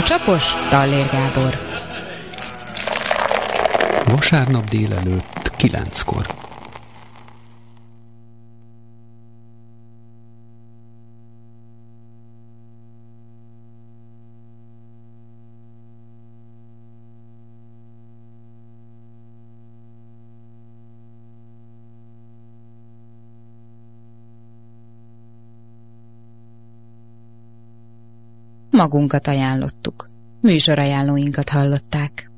A csapos Tallér Gábor. Vasárnap délelőtt kilenckor. Magunkat ajánlottuk. Műsorajánlóinkat hallották.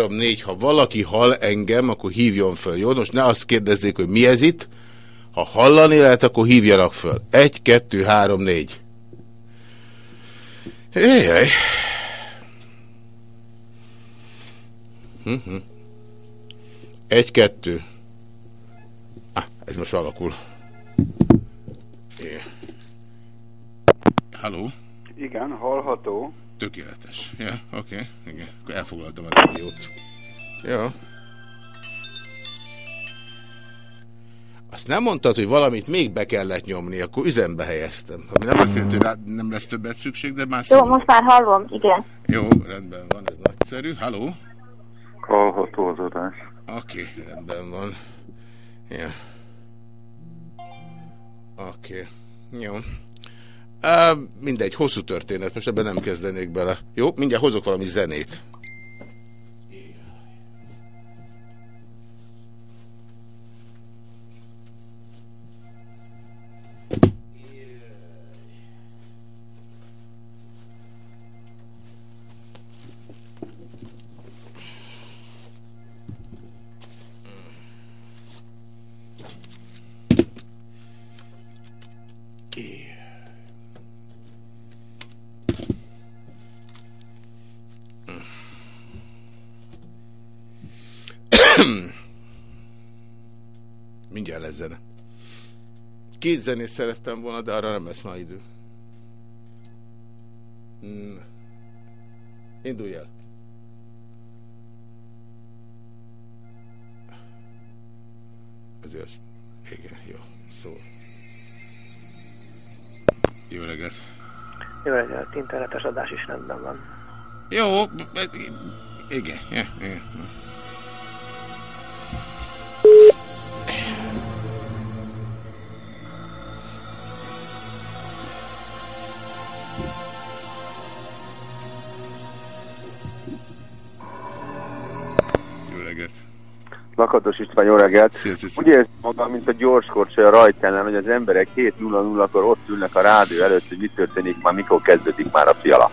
2, 3, 4. Ha valaki hall engem, akkor hívjon föl. Jó, most ne azt kérdezzék, hogy mi ez itt. Ha hallani lehet, akkor hívjanak föl. 1, 2, 3, 4. Éjjjj. Hm -hm. Egy, kettő. Ah, ez most alakul. Halló? Igen, hallható. Tökéletes. Ja, oké. Okay. Igen. Akkor elfoglaltam a rádiót. Ja. Azt nem mondtad, hogy valamit még be kellett nyomni, akkor üzembe helyeztem. Ami nem azt jelenti, hogy rá nem lesz többet szükség, de már Jó, szó... most már hallom, igen. Jó, rendben van, ez nagyszerű. Halló? Hallható az adás. Oké, okay, rendben van. Ja. Oké, okay. jó. Uh, mindegy, hosszú történet, most ebben nem kezdenék bele. Jó, mindjárt hozok valami zenét. Zenét szerettem volna, de arra nem lesz már idő. Hmm. Indulj el. Azért azt... Igen, jó. Szól. Jó reggelt. Jó reggelt, internetes adás is rendben van. Jó, igen, igen, igen. Lakatos István, jó reggelt. Úgy érzem magam, mint a gyorskorcsolya a rajtelen, hogy az emberek 7.00-kor ott ülnek a rádió előtt, hogy mi történik már, mikor kezdődik már a fiala.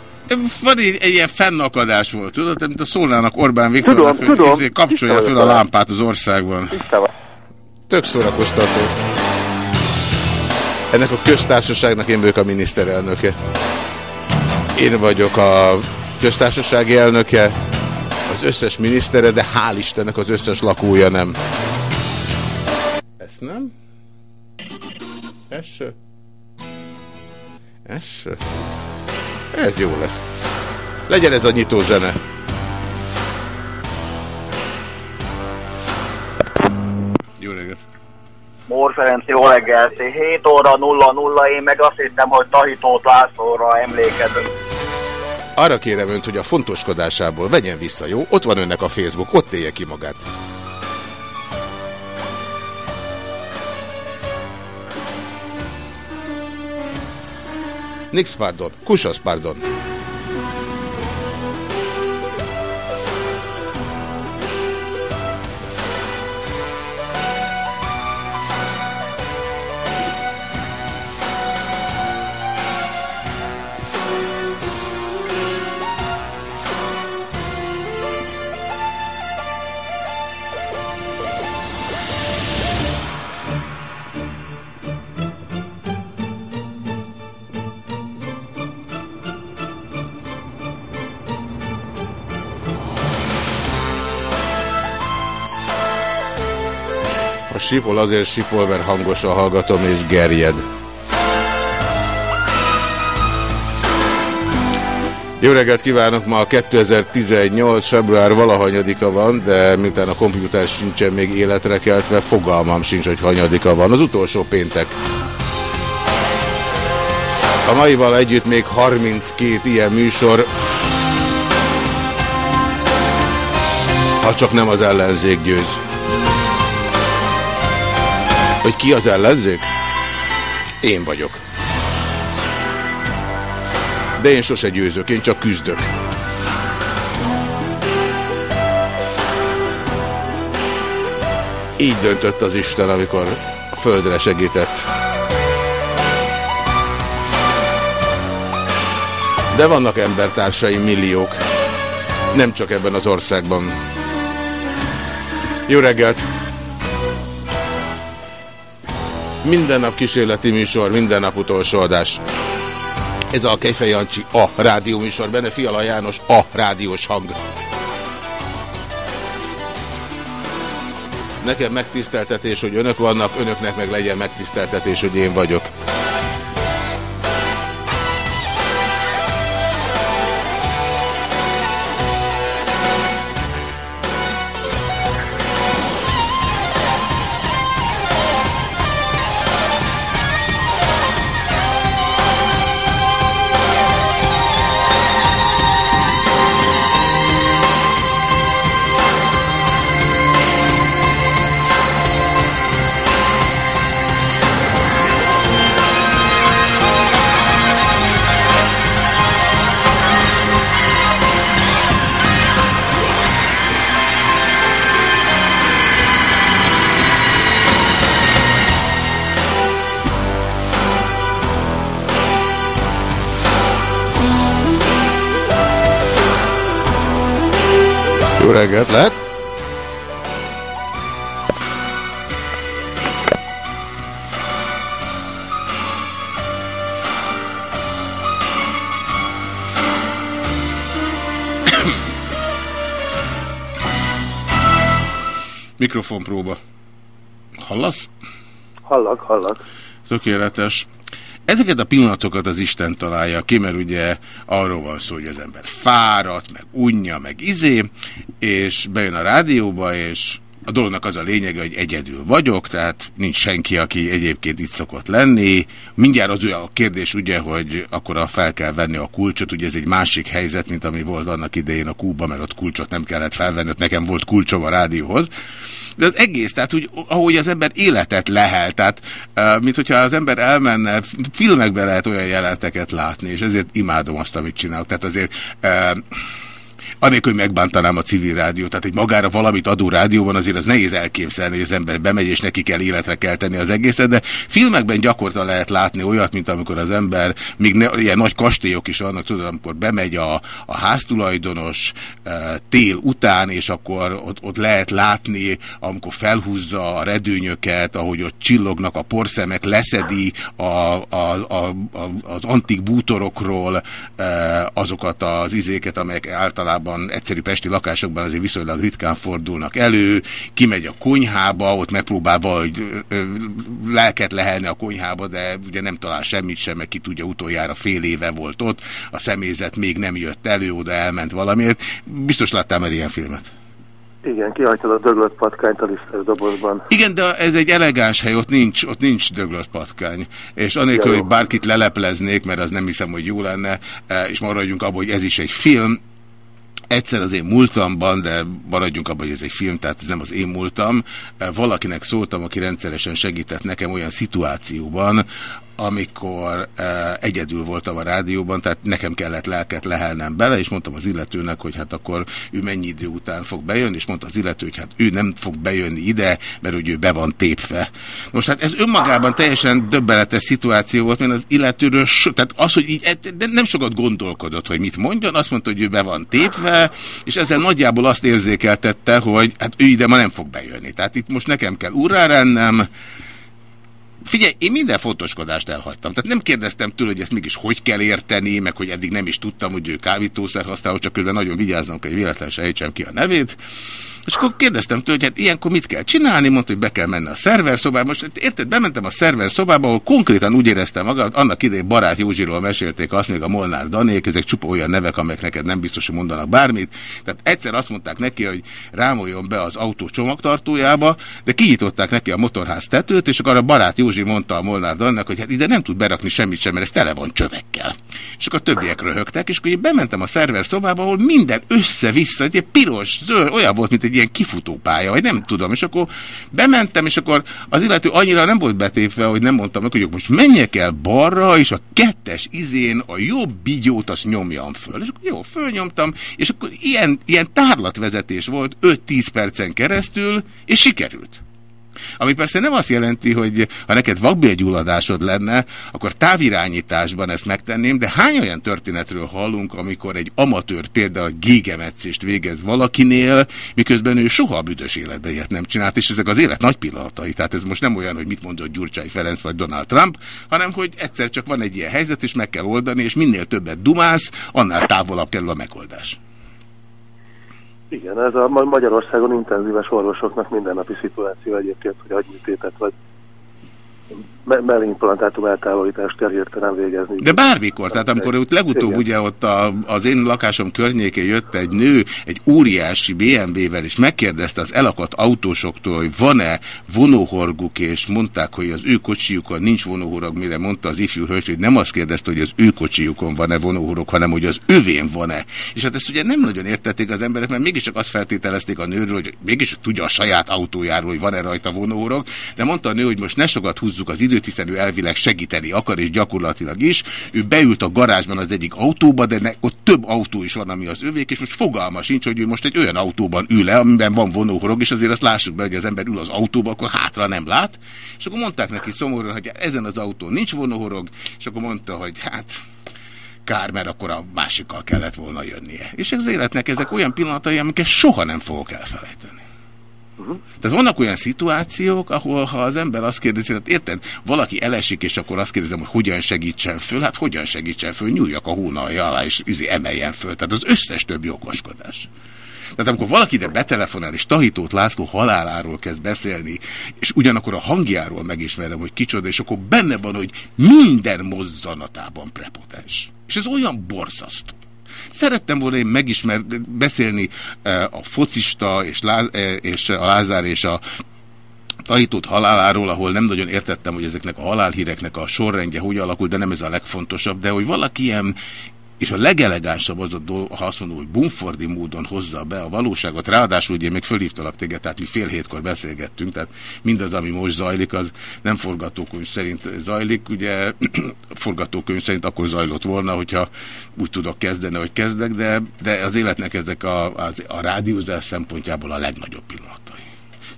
Van egy, egy ilyen fennakadás volt, tudod? Mint a szólnának Orbán Viktornak, tudom, hogy tudom. Ezért kapcsolja fel a lámpát az országban. Tök szórakoztató. Ennek a köztársaságnak én vagyok a miniszterelnöke. Én vagyok a köztársasági elnöke, az összes minisztere, de hál' Istennek az összes lakója nem. Ezt nem? Ez se? Ez jó lesz. Legyen ez a nyitó zene. Jó reggelt! Mór Ferenc, jó reggelt! 7 óra 00, én meg azt hittem, hogy Tahitót Lászlóra emlékezünk. Arra kérem önt, hogy a fontoskodásából vegyen vissza, jó? Ott van önnek a Facebook, ott élje ki magát. Nix pardon, kusas pardon. Sipol, azért sipol, mert hangosan hallgatom és gerjed. Jó reggelt kívánok! Ma 2018. február valahanyadika van, de miután a kompjúter sincsen még életre keltve, fogalmam sincs, hogy hanyadika van. Az utolsó péntek. A maival együtt még 32 ilyen műsor, ha csak nem az ellenzék győz. Hogy ki az ellenzék? Én vagyok. De én sose győzök, én csak küzdök. Így döntött az Isten, amikor a földre segített. De vannak embertársaim milliók. Nem csak ebben az országban. Jó reggelt! Minden nap kísérleti műsor, minden nap utolsó adás. Ez a Kejfej Jancsi, a rádióműsor, benne Fiala János, a rádiós hang. Nekem megtiszteltetés, hogy önök vannak, önöknek meg legyen megtiszteltetés, hogy én vagyok. Reggelt, lehet? Mikrofonpróba. Hallasz? Hallak, hallak. Tökéletes. Ezeket a pillanatokat az Isten találja ki, mert ugye arról van szó, hogy az ember fáradt, meg unja, meg izé, és bejön a rádióba, és a dolognak az a lényege, hogy egyedül vagyok, tehát nincs senki, aki egyébként itt szokott lenni. Mindjárt az a kérdés ugye, hogy akkor fel kell venni a kulcsot, ugye ez egy másik helyzet, mint ami volt annak idején a Kúba, mert ott kulcsot nem kellett felvenni, ott nekem volt kulcsom a rádióhoz. De az egész, tehát úgy, ahogy az ember életet lehel, tehát mint hogyha az ember elmenne, filmekben lehet olyan jelenteket látni, és ezért imádom azt, amit csinálok. Tehát azért Anélkül, megbántanám a civil rádiót, tehát egy magára valamit adó rádióban azért az nehéz elképzelni, hogy az ember bemegy és neki kell életre kell tenni az egészet, de filmekben gyakorta lehet látni olyat, mint amikor az ember, még ne, ilyen nagy kastélyok is vannak, tudod, amikor bemegy a, a háztulajdonos e, tél után, és akkor ott, ott lehet látni, amikor felhúzza a redőnyöket, ahogy ott csillognak a porszemek, leszedi a, a, a, a, az antik bútorokról e, azokat az izéket, amelyek általában általában egyszerű pesti lakásokban azért viszonylag ritkán fordulnak elő, kimegy a konyhába, ott megpróbál valahogy lelket lehelni a konyhába, de ugye nem talál semmit sem, meg ki tudja, utoljára fél éve volt ott, a személyzet még nem jött elő, oda elment valamiért. Biztos láttál már ilyen filmet? Igen, kihagytad a döglött patkányt a lisztes dobozban. Igen, de ez egy elegáns hely, ott nincs, ott nincs döglött patkány. És anélkül, hogy bárkit lelepleznék, mert az nem hiszem, hogy jó lenne, és maradjunk abban, hogy ez is egy film, egyszer az én múltamban, de maradjunk abban, hogy ez egy film, tehát ez nem az én múltam, valakinek szóltam, aki rendszeresen segített nekem olyan szituációban, amikor e, egyedül voltam a rádióban, tehát nekem kellett lelket lehelnem bele, és mondtam az illetőnek, hogy hát akkor ő mennyi idő után fog bejönni, és mondta az illető, hogy hát ő nem fog bejönni ide, mert hogy ő be van tépve. Most hát ez önmagában teljesen döbbenetes szituáció volt, mert az illetőről, so, tehát az, hogy így nem sokat gondolkodott, hogy mit mondjon, azt mondta, hogy ő be van tépve, és ezzel nagyjából azt érzékeltette, hogy hát ő ide ma nem fog bejönni. Tehát itt most nekem kell urrárennem, Figyelj, én minden fontoskodást elhagytam. Tehát nem kérdeztem tőle, hogy ezt mégis hogy kell érteni, meg hogy eddig nem is tudtam, hogy ő kávítószer használó, csak közben nagyon vigyáznom, hogy véletlenül sejtsem ki a nevét. És akkor kérdeztem tőle, hogy hát ilyenkor mit kell csinálni, mondta, hogy be kell menni a szerver szobába. Most érted, bementem a szerver szobába, ahol konkrétan úgy éreztem magam, annak idején barát Józsiról mesélték azt, még a Molnár Danék, ezek csupa olyan nevek, amelyek neked nem biztos, hogy mondanak bármit. Tehát egyszer azt mondták neki, hogy rámoljon be az autó csomagtartójába, de kinyitották neki a motorház tetőt, és akkor a barát Józsi mondta a Molnár Danék, hogy hát ide nem tud berakni semmit sem, mert ez tele van csövekkel. És akkor a többiek röhögtek, és akkor bementem a szerver szobába, ahol minden össze-vissza, egy piros, zöld, olyan volt, mint egy ilyen kifutópálya, vagy nem tudom. És akkor bementem, és akkor az illető annyira nem volt betépve, hogy nem mondtam meg, hogy most menjek el balra, és a kettes izén a jobb bigyót azt nyomjam föl. És akkor jó, fölnyomtam, és akkor ilyen, ilyen tárlatvezetés volt 5-10 percen keresztül, és sikerült. Ami persze nem azt jelenti, hogy ha neked vakbélgyulladásod lenne, akkor távirányításban ezt megtenném, de hány olyan történetről hallunk, amikor egy amatőr például gégemetszést végez valakinél, miközben ő soha a büdös életben ilyet nem csinált, és ezek az élet nagy pillanatai. Tehát ez most nem olyan, hogy mit mondott Gyurcsány Ferenc vagy Donald Trump, hanem hogy egyszer csak van egy ilyen helyzet, és meg kell oldani, és minél többet dumálsz, annál távolabb kerül a megoldás. Igen, ez a Magyarországon intenzíves orvosoknak mindennapi szituáció egyébként, hogy agyműtétet vagy mellimplantátum eltávolítást kell hirtelen végezni. De bármikor, tehát amikor ott legutóbb Igen. ugye ott a, az én lakásom környékén jött egy nő egy óriási BMW-vel, és megkérdezte az elakadt autósoktól, hogy van-e vonóhorguk, és mondták, hogy az ő kocsijukon nincs vonóhorog, mire mondta az ifjú hölgy, hogy nem azt kérdezte, hogy az ő kocsijukon van-e vonóhorog, hanem hogy az övén van-e. És hát ezt ugye nem nagyon értették az emberek, mert mégiscsak azt feltételezték a nőről, hogy mégis tudja a saját autójáról, hogy van-e rajta vonóhorog, de mondta a nő, hogy most ne sokat húzzuk az időt, hiszen ő elvileg segíteni akar, és gyakorlatilag is. Ő beült a garázsban az egyik autóba, de ne, ott több autó is van, ami az övék, és most fogalma sincs, hogy ő most egy olyan autóban ül le, amiben van vonóhorog, és azért azt lássuk be, hogy az ember ül az autóba, akkor hátra nem lát. És akkor mondták neki szomorúan, hogy ezen az autón nincs vonóhorog, és akkor mondta, hogy hát kár, mert akkor a másikkal kellett volna jönnie. És az életnek ezek olyan pillanatai, amiket soha nem fogok elfelejteni. Uh-huh. Tehát vannak olyan szituációk, ahol ha az ember azt kérdezi, tehát érted, valaki elesik, és akkor azt kérdezem, hogy hogyan segítsen föl, hát hogyan segítsen föl, nyúljak a hónalja alá, és izi emeljen föl. Tehát az összes többi okoskodás. Tehát amikor valaki ide betelefonál, és Tahitót László haláláról kezd beszélni, és ugyanakkor a hangjáról megismerem, hogy kicsoda, és akkor benne van, hogy minden mozzanatában prepotens. És ez olyan borzasztó. Szerettem volna én megismer, beszélni e, a focista és, Láz, e, és a Lázár és a Tahitót haláláról, ahol nem nagyon értettem, hogy ezeknek a halálhíreknek a sorrendje hogy alakult, de nem ez a legfontosabb, de hogy valaki ilyen és a legelegánsabb az a dolog, ha azt mondom, hogy bumfordi módon hozza be a valóságot, ráadásul ugye még fölhívtalak téged, tehát mi fél hétkor beszélgettünk, tehát mindaz, ami most zajlik, az nem forgatókönyv szerint zajlik, ugye forgatókönyv szerint akkor zajlott volna, hogyha úgy tudok kezdeni, hogy kezdek, de, de az életnek ezek a, a, a rádiózás szempontjából a legnagyobb pillanatai.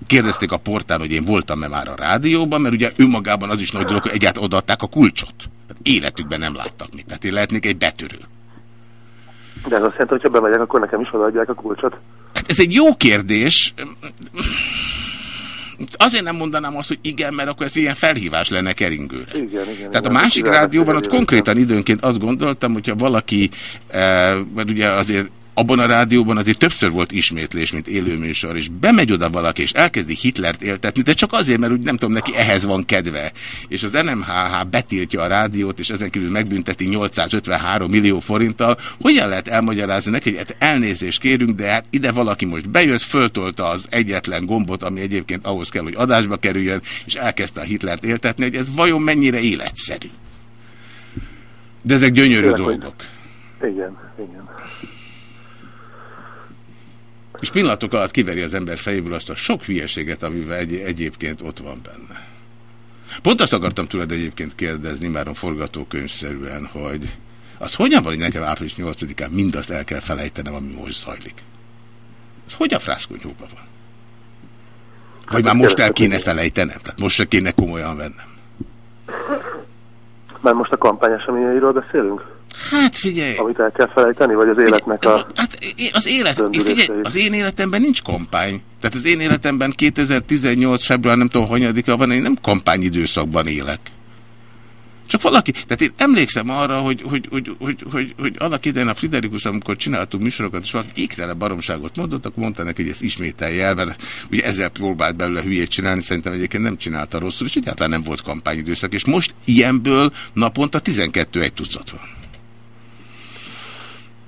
Kérdezték a portán, hogy én voltam-e már a rádióban, mert ugye önmagában az is nagy dolog, hogy egyáltalán odaadták a kulcsot. Életükben nem láttak mit. Tehát én lehetnék egy betörő. De ez azt jelenti, hogy ha bemegyek, akkor nekem is odaadják a kulcsot? Hát ez egy jó kérdés. Azért nem mondanám azt, hogy igen, mert akkor ez ilyen felhívás lenne keringőre. Igen, igen. Tehát igen, a másik rádióban ott konkrétan időnként azt gondoltam, hogyha valaki, eh, mert ugye azért abban a rádióban azért többször volt ismétlés, mint élőműsor, és bemegy oda valaki, és elkezdi Hitlert éltetni, de csak azért, mert úgy nem tudom, neki ehhez van kedve. És az NMHH betiltja a rádiót, és ezen kívül megbünteti 853 millió forinttal. Hogyan lehet elmagyarázni neki, hogy hát elnézést kérünk, de hát ide valaki most bejött, föltolta az egyetlen gombot, ami egyébként ahhoz kell, hogy adásba kerüljön, és elkezdte a Hitlert éltetni, hogy ez vajon mennyire életszerű. De ezek gyönyörű Tényleg, dolgok. Igen, igen. És pillanatok alatt kiveri az ember fejéből azt a sok hülyeséget, amivel egy egyébként ott van benne. Pont azt akartam tőled egyébként kérdezni, már a forgatókönyvszerűen, hogy az hogyan van, hogy nekem április 8-án mindazt el kell felejtenem, ami most zajlik? Az hogy a frászkonyhóban van? Vagy hát már most el kéne felejtenem? Tehát most se kéne komolyan vennem? Mert most a kampányeseményeiről beszélünk? Hát figyelj! Amit el kell felejteni, vagy az életnek a... Hát az, élet, figyelj, az én életemben nincs kampány. Tehát az én életemben 2018. február nem tudom, hanyadika van, én nem kampányidőszakban élek. Csak valaki, tehát én emlékszem arra, hogy, hogy, hogy, hogy, hogy, hogy annak idején a Friderikus, amikor csináltunk műsorokat, és valaki égtele baromságot mondott, akkor mondta neki, hogy ezt ismételje el, mert ugye ezzel próbált belőle hülyét csinálni, szerintem egyébként nem csinálta rosszul, és egyáltalán nem volt kampányidőszak, és most ilyenből naponta 12 egy tucat van.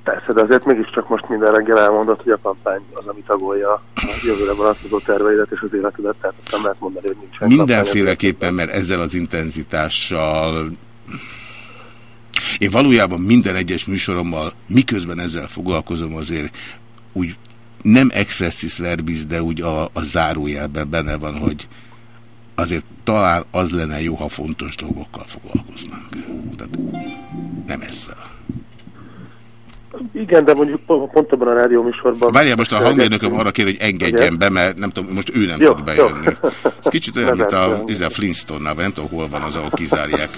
Persze, de azért mégiscsak most minden reggel elmondott, hogy a kampány az, ami tagolja a jövőre vonatkozó terveidet és az életedet, tehát nem lehet mondani, hogy nincs. Mindenféleképpen, mert ezzel az intenzitással én valójában minden egyes műsorommal, miközben ezzel foglalkozom, azért úgy nem expressis verbis, de úgy a, a zárójelben benne van, hogy azért talán az lenne jó, ha fontos dolgokkal foglalkoznánk. Tehát nem ezzel. Igen, de mondjuk pont abban a rádió műsorban... Várjál, most a hangmérnököm arra kér, hogy engedjen be, mert nem tudom, most ő nem jó, tud bejönni. Jó. Ez kicsit olyan, mint a, a Flintstone-nál, nem tudom, hol van az, ahol kizárják.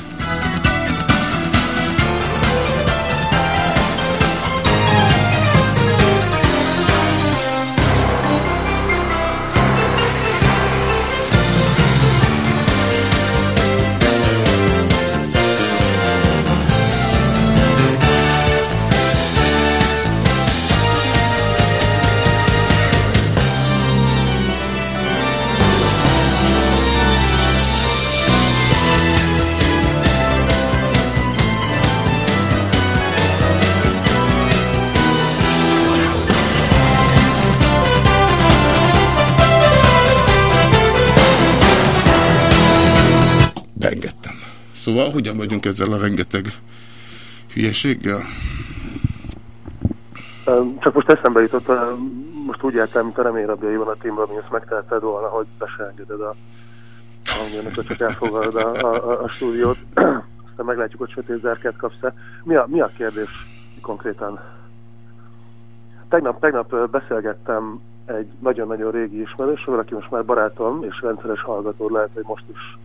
Szóval hogyan vagyunk ezzel a rengeteg hülyeséggel? Csak most eszembe jutott, most úgy értem, mint a remélyrabjai van a ami ezt megteheted volna, hogy be se engeded a hangjának, csak elfogadod a, a, a stúdiót. Aztán meglátjuk, hogy sötét zárkát kapsz-e. Mi a, mi a kérdés konkrétan? Tegnap, tegnap beszélgettem egy nagyon-nagyon régi ismerősről, aki most már barátom és rendszeres hallgató, lehet, hogy most is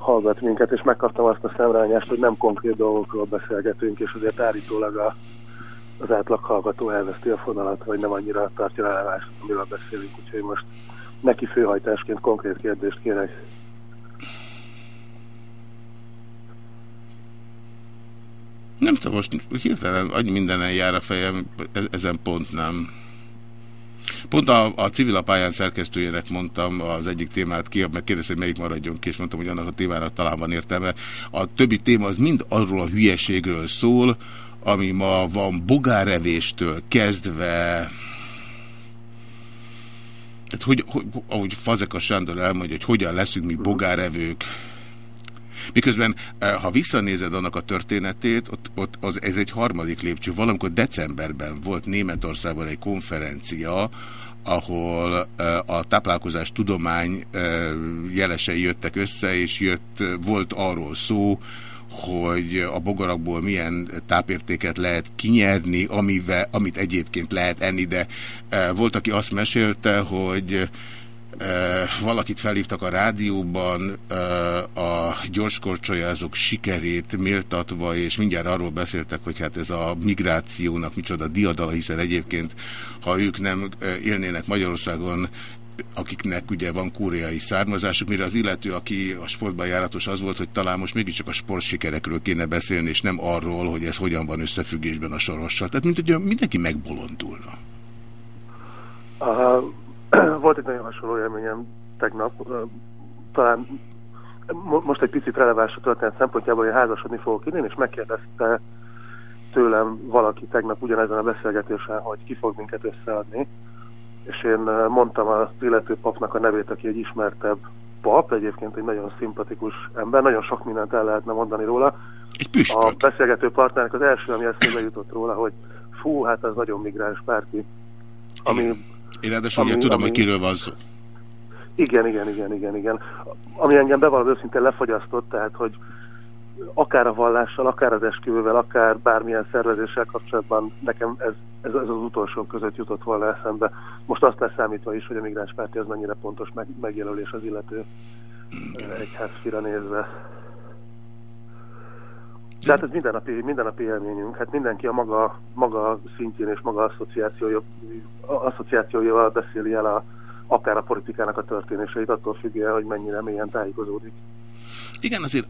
hallgat minket, és megkaptam azt a szemrányást, hogy nem konkrét dolgokról beszélgetünk, és azért állítólag a, az átlag hallgató elveszti a fonalat, vagy nem annyira tartja relevást, amiről beszélünk, úgyhogy most neki főhajtásként konkrét kérdést kérek. Nem tudom, most hirtelen annyi mindenen jár a fejem, ezen pont nem. Pont a, a civil pályán szerkesztőjének mondtam az egyik témát ki, meg kérdezte, hogy melyik maradjon ki, és mondtam, hogy annak a témának talán van értelme. A többi téma az mind arról a hülyeségről szól, ami ma van bogárevéstől kezdve, tehát hogy, hogy, ahogy Fazekas Sándor elmondja, hogy hogyan leszünk mi bogárevők, Miközben, eh, ha visszanézed annak a történetét, ott, ott az, ez egy harmadik lépcső. Valamikor decemberben volt Németországban egy konferencia, ahol eh, a táplálkozás tudomány eh, jelesei jöttek össze, és jött, volt arról szó, hogy a bogarakból milyen tápértéket lehet kinyerni, amivel, amit egyébként lehet enni, de volt, aki azt mesélte, hogy valakit felhívtak a rádióban a gyorskorcsolyázók sikerét méltatva, és mindjárt arról beszéltek, hogy hát ez a migrációnak micsoda diadala, hiszen egyébként, ha ők nem élnének Magyarországon, akiknek ugye van koreai származásuk, mire az illető, aki a sportban járatos az volt, hogy talán most mégiscsak a sportsikerekről kéne beszélni, és nem arról, hogy ez hogyan van összefüggésben a sorossal. Tehát mint hogy mindenki megbolondulna. Uh, Volt egy nagyon hasonló élményem tegnap, talán most egy picit releváns a történet szempontjából, hogy házasodni fogok idén, és megkérdezte tőlem valaki tegnap ugyanezen a beszélgetésen, hogy ki fog minket összeadni, és én mondtam az illető papnak a nevét, aki egy ismertebb pap, egyébként egy nagyon szimpatikus ember, nagyon sok mindent el lehetne mondani róla. Egy A beszélgető partnernek az első, ami eszébe jutott róla, hogy fú, hát ez nagyon migráns párti, ami én ráadásul ugye tudom, ami... hogy kiről van szó. Igen, igen, igen, igen, igen. Ami engem bevallom őszintén lefogyasztott, tehát, hogy akár a vallással, akár az esküvővel, akár bármilyen szervezéssel kapcsolatban nekem ez, ez, ez az utolsó között jutott volna eszembe. Most azt leszámítva is, hogy a migráns párti az mennyire pontos meg, megjelölés az illető egyházfira nézve. De hát ez mindennapi, mindennapi élményünk. Hát mindenki a maga, maga szintjén és maga asszociációja, asszociációjával beszéli el a, akár a politikának a történéseit, attól függően, hogy mennyire mélyen tájékozódik. Igen, azért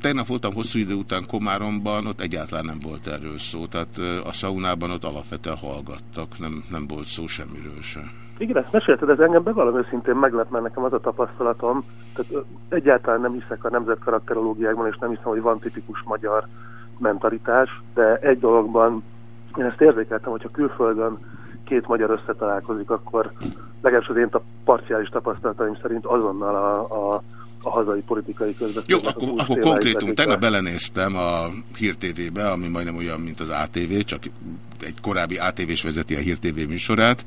tegnap voltam hosszú idő után Komáromban, ott egyáltalán nem volt erről szó, tehát a szaunában ott alapvetően hallgattak, nem, nem volt szó semmiről sem. Igen, ezt mesélted, ez engem bevallom őszintén meglep, mert nekem az a tapasztalatom, tehát egyáltalán nem hiszek a nemzetkarakterológiákban, és nem hiszem, hogy van tipikus magyar mentalitás, de egy dologban én ezt érzékeltem, hogyha külföldön két magyar összetalálkozik, akkor legalábbis az én a parciális tapasztalataim szerint azonnal a, a, a hazai politikai közvetítések. Jó, akkor, akkor konkrétum. Tegnap belenéztem a Hír TV-be, ami majdnem olyan, mint az ATV, csak egy korábbi ATV-s vezeti a Hír TV műsorát.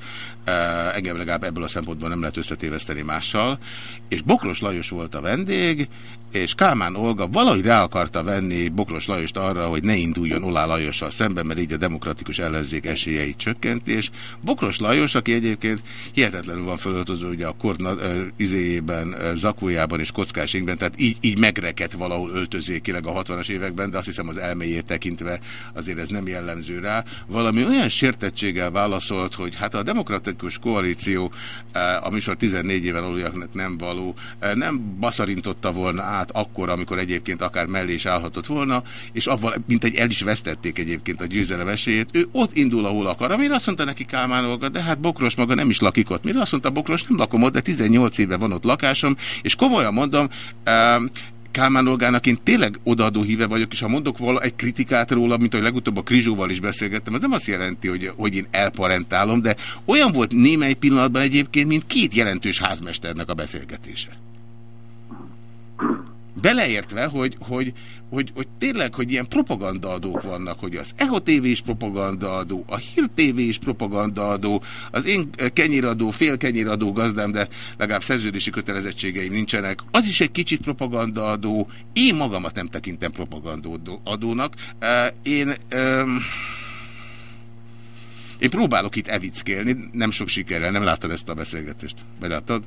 Uh, engem legalább ebből a szempontból nem lehet összetéveszteni mással. És Bokros Lajos volt a vendég, és Kálmán Olga valahogy rá akarta venni Bokros Lajost arra, hogy ne induljon Olá Lajossal szemben, mert így a demokratikus ellenzék esélyeit csökkenti, és Bokros Lajos, aki egyébként hihetetlenül van fölöltöző ugye a korna uh, izéjében, uh, zakójában és kockás ingben, tehát így, így megrekedt valahol öltözékileg a 60-as években, de azt hiszem az elméjét tekintve azért ez nem jellemző rá. Valami olyan sértettséggel válaszolt, hogy hát a demokratikus koalíció, uh, a műsor 14 éven aluljaknak nem való, uh, nem baszarintotta volna át akkor, amikor egyébként akár mellé is állhatott volna, és avval, mint egy el is vesztették egyébként a győzelem esélyét, ő ott indul, ahol akar. Amire azt mondta neki Kálmán Olga, de hát Bokros maga nem is lakik ott. Mire azt mondta Bokros, nem lakom ott, de 18 éve van ott lakásom, és komolyan mondom, um, Kálmán Olgának én tényleg odaadó híve vagyok, és ha mondok vala egy kritikát róla, mint ahogy legutóbb a Krizsóval is beszélgettem, az nem azt jelenti, hogy, hogy én elparentálom, de olyan volt némely pillanatban egyébként, mint két jelentős házmesternek a beszélgetése. Beleértve, hogy, hogy, hogy, hogy tényleg, hogy ilyen propagandaadók vannak, hogy az EHO TV is propagandaadó, a Hír TV is propagandaadó, az én kenyiradó, fél kenyiradó gazdám, de legalább szerződési kötelezettségeim nincsenek, az is egy kicsit propagandaadó, én magamat nem tekintem propagandaadónak. Én... Én próbálok itt evickélni, nem sok sikerrel, nem láttad ezt a beszélgetést? Beláttad?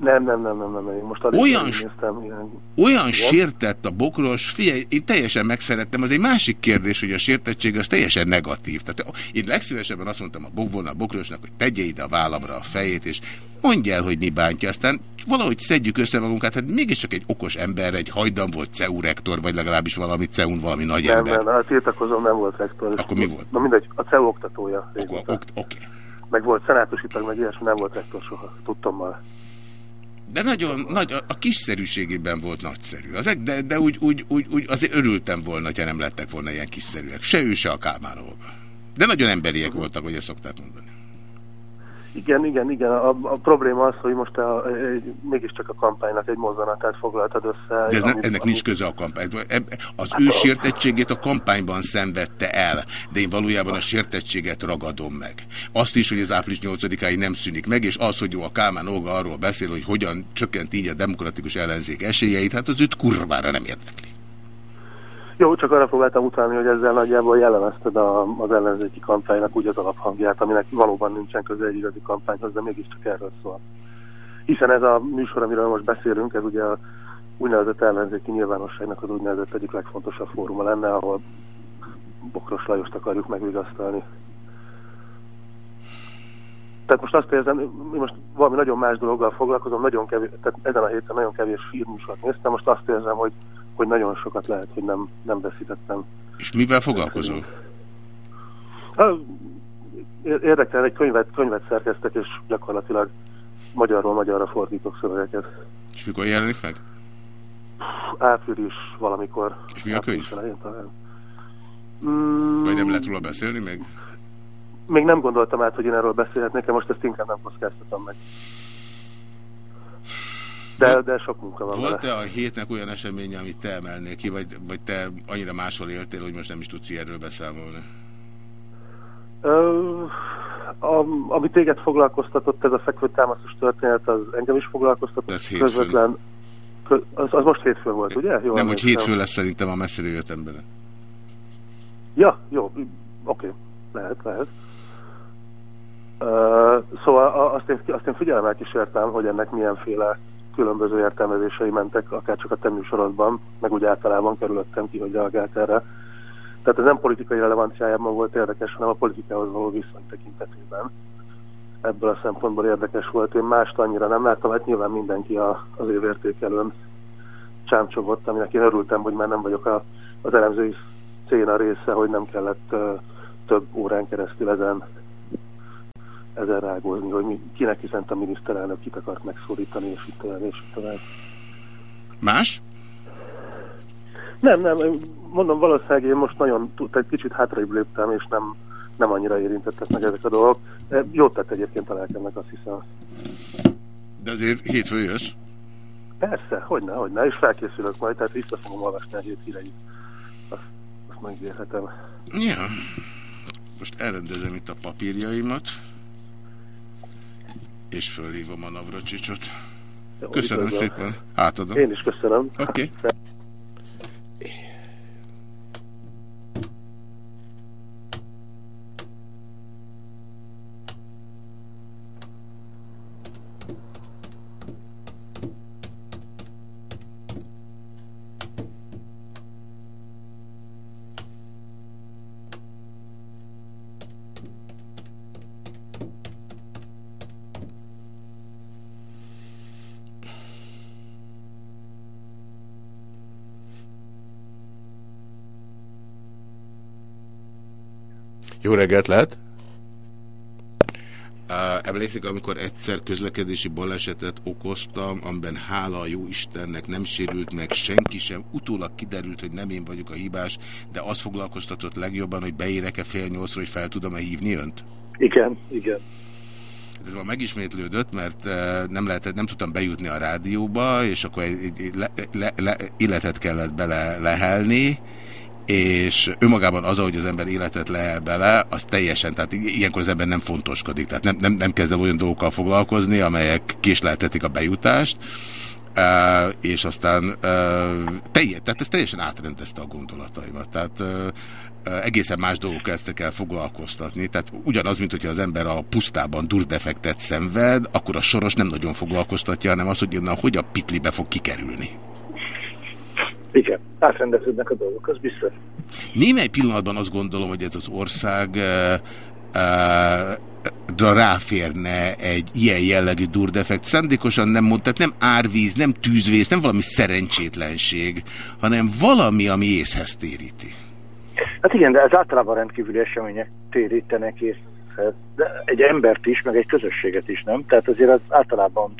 Nem, nem, nem, nem, nem. Én most olyan, néztem, ilyen... olyan sértett a bokros, figyelj, én teljesen megszerettem, az egy másik kérdés, hogy a sértettség az teljesen negatív. Tehát én legszívesebben azt mondtam a bokvolna a bokrosnak, hogy tegye ide a vállamra a fejét, és mondja el, hogy mi bántja, aztán valahogy szedjük össze magunkat, hát mégiscsak egy okos ember, egy hajdan volt CEU rektor, vagy legalábbis valami CEU-n valami nagy nem, ember. Nem, nem, hát tiltakozom, nem volt rektor. Akkor mi volt? Na mindegy, a CEU oktatója. Oké. Okay. Okay. Meg volt szenátusi tag, meg ilyesmi, nem volt rektor soha, tudtam már. De nagyon nagy, a kiszerűségében volt nagyszerű. Az, de de úgy, úgy, úgy, úgy azért örültem volna, ha nem lettek volna ilyen kiszerűek. Se ő, se a Kálmán. De nagyon emberiek voltak, hogy ezt szokták mondani. Igen, igen, igen. A, a probléma az, hogy most a, a, mégiscsak a kampánynak egy mozzanatát foglaltad össze. De ez ne, ennek nincs köze a kampány. Az hát ő sértettségét a kampányban szenvedte el, de én valójában a sértettséget ragadom meg. Azt is, hogy az április 8-áig nem szűnik meg, és az, hogy a Kálmán Olga arról beszél, hogy hogyan csökkent így a demokratikus ellenzék esélyeit, hát az őt kurvára nem érdekli. Jó, csak arra próbáltam utalni, hogy ezzel nagyjából jellemezted a, az ellenzéki kampánynak úgy az alaphangját, aminek valóban nincsen köze egy igazi kampányhoz, de mégiscsak erről szól. Hiszen ez a műsor, amiről most beszélünk, ez ugye a úgynevezett ellenzéki nyilvánosságnak az úgynevezett egyik legfontosabb fóruma lenne, ahol Bokros Lajost akarjuk megvigasztalni. Tehát most azt érzem, mi most valami nagyon más dologgal foglalkozom, nagyon kevés, tehát ezen a héten nagyon kevés filmműsort néztem, most azt érzem, hogy hogy nagyon sokat lehet, hogy nem, nem veszítettem. És mivel foglalkozol? Érdekel, egy könyvet, könyvet szerkeztek, és gyakorlatilag magyarról magyarra fordítok szövegeket. És mikor jelenik meg? Április valamikor. És mi a könyv? Mm, Vagy nem lehet róla beszélni még? Még nem gondoltam át, hogy én erről beszélhetnék, most ezt inkább nem kockáztatom meg. De, de sok munka van Volt-e a hétnek olyan eseménye, amit te emelnél ki, vagy, vagy te annyira máshol éltél, hogy most nem is tudsz erről beszámolni? Ö, a, ami téged foglalkoztatott, ez a fekvőtámasztos történet, az engem is foglalkoztatott. Ez hétfőn. Közvetlen, az, az most hétfőn volt, ugye? Jó, nem, hogy hétfő lesz szerintem a messzire jött embere. Ja, jó, oké, okay. lehet, lehet. Uh, szóval azt én, azt én figyelemmel kísértem, hogy ennek milyenféle különböző értelmezései mentek, akár csak a te műsorodban, meg úgy általában kerülöttem ki, hogy reagált erre. Tehát ez nem politikai relevanciájában volt érdekes, hanem a politikához való viszony tekintetében. Ebből a szempontból érdekes volt. Én mást annyira nem láttam, hát nyilván mindenki a, az évértékelőn csámcsogott, aminek én örültem, hogy már nem vagyok a, az elemzői széna része, hogy nem kellett több órán keresztül ezen ezen rágózni, hogy mi, kinek hiszen a miniszterelnök kit akart megszólítani, és itt tovább, és itt tovább. Más? Nem, nem, mondom, valószínűleg én most nagyon, egy kicsit hátrébb léptem, és nem, nem annyira érintettek meg ezek a dolgok. Jót tett egyébként a lelkemnek, azt hiszem. De azért hétfő jössz? Persze, hogyne, hogyne, és felkészülök majd, tehát vissza fogom olvasni a hét híreit. Azt, azt megígérhetem. Ja. Most elrendezem itt a papírjaimat, és fölhívom a Navracsicsot. Köszönöm szépen. Átadom. Én is köszönöm. Oké. Okay. Jó reggelt lehet! Emlékszik, amikor egyszer közlekedési balesetet okoztam, amiben hála a jó Istennek nem sérült meg senki sem, utólag kiderült, hogy nem én vagyok a hibás, de az foglalkoztatott legjobban, hogy beérek-e fél nyolcra, hogy fel tudom-e hívni önt? Igen, igen. Ez ma megismétlődött, mert nem, lehetett, nem tudtam bejutni a rádióba, és akkor egy, egy le, le, le, illetet kellett bele lehelni, és önmagában az, hogy az ember életet le bele, az teljesen, tehát ilyenkor az ember nem fontoskodik, tehát nem, nem, nem kezd el olyan dolgokkal foglalkozni, amelyek késleltetik a bejutást, Uh, és aztán uh, teljes, tehát ez teljesen átrendezte a gondolataimat. Tehát uh, egészen más dolgok kezdtek el foglalkoztatni. Tehát ugyanaz, mint hogyha az ember a pusztában durdefektet szenved, akkor a soros nem nagyon foglalkoztatja, hanem az, hogy na, hogy a pitlibe fog kikerülni. Igen, átrendeződnek a dolgok, az biztos. Némely pillanatban azt gondolom, hogy ez az ország uh, uh, ráférne egy ilyen jellegű durdefekt. Szándékosan nem mond, tehát nem árvíz, nem tűzvész, nem valami szerencsétlenség, hanem valami, ami észhez téríti. Hát igen, de ez általában rendkívüli események térítenek észhez. De egy embert is, meg egy közösséget is, nem? Tehát azért az általában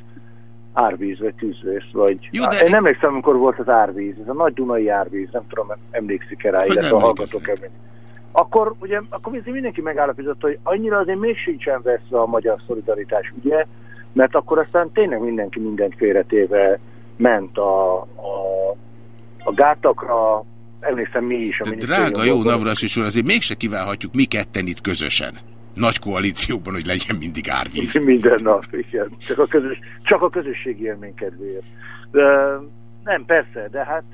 árvíz, vagy tűzvész, vagy... Jó, de... Én nem emlékszem, amikor volt az árvíz, ez a nagy Dunai árvíz, nem tudom, emlékszik-e rá, illetve a hallgatók emlékszik. Akkor ugye, akkor mindenki megállapította, hogy annyira azért még sincsen veszve a magyar szolidaritás ugye, mert akkor aztán tényleg mindenki mindent félretéve ment a, a, a gátakra, emlékszem mi is. A drága jó Navras úr, azért mégse kívánhatjuk mi ketten itt közösen nagy koalícióban, hogy legyen mindig árvíz. Minden nap, igen. Csak a, közös, csak a közösségi élmény kedvéért. De, nem, persze, de hát,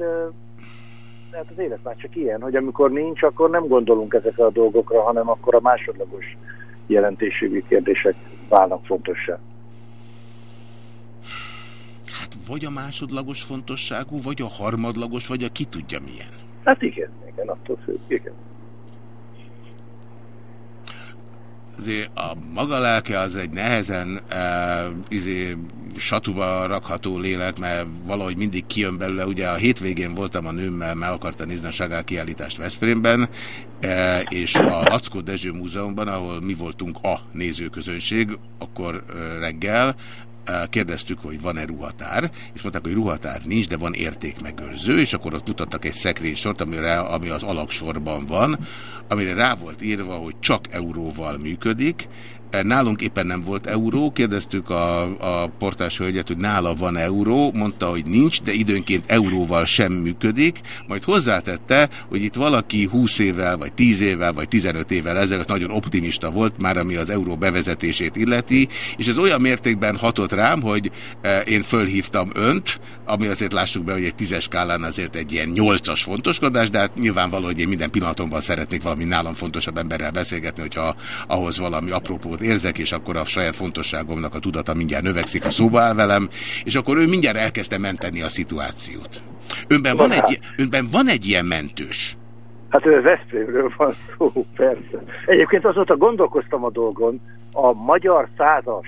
de hát az élet már csak ilyen, hogy amikor nincs, akkor nem gondolunk ezekre a dolgokra, hanem akkor a másodlagos jelentőségű kérdések válnak fontossá. Hát vagy a másodlagos fontosságú, vagy a harmadlagos, vagy a ki tudja milyen. Hát igen, igen, attól függ, igen. Azért a maga lelke az egy nehezen e, izé, satuba rakható lélek, mert valahogy mindig kijön belőle. Ugye a hétvégén voltam a nőmmel, meg akarta nézni a Sagál kiállítást Veszprémben, e, és a Lackó Dezső Múzeumban, ahol mi voltunk a nézőközönség, akkor e, reggel, kérdeztük, hogy van-e ruhatár, és mondták, hogy ruhatár nincs, de van értékmegőrző, és akkor ott mutattak egy szekrénysort, amire, ami az alaksorban van, amire rá volt írva, hogy csak euróval működik, Nálunk éppen nem volt euró, kérdeztük a, a portás hölgyet, hogy nála van euró, mondta, hogy nincs, de időnként euróval sem működik, majd hozzátette, hogy itt valaki 20 évvel, vagy 10 évvel, vagy 15 évvel ezelőtt nagyon optimista volt, már ami az euró bevezetését illeti, és ez olyan mértékben hatott rám, hogy e, én fölhívtam önt, ami azért lássuk be, hogy egy tízes skálán azért egy ilyen nyolcas fontoskodás, de hát nyilvánvaló, hogy én minden pillanatomban szeretnék valami nálam fontosabb emberrel beszélgetni, hogyha ahhoz valami apropót érzek, és akkor a saját fontosságomnak a tudata mindjárt növekszik, a szóba áll velem, és akkor ő mindjárt elkezdte menteni a szituációt. Önben van, egy, önben van egy ilyen mentős? Hát ő Veszprémről van szó, persze. Egyébként azóta gondolkoztam a dolgon, a magyar százas,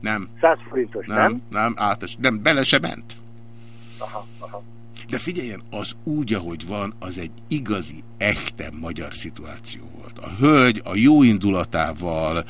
nem. Száz forintos, nem? Nem, nem, átes, nem bele se ment. Aha, aha. De figyeljen, az úgy, ahogy van, az egy igazi, echte magyar szituáció volt. A hölgy a jó indulatával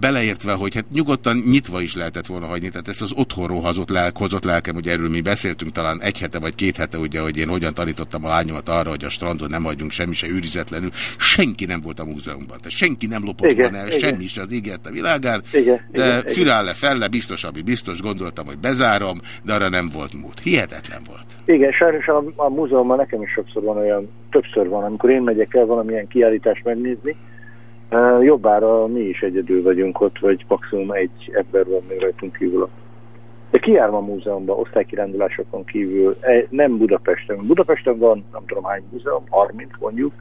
beleértve, hogy hát nyugodtan nyitva is lehetett volna hagyni, tehát ezt az otthonról hozott, lelk, hozott lelkem, hogy erről mi beszéltünk talán egy hete vagy két hete, ugye, hogy én hogyan tanítottam a lányomat arra, hogy a strandon nem hagyjunk semmi se őrizetlenül. Senki nem volt a múzeumban, tehát senki nem lopott igen, volna el, semmi is az ígért a világán, igen, de igen, fürálle felle, biztos, ami biztos, gondoltam, hogy bezárom, de arra nem volt mód. Hihetetlen volt. Igen, sajnos a, a múzeumban nekem is sokszor van olyan, többször van, amikor én megyek el valamilyen kiállítást megnézni, Jobbára mi is egyedül vagyunk ott, vagy maximum egy ember van még rajtunk kívül. De kiárom a múzeumban, osztálykirándulásokon kívül, e, nem Budapesten. Budapesten van, nem tudom hány múzeum, 30 mondjuk,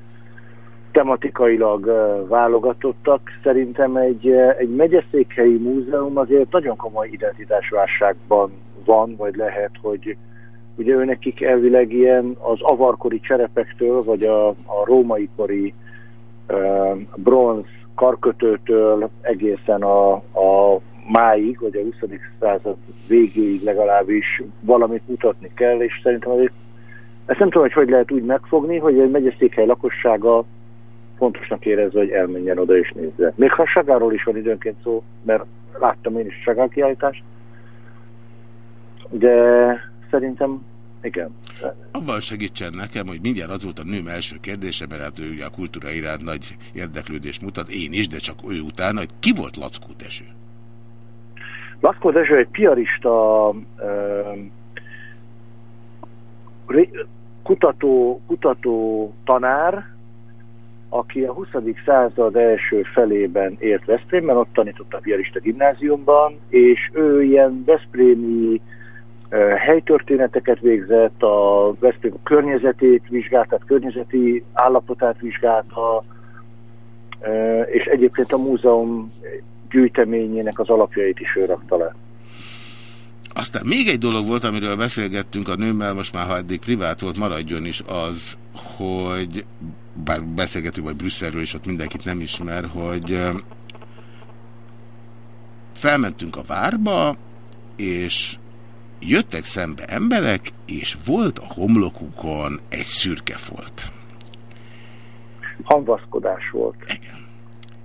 tematikailag válogatottak. Szerintem egy, egy megyeszékhelyi múzeum azért nagyon komoly identitásválságban van, vagy lehet, hogy ugye őnekik elvileg ilyen az avarkori cserepektől, vagy a, a római kori bronz karkötőtől egészen a, a máig, vagy a 20. század végéig legalábbis valamit mutatni kell, és szerintem azért ezt nem tudom, hogy hogy lehet úgy megfogni, hogy egy megyeszékhely lakossága fontosnak érezze, hogy elmenjen oda és nézze. Még ha Sagáról is van időnként szó, mert láttam én is Sagár kiállítást, de szerintem igen. Abban segítsen nekem, hogy mindjárt az volt a nőm első kérdése, mert hát ő ugye a kultúra iránt nagy érdeklődést mutat, én is, de csak ő utána, hogy ki volt Lackó Dezső? Lackó Dezső egy piarista kutató, kutató tanár, aki a 20. század első felében ért Veszprémben, ott tanított a piarista gimnáziumban, és ő ilyen Veszprémi helytörténeteket végzett, a Veszprém környezetét vizsgált, tehát környezeti állapotát vizsgálta, és egyébként a múzeum gyűjteményének az alapjait is ő rakta le. Aztán még egy dolog volt, amiről beszélgettünk a nőmmel, most már ha eddig privát volt, maradjon is az, hogy bár beszélgetünk majd Brüsszelről, és ott mindenkit nem ismer, hogy felmentünk a várba, és jöttek szembe emberek, és volt a homlokukon egy szürke folt. Hangvaszkodás volt. Igen.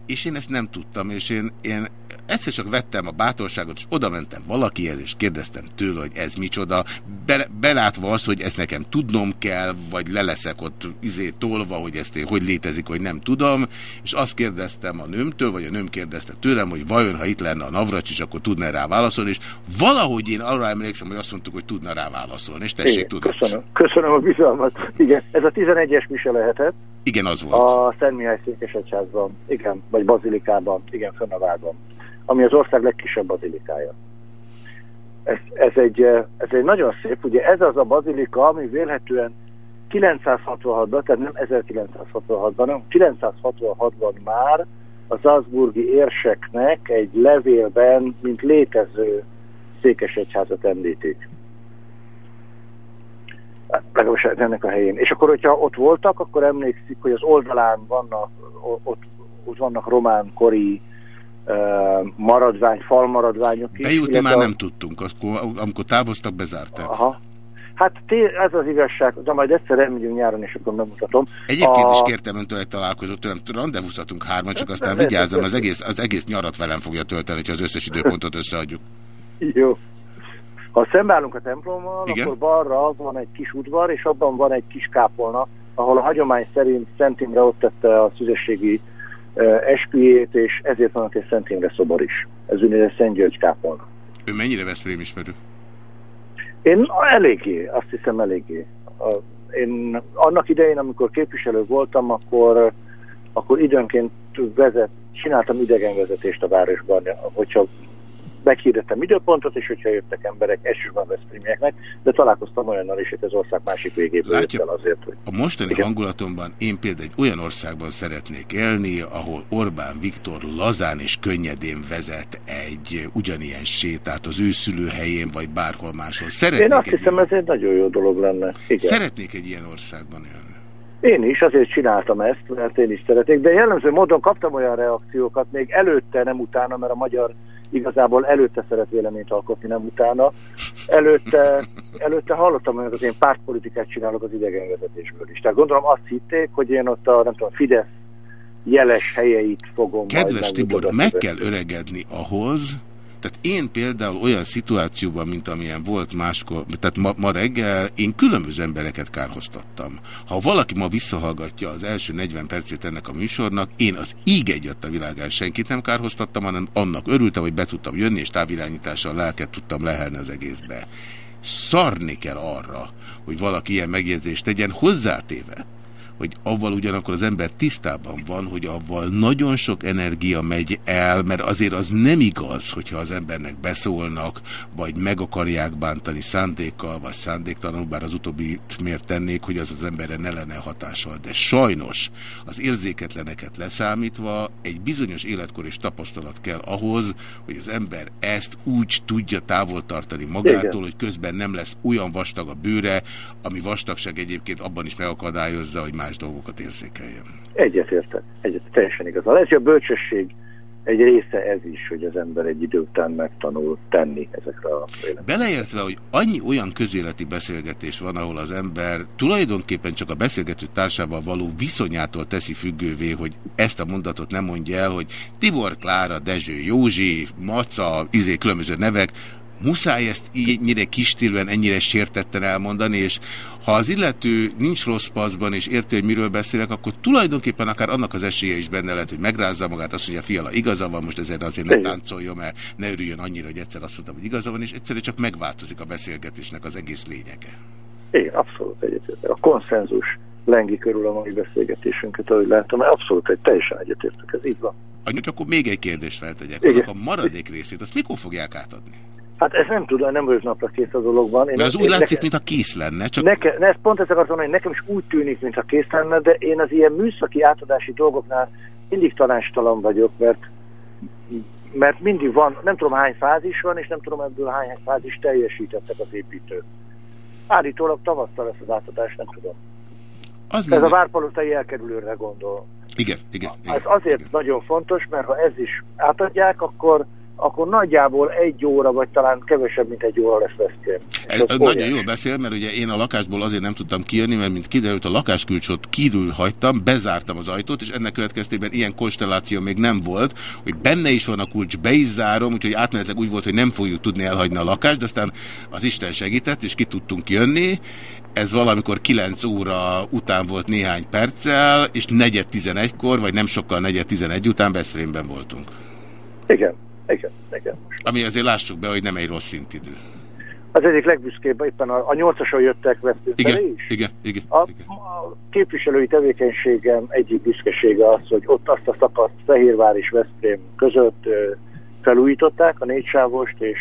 És én ezt nem tudtam, és én, én egyszer csak vettem a bátorságot, és oda mentem valakihez, és kérdeztem tőle, hogy ez micsoda, Be, belátva azt, hogy ezt nekem tudnom kell, vagy le leszek ott izé tolva, hogy ezt én hogy létezik, hogy nem tudom, és azt kérdeztem a nőmtől, vagy a nőm kérdezte tőlem, hogy vajon, ha itt lenne a Navracsics, akkor tudna rá válaszolni, és valahogy én arra emlékszem, hogy azt mondtuk, hogy tudna rá válaszolni, és tessék, tudod. Köszönöm. Köszönöm a bizalmat. Igen, ez a 11-es mise lehetett. Igen, az volt. A Szent Mihály Székesegyházban, igen, vagy Bazilikában, igen, fönn a várban ami az ország legkisebb bazilikája. Ez, ez, egy, ez egy nagyon szép, ugye ez az a bazilika, ami vélhetően 966-ban, tehát nem 1966-ban, hanem 966-ban már a Salzburgi érseknek egy levélben, mint létező székesegyházat említik. Legalábbis ennek a helyén. És akkor, hogyha ott voltak, akkor emlékszik, hogy az oldalán vannak, ott, ott vannak román kori maradvány, falmaradványok is. Bejutni már nem tudtunk, akkor, amikor távoztak, bezárták. Aha. Hát ez az igazság, de majd egyszer elmegyünk nyáron, és akkor megmutatom. Egyébként a... is kértem öntől egy találkozót, tőlem rendezvúzhatunk hárman, csak aztán vigyázzam, az egész, az egész nyarat velem fogja tölteni, ha az összes időpontot összeadjuk. Jó. Ha szembeállunk a templommal, Igen? akkor balra van egy kis udvar, és abban van egy kis kápolna, ahol a hagyomány szerint Szent Imre ott tette a szüzességi esküjét, és ezért van egy Szent Imre szobor is. Ez úgynevezett Szent György kápolna. Ő mennyire Veszprém ismerő? Én eléggé, azt hiszem eléggé. Én annak idején, amikor képviselő voltam, akkor, akkor időnként vezet, csináltam idegenvezetést a városban, hogyha meghirdettem időpontot, és hogyha jöttek emberek, elsősorban Veszprémieknek, de találkoztam olyannal is, hogy az ország másik végéből Látja, azért, hogy... A mostani igen. hangulatomban én például egy olyan országban szeretnék élni, ahol Orbán Viktor lazán és könnyedén vezet egy ugyanilyen sétát az ő szülőhelyén, vagy bárhol máshol. Szeretnék én azt hiszem, ilyen... ez egy nagyon jó dolog lenne. Igen. Szeretnék egy ilyen országban élni. Én is, azért csináltam ezt, mert én is szeretnék, de jellemző módon kaptam olyan reakciókat, még előtte, nem utána, mert a magyar igazából előtte szeret véleményt alkotni, nem utána. Előtte, előtte hallottam, hogy én pártpolitikát csinálok az idegenvezetésből is. Tehát gondolom azt hitték, hogy én ott a, nem tudom, Fidesz jeles helyeit fogom Kedves Tibor, meg kell öregedni ahhoz, tehát én például olyan szituációban, mint amilyen volt máskor, tehát ma, ma reggel, én különböző embereket kárhoztattam. Ha valaki ma visszahallgatja az első 40 percét ennek a műsornak, én az íg egyet a világán senkit nem kárhoztattam, hanem annak örültem, hogy be tudtam jönni, és távirányítással lelket tudtam lehelni az egészbe. Szarni kell arra, hogy valaki ilyen megjegyzést tegyen hozzátéve, hogy avval ugyanakkor az ember tisztában van, hogy avval nagyon sok energia megy el, mert azért az nem igaz, hogyha az embernek beszólnak, vagy meg akarják bántani szándékkal, vagy szándéktalanul, bár az utóbbi miért tennék, hogy az az emberre ne lenne hatással. De sajnos az érzéketleneket leszámítva egy bizonyos életkor és tapasztalat kell ahhoz, hogy az ember ezt úgy tudja távol tartani magától, Igen. hogy közben nem lesz olyan vastag a bőre, ami vastagság egyébként abban is megakadályozza, hogy más dolgokat érzékeljen. Egyetértek, egyet, teljesen igaz. Ez a bölcsesség egy része ez is, hogy az ember egy idő után megtanul tenni ezekre a véleményekre. Beleértve, hogy annyi olyan közéleti beszélgetés van, ahol az ember tulajdonképpen csak a beszélgető társával való viszonyától teszi függővé, hogy ezt a mondatot nem mondja el, hogy Tibor Klára, Dezső Józsi, Maca, izé különböző nevek, muszáj ezt ennyire kistílben, ennyire sértetten elmondani, és ha az illető nincs rossz paszban, és érti, hogy miről beszélek, akkor tulajdonképpen akár annak az esélye is benne lehet, hogy megrázza magát, azt mondja, fiala, igaza van, most ezért azért ne táncoljon, mert ne örüljön annyira, hogy egyszer azt mondtam, hogy igaza van, és egyszerűen csak megváltozik a beszélgetésnek az egész lényege. Igen, abszolút egyetértek. A konszenzus lengi körül a mai beszélgetésünket, ahogy látom, mert abszolút egy teljesen egyetértek, ez így van. Annyit, akkor még egy kérdést feltegyek. Annak a maradék részét, azt mikor fogják átadni? Hát ez nem tudom, nem vagyok napra kész a dologban. Én Mert az úgy látszik, nekem, mintha kész lenne. Csak... Neke, ne, ezt pont ezt akartam mondani, hogy nekem is úgy tűnik, mintha kész lenne, de én az ilyen műszaki átadási dolgoknál mindig tanástalan vagyok, mert mert mindig van, nem tudom hány fázis van, és nem tudom ebből hány fázis teljesítettek az építők. Állítólag tavasztal lesz az átadás, nem tudom. Az Ez a várpalotai elkerülőre gondol. Igen, igen. igen ez azért igen. nagyon fontos, mert ha ez is átadják, akkor akkor nagyjából egy óra, vagy talán kevesebb, mint egy óra lesz Veszprém. Ez nagyon jól beszél, mert ugye én a lakásból azért nem tudtam kijönni, mert mint kiderült, a lakáskulcsot kívül hagytam, bezártam az ajtót, és ennek következtében ilyen konstelláció még nem volt, hogy benne is van a kulcs, be is zárom, úgyhogy átmenetleg úgy volt, hogy nem fogjuk tudni elhagyni a lakást, de aztán az Isten segített, és ki tudtunk jönni. Ez valamikor 9 óra után volt néhány perccel, és negyed 11-kor, vagy nem sokkal negyed 11 után Veszprémben voltunk. Igen. Igen, igen. Ami azért lássuk be, hogy nem egy rossz szintidő. Az egyik legbüszkébb, éppen a, a nyolcason jöttek Veszprém igen, is. Igen, igen, a, igen. a képviselői tevékenységem egyik büszkesége az, hogy ott azt a szakaszt Fehérvár és Veszprém között felújították, a négysávost, és,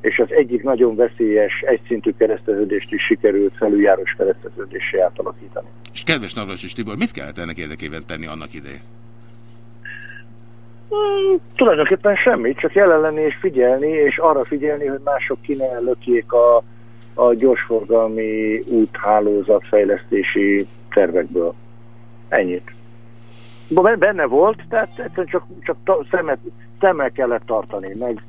és az egyik nagyon veszélyes egyszintű kereszteződést is sikerült felüljáros kereszteződésé átalakítani. És kedves Navras Tibor, mit kellett ennek érdekében tenni annak idején? Hmm, tulajdonképpen semmit, csak jelen lenni és figyelni, és arra figyelni, hogy mások ki ne lökjék a, a gyorsforgalmi úthálózat fejlesztési tervekből. Ennyit. Benne volt, tehát egyszerűen csak, csak szemmel kellett tartani, meg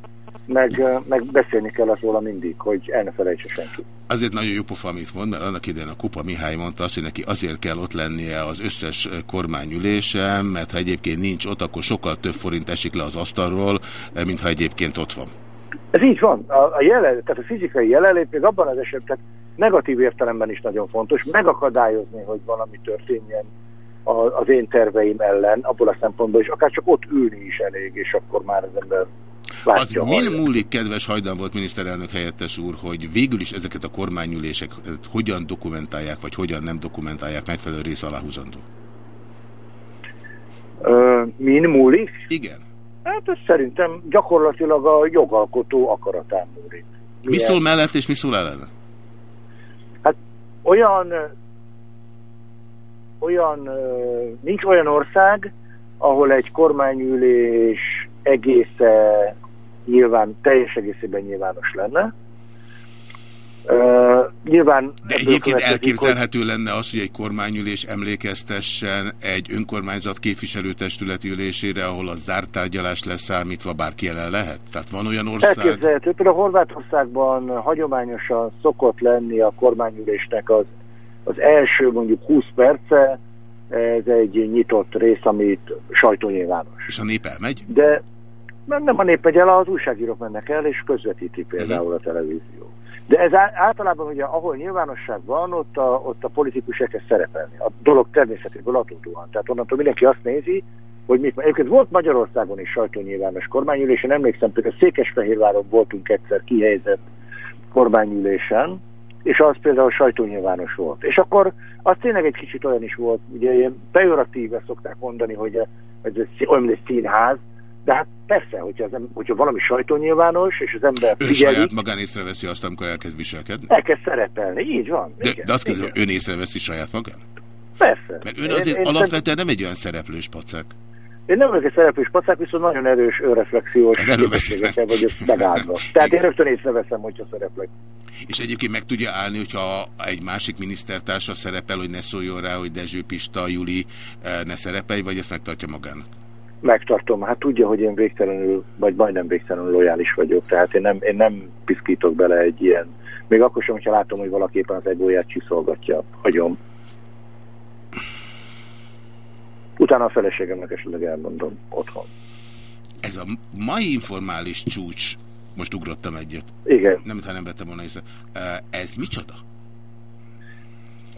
meg, meg beszélni kellett róla mindig, hogy el ne felejtse senki. Azért nagyon jó pofa, amit mond, mert annak idején a Kupa Mihály mondta azt, hogy neki azért kell ott lennie az összes kormányülésen, mert ha egyébként nincs ott, akkor sokkal több forint esik le az asztalról, mint ha egyébként ott van. Ez így van. A, a jelen, tehát a fizikai jelenlét még abban az esetben negatív értelemben is nagyon fontos, megakadályozni, hogy valami történjen az én terveim ellen, abból a szempontból is, akár csak ott ülni is elég, és akkor már az ember az min múlik, kedves Hajdan volt miniszterelnök helyettes úr, hogy végül is ezeket a kormányülések hogyan dokumentálják, vagy hogyan nem dokumentálják megfelelő rész aláhúzandó? min múlik? Igen. Hát ez szerintem gyakorlatilag a jogalkotó akaratán múlik. Mi szól mellett és mi szól ellen? Hát olyan, olyan, nincs olyan ország, ahol egy kormányülés egésze nyilván teljes egészében nyilvános lenne. Uh, nyilván De egyébként elképzelhető hogy... lenne az, hogy egy kormányülés emlékeztessen egy önkormányzat képviselőtestületi ülésére, ahol a zárt tárgyalás leszámítva bárki jelen lehet? Tehát van olyan ország... Elképzelhető. Például Horvátországban hagyományosan szokott lenni a kormányülésnek az, az első mondjuk 20 perce, ez egy nyitott rész, amit sajtónyilvános. És a nép elmegy? De nem, nem a nép megy el, az újságírók mennek el, és közvetíti például a televízió. De ez általában ugye, ahol nyilvánosság van, ott a, ott a politikus elkezd szerepelni. A dolog természetéből adódóan. Tehát onnantól mindenki azt nézi, hogy mit Egyébként volt Magyarországon is sajtónyilvános kormányülésen, emlékszem, például Székesfehérváron voltunk egyszer kihelyezett kormányülésen, és az például sajtónyilvános volt. És akkor az tényleg egy kicsit olyan is volt, ugye ilyen pejoratíve szokták mondani, hogy ez egy színház, de hát persze, hogyha, az, hogyha valami sajtónyilvános, és az ember Ön figyeli... saját magán észreveszi azt, amikor elkezd viselkedni? Elkezd szerepelni, így van. De, igen, de azt kérdezem, ön észreveszi saját magán? Persze. Mert ön azért én, én alapvetően nem egy olyan szereplős pacák. Én nem vagyok egy szereplős pacák, viszont nagyon erős önreflexiós hát képességekkel vagyok megáldva. Tehát én rögtön észreveszem, hogyha szereplek. És egyébként meg tudja állni, hogyha egy másik minisztertársa szerepel, hogy ne szóljon rá, hogy Dezső Pista, Juli eh, ne szerepelj, vagy ezt megtartja magának? Megtartom. Hát tudja, hogy én végtelenül, vagy majdnem végtelenül lojális vagyok. Tehát én nem, én nem piszkítok bele egy ilyen, még akkor sem, hogyha látom, hogy valaki éppen az egóját csiszolgatja. Hagyom. Utána a feleségemnek esetleg elmondom otthon. Ez a mai informális csúcs, most ugrottam egyet. Igen. Nem, ha nem vettem volna észre. Ez micsoda?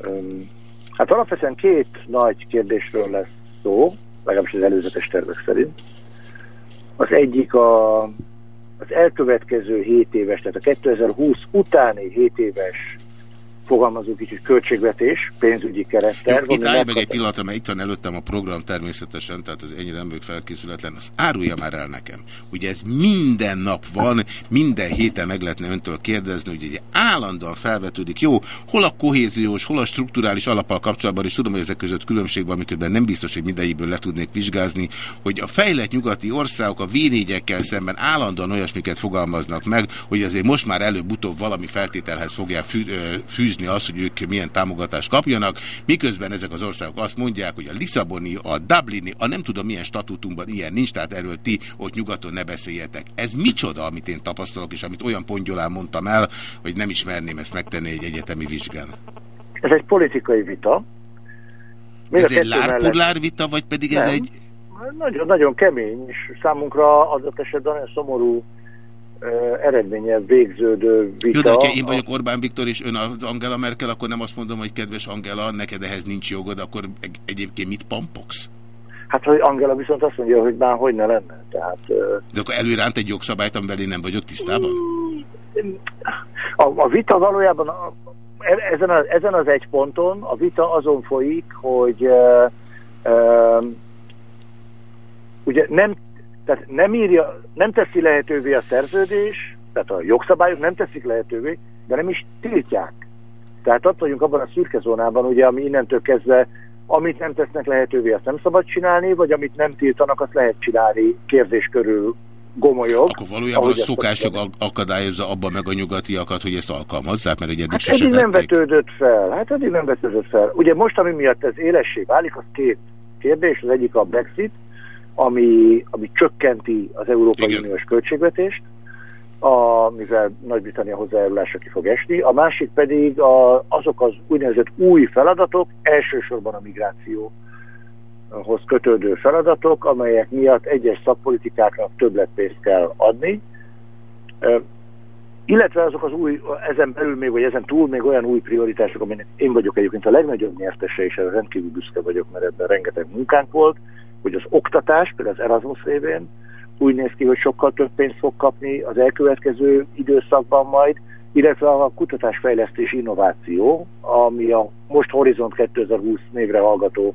Um, hát alapvetően két nagy kérdésről lesz szó, legalábbis az előzetes tervek szerint. Az egyik a, az elkövetkező 7 éves, tehát a 2020 utáni 7 éves fogalmazunk kicsit költségvetés, pénzügyi keretterv. Itt állj meg egy pillanatra, mert itt van előttem a program természetesen, tehát az ennyire nem felkészületlen. Azt árulja már el nekem. Ugye ez minden nap van, minden héten meg lehetne öntől kérdezni, hogy egy állandóan felvetődik, jó, hol a kohéziós, hol a strukturális alapal kapcsolatban, és tudom, hogy ezek között különbség van, miközben nem biztos, hogy mindegyikből le tudnék vizsgázni, hogy a fejlett nyugati országok a v szemben állandóan olyasmiket fogalmaznak meg, hogy azért most már előbb-utóbb valami feltételhez fogják fű, fűzni tűzni azt, hogy ők milyen támogatást kapjanak, miközben ezek az országok azt mondják, hogy a Lisszaboni, a Dublini, a nem tudom milyen statútumban ilyen nincs, tehát erről ti ott nyugaton ne beszéljetek. Ez micsoda, amit én tapasztalok, és amit olyan pongyolán mondtam el, hogy nem ismerném ezt megtenni egy egyetemi vizsgán. Ez egy politikai vita. Mind ez egy lárpurlár vita, vagy pedig nem. ez egy... Nagyon, nagyon kemény, és számunkra az esetben nagyon szomorú eredménye végződő vita. Jó, de hogyha én vagyok Orbán Viktor és ön az Angela Merkel, akkor nem azt mondom, hogy kedves Angela, neked ehhez nincs jogod, akkor egyébként mit pampogsz? Hát, hogy Angela viszont azt mondja, hogy már hogy ne lenne. Tehát, de akkor előránt egy jogszabályt, amivel én nem vagyok tisztában? A, a vita valójában a, ezen, a, ezen az egy ponton a vita azon folyik, hogy uh, uh, ugye nem tehát nem, írja, nem teszi lehetővé a szerződés, tehát a jogszabályok nem teszik lehetővé, de nem is tiltják. Tehát ott vagyunk abban a szürke zónában, ugye, ami innentől kezdve, amit nem tesznek lehetővé, azt nem szabad csinálni, vagy amit nem tiltanak, azt lehet csinálni kérdés körül gomolyog. Akkor valójában a szokások akadályozza abban meg a nyugatiakat, hogy ezt alkalmazzák, mert egy eddig hát eddig nem vetődött fel. Hát eddig nem vetődött fel. Ugye most, ami miatt ez élessé válik, az két kérdés. Az egyik a Brexit, ami, ami csökkenti az Európai Igen. Uniós költségvetést, a, mivel Nagy-Britannia hozzájárulása ki fog esni, a másik pedig a, azok az úgynevezett új feladatok, elsősorban a migrációhoz kötődő feladatok, amelyek miatt egyes szakpolitikáknak többletpénzt kell adni, illetve azok az új, ezen belül még, vagy ezen túl még olyan új prioritások, aminek én vagyok egyébként a legnagyobb nyertese, és erre rendkívül büszke vagyok, mert ebben rengeteg munkánk volt, hogy az oktatás, például az Erasmus révén úgy néz ki, hogy sokkal több pénzt fog kapni az elkövetkező időszakban majd, illetve a kutatásfejlesztés innováció, ami a most Horizont 2020 névre hallgató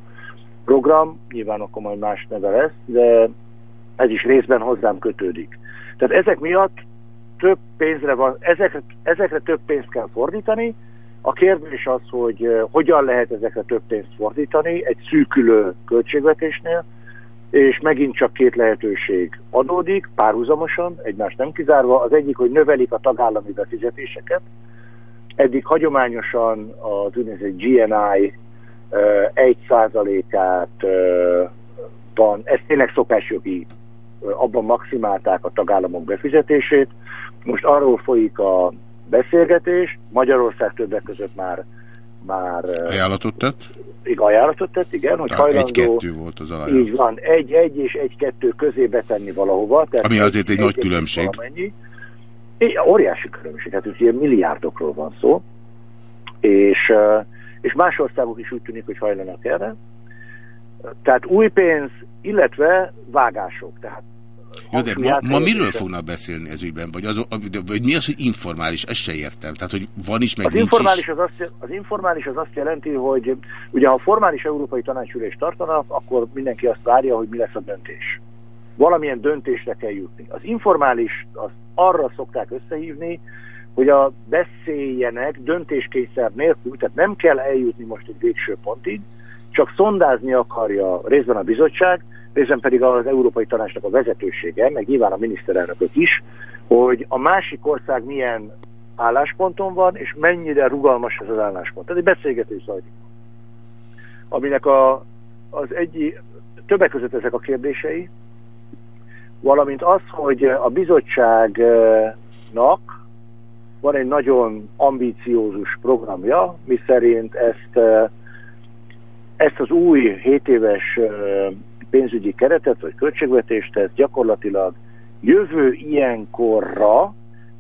program, nyilván akkor majd más neve lesz, de ez is részben hozzám kötődik. Tehát ezek miatt több pénzre van, ezekre, ezekre több pénzt kell fordítani, a kérdés az, hogy hogyan lehet ezekre több pénzt fordítani egy szűkülő költségvetésnél, és megint csak két lehetőség adódik, párhuzamosan, egymást nem kizárva. Az egyik, hogy növelik a tagállami befizetéseket. Eddig hagyományosan az úgynevezett GNI 1%-át van, ez tényleg szokásjogi, abban maximálták a tagállamok befizetését. Most arról folyik a beszélgetés, Magyarország többek között már már... Ajánlatot tett? Igen, ajánlatot tett, igen, hogy tehát hajlandó... Egy-kettő volt az ajánlat. Így van, egy-egy és egy-kettő közé betenni valahova. Tehát Ami azért egy, egy nagy különbség. Valamennyi. É, óriási különbség, tehát ugye milliárdokról van szó, és, és más országok is úgy tűnik, hogy hajlanak erre. Tehát új pénz, illetve vágások. Tehát jó, de ma, ma miről fognak beszélni ez ügyben? Vagy, az, vagy mi az, hogy informális? Ezt se értem. Tehát, hogy van is, meg az nincs informális is. Az azt, az informális az azt jelenti, hogy ugye ha formális európai tanácsülést tartanak, akkor mindenki azt várja, hogy mi lesz a döntés. Valamilyen döntésre kell jutni. Az informális az arra szokták összehívni, hogy a beszéljenek döntéskényszer nélkül, tehát nem kell eljutni most egy végső pontig, csak szondázni akarja részben a bizottság, részben pedig az Európai Tanácsnak a vezetősége, meg nyilván a miniszterelnökök is, hogy a másik ország milyen állásponton van, és mennyire rugalmas ez az álláspont. Tehát egy beszélgetés zajlik. Aminek a, az egy, többek között ezek a kérdései, valamint az, hogy a bizottságnak van egy nagyon ambíciózus programja, miszerint ezt, ezt az új 7 éves pénzügyi keretet, vagy költségvetést, ez gyakorlatilag jövő ilyenkorra,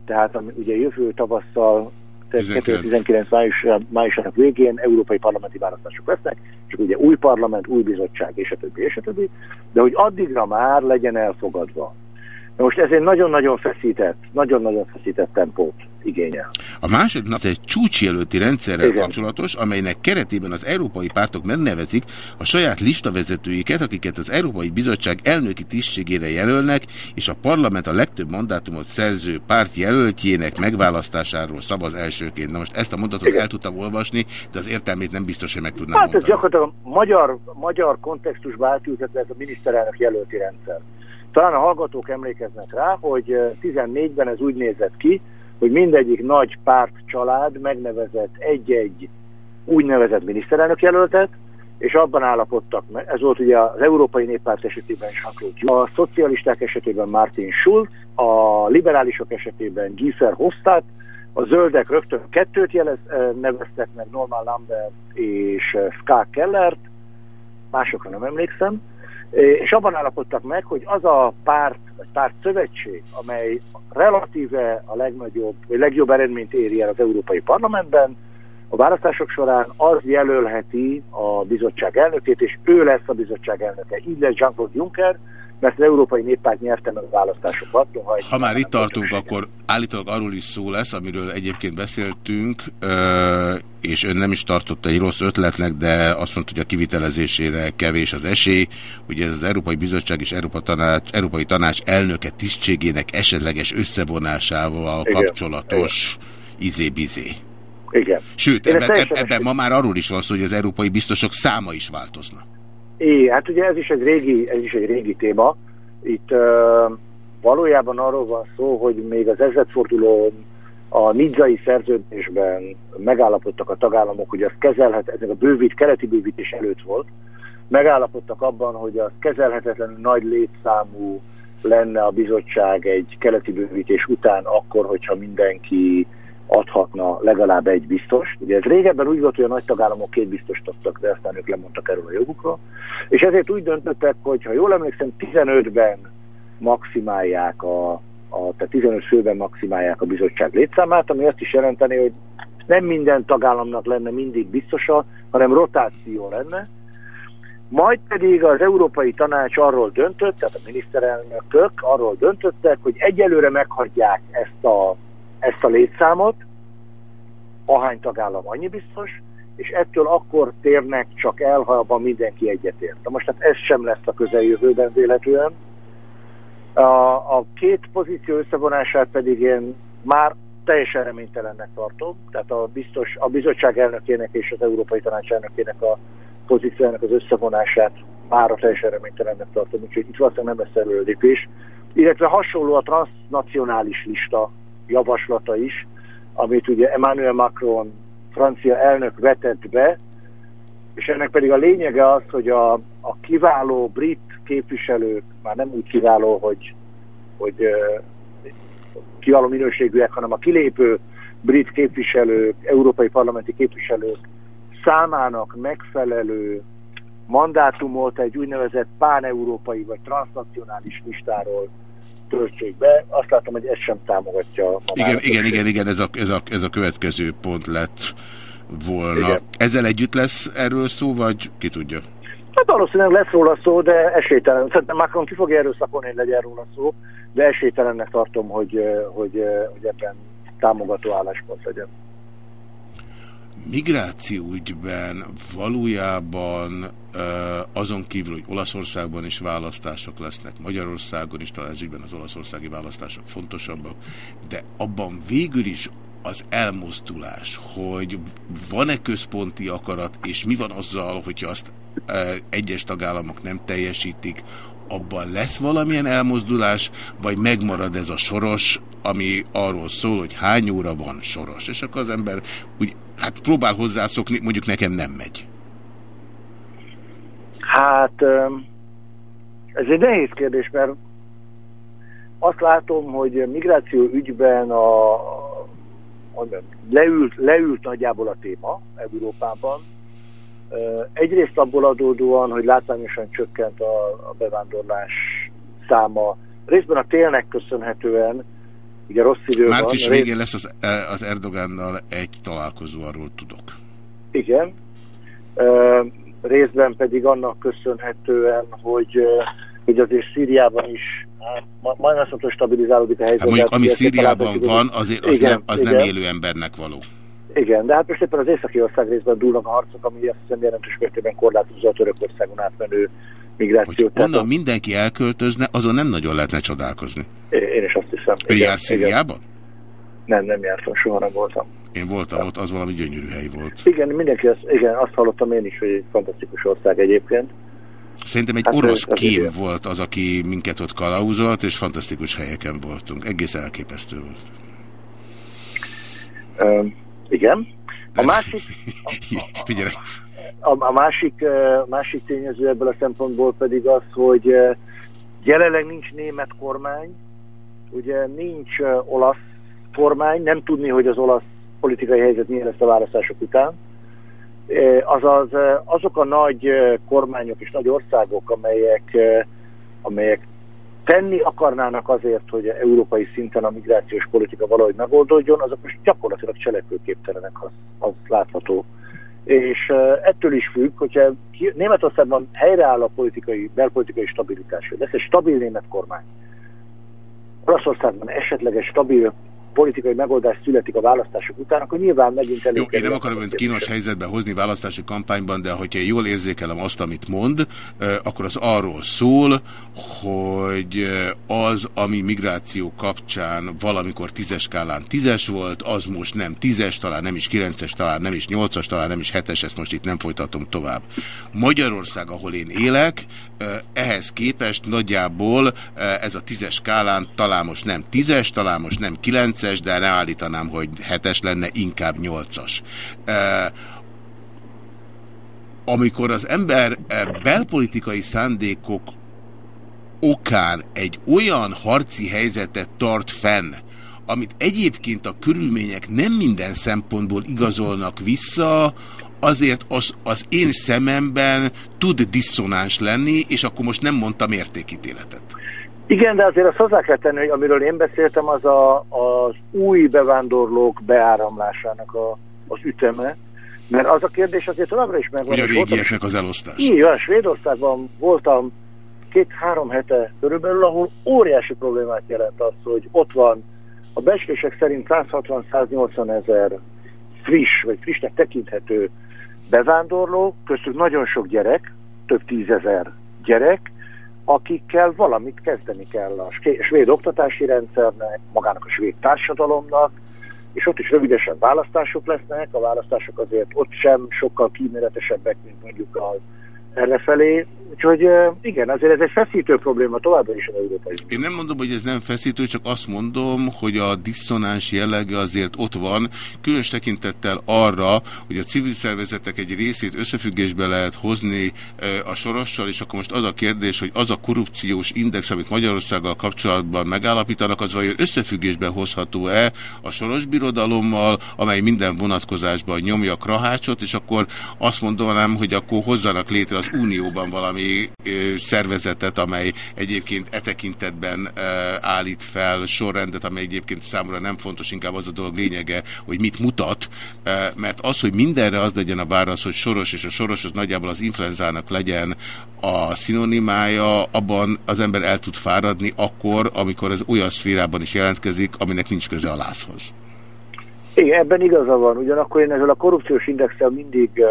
tehát ugye jövő tavasszal 2019 május, májusának végén európai parlamenti választások lesznek, csak ugye új parlament, új bizottság, és a többi, és a többi, de hogy addigra már legyen elfogadva. Most ez egy nagyon-nagyon feszített, nagyon-nagyon feszített tempót igényel. A második nap egy csúcsjelölti rendszerrel Igen. kapcsolatos, amelynek keretében az európai pártok megnevezik a saját listavezetőiket, akiket az Európai Bizottság elnöki tisztségére jelölnek, és a parlament a legtöbb mandátumot szerző párt jelöltjének megválasztásáról szavaz elsőként. Na most ezt a mondatot Igen. el tudtam olvasni, de az értelmét nem biztos, hogy meg tudnám hát mondani. Hát ez gyakorlatilag magyar, magyar kontextusban átültetve ez a miniszterelnök jelölti rendszer. Talán a hallgatók emlékeznek rá, hogy 14-ben ez úgy nézett ki, hogy mindegyik nagy párt család megnevezett egy-egy úgynevezett miniszterelnök jelöltet, és abban állapodtak meg, ez volt ugye az Európai Néppárt esetében Jean-Claude a szocialisták esetében Martin Schulz, a liberálisok esetében Giefer Hofstadt, a zöldek rögtön kettőt jelez, neveztek meg, Norman Lambert és Ska Kellert, másokra nem emlékszem, és abban állapodtak meg, hogy az a párt, vagy párt szövetség, amely relatíve a legnagyobb, vagy legjobb eredményt éri el az Európai Parlamentben, a választások során az jelölheti a bizottság elnökét, és ő lesz a bizottság elnöke. Így lesz Jean-Claude Juncker, mert az Európai Néppárt nyerte meg a választásokat. Ha, ha már itt tartunk, akkor állítólag arról is szó lesz, amiről egyébként beszéltünk, és ön nem is tartotta egy rossz ötletnek, de azt mondta, hogy a kivitelezésére kevés az esély. Ugye ez az Európai Bizottság és Európa Tanács, Európai Tanács elnöke tisztségének esetleges összevonásával Igen. kapcsolatos izé-bizé. Igen. Sőt, ebben, ebben ma már arról is van szó, hogy az európai biztosok száma is változna. É, hát ugye ez is egy régi, ez is egy régi téma. Itt uh, valójában arról van szó, hogy még az ezredfordulón a nidzai szerződésben megállapodtak a tagállamok, hogy az kezelhet, ezek a bővít, keleti bővítés előtt volt, megállapodtak abban, hogy az kezelhetetlen nagy létszámú lenne a bizottság egy keleti bővítés után, akkor, hogyha mindenki adhatna legalább egy biztos. Ugye ez régebben úgy volt, hogy a nagy tagállamok két biztost adtak, de aztán ők lemondtak erről a jogukról. És ezért úgy döntöttek, hogy ha jól emlékszem, 15-ben maximálják a, a, tehát 15 főben maximálják a bizottság létszámát, ami azt is jelenteni, hogy nem minden tagállamnak lenne mindig biztosa, hanem rotáció lenne. Majd pedig az Európai Tanács arról döntött, tehát a miniszterelnökök arról döntöttek, hogy egyelőre meghagyják ezt a ezt a létszámot, ahány tagállam annyi biztos, és ettől akkor térnek csak el, ha abban mindenki egyetért. Na most hát ez sem lesz a közeljövőben véletlenül. A, a két pozíció összevonását pedig én már teljesen reménytelennek tartom, tehát a, biztos, a bizottság elnökének és az Európai Tanács elnökének a pozíciójának az összevonását már a teljesen reménytelennek tartom, úgyhogy itt valószínűleg nem lesz előlépés. Illetve hasonló a transnacionális lista javaslata is, amit ugye Emmanuel Macron francia elnök vetett be, és ennek pedig a lényege az, hogy a, a kiváló brit képviselők, már nem úgy kiváló, hogy, hogy kiváló minőségűek, hanem a kilépő brit képviselők, európai parlamenti képviselők számának megfelelő mandátumot egy úgynevezett páneurópai vagy transnacionális listáról töltsék be. Azt látom, hogy ez sem támogatja. Igen, igen, igen, igen, ez a, ez, a, ez a következő pont lett volna. Igen. Ezzel együtt lesz erről szó, vagy ki tudja? Hát valószínűleg lesz róla szó, de esélytelen. Szerintem Macron ki fogja erőszakolni, hogy legyen róla szó, de esélytelennek tartom, hogy, hogy, hogy ebben támogató álláspont legyen. Migráció ügyben valójában azon kívül, hogy Olaszországban is választások lesznek, Magyarországon is talán ez ügyben az olaszországi választások fontosabbak, de abban végül is az elmozdulás, hogy van-e központi akarat, és mi van azzal, hogyha azt egyes tagállamok nem teljesítik, abban lesz valamilyen elmozdulás, vagy megmarad ez a soros, ami arról szól, hogy hány óra van soros, és akkor az ember úgy, hát próbál hozzászokni, mondjuk nekem nem megy. Hát ez egy nehéz kérdés, mert azt látom, hogy migráció ügyben a, mondjam, leült, leült nagyjából a téma Európában. Egyrészt abból adódóan, hogy látványosan csökkent a, a bevándorlás száma, részben a télnek köszönhetően, ugye rossz időben. Március végén lesz az, e, az Erdogánnal egy találkozó, arról tudok. Igen. Részben pedig annak köszönhetően, hogy, hogy azért Szíriában is majdnem azt mondta, stabilizálódik a helyzet. Hát mondjuk, ami Szíriában van, azért az, igen, nem, az igen. nem élő embernek való. Igen, de hát most éppen az északi ország részben dúlnak a harcok, ami azt hiszem jelentős mértékben korlátozza a Törökországon átmenő migrációt. Hogy onnan mindenki elköltözne, azon nem nagyon lehetne csodálkozni. Én is azt hiszem. Ő jár Szíriában? Nem, nem jártam, soha nem voltam. Én voltam ja. ott, az valami gyönyörű hely volt. Igen, mindenki azt, igen, azt hallottam én is, hogy egy fantasztikus ország egyébként. Szerintem egy hát orosz kém volt az, aki minket ott kalauzolt, és fantasztikus helyeken voltunk. Egész elképesztő volt. Uh, igen. A másik... Figyelj. A, a másik, másik tényező ebből a szempontból pedig az, hogy jelenleg nincs német kormány, ugye nincs olasz kormány, nem tudni, hogy az olasz politikai helyzet milyen lesz a választások után azaz azok a nagy kormányok és nagy országok, amelyek, amelyek tenni akarnának azért, hogy európai szinten a migrációs politika valahogy megoldódjon, azok most gyakorlatilag cselekvőképtelenek, az, az látható. És ettől is függ, hogyha Németországban helyreáll a politikai, belpolitikai stabilitás, lesz egy stabil német kormány, Olaszországban esetleges stabil politikai megoldás születik a választások után, akkor nyilván megint elég... Jó, én nem akarom önt kínos helyzetbe hozni választási kampányban, de hogyha jól érzékelem azt, amit mond, akkor az arról szól, hogy az, ami migráció kapcsán valamikor tízes skálán tízes volt, az most nem tízes, talán nem is kilences, talán nem is nyolcas, talán nem is hetes, ezt most itt nem folytatom tovább. Magyarország, ahol én élek, ehhez képest nagyjából ez a tízes skálán talán most nem tízes, talán most nem kilences, 9-es, de ne állítanám, hogy 7-es lenne, inkább 8-as. Amikor az ember belpolitikai szándékok okán egy olyan harci helyzetet tart fenn, amit egyébként a körülmények nem minden szempontból igazolnak vissza, azért az, az én szememben tud diszonáns lenni, és akkor most nem mondtam értékítéletet. Igen, de azért azt hozzá kell tenni, hogy amiről én beszéltem, az a, az új bevándorlók beáramlásának a, az üteme, mert az a kérdés azért továbbra is megvan. Hogy a régieknek az elosztás. Így van, Svédországban voltam két-három hete körülbelül, ahol óriási problémát jelent az, hogy ott van a becslések szerint 160-180 ezer friss, vagy frissnek tekinthető bevándorló, köztük nagyon sok gyerek, több tízezer gyerek, akikkel valamit kezdeni kell a svéd oktatási rendszernek, magának a svéd társadalomnak, és ott is rövidesen választások lesznek, a választások azért ott sem sokkal kíméletesebbek, mint mondjuk az errefelé, Úgyhogy igen, azért ez egy feszítő probléma továbbra is a európai. Én nem mondom, hogy ez nem feszítő, csak azt mondom, hogy a diszonáns jellege azért ott van, különös tekintettel arra, hogy a civil szervezetek egy részét összefüggésbe lehet hozni a sorossal, és akkor most az a kérdés, hogy az a korrupciós index, amit Magyarországgal kapcsolatban megállapítanak, az vajon összefüggésbe hozható-e a soros birodalommal, amely minden vonatkozásban nyomja a krahácsot, és akkor azt mondanám, hogy akkor hozzanak létre az Unióban valami szervezetet, amely egyébként e tekintetben állít fel sorrendet, amely egyébként számomra nem fontos, inkább az a dolog lényege, hogy mit mutat, mert az, hogy mindenre az legyen a válasz, hogy soros, és a soros az nagyjából az influenzának legyen a szinonimája, abban az ember el tud fáradni akkor, amikor ez olyan szférában is jelentkezik, aminek nincs köze a lázhoz. Igen, ebben igaza van. Ugyanakkor én ezzel a korrupciós indexel mindig uh,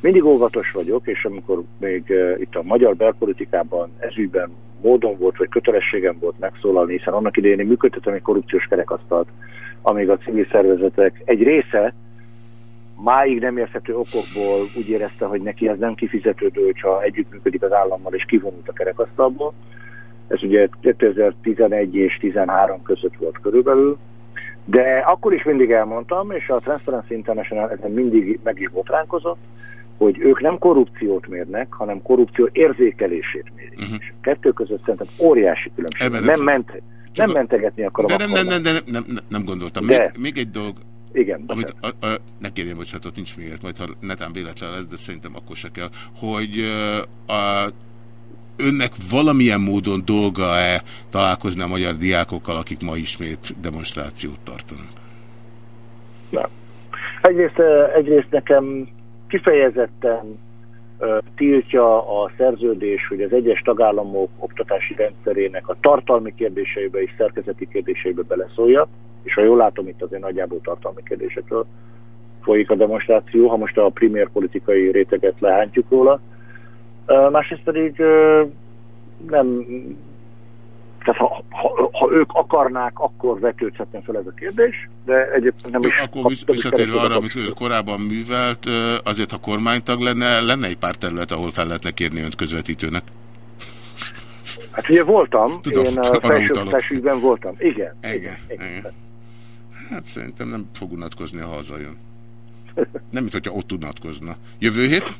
mindig óvatos vagyok, és amikor még uh, itt a magyar belpolitikában ezügyben módon volt, vagy kötelességem volt megszólalni, hiszen annak idején én működtetem egy korrupciós kerekasztalt, amíg a civil szervezetek egy része máig nem érthető okokból úgy érezte, hogy neki ez nem kifizetődő, hogyha együttműködik az állammal, és kivonult a kerekasztalból. Ez ugye 2011 és 2013 között volt körülbelül. De akkor is mindig elmondtam, és a Transparency International ezen mindig meg is botránkozott, hogy ők nem korrupciót mérnek, hanem korrupció érzékelését mérik. Uh-huh. És a kettő között szerintem óriási különbség. Ebben nem, ment, nem mentegetni akarom. De nem, nem, nem, nem, nem, nem, nem gondoltam. De, még, még egy dolog, igen, amit, a, a, ne kérjem bocsánatot, nincs miért, majd ha netán véletlen lesz, de szerintem akkor se kell, hogy a, önnek valamilyen módon dolga-e találkozni a magyar diákokkal, akik ma ismét demonstrációt tartanak? Nem. Egyrészt, egyrészt nekem kifejezetten tiltja a szerződés, hogy az egyes tagállamok oktatási rendszerének a tartalmi kérdéseibe és szerkezeti kérdéseibe beleszólja, és ha jól látom, itt azért nagyjából tartalmi kérdésekről folyik a demonstráció, ha most a primér politikai réteget lehántjuk róla. Másrészt pedig nem tehát ha, ha, ha ők akarnák, akkor vetődhetne fel ez a kérdés, de egyébként nem Jó, is... Akkor visz, visszatérve arra, amit ő korábban művelt, azért ha kormánytag lenne, lenne egy pár terület, ahol fel lehetne kérni önt közvetítőnek? Hát ugye voltam, Tudom, én a felsőoktatásügyben voltam. Igen. Igen, igen, igen. Hát szerintem nem fog unatkozni, ha hazajön. Nem, mint hogyha ott unatkozna. Jövő hét?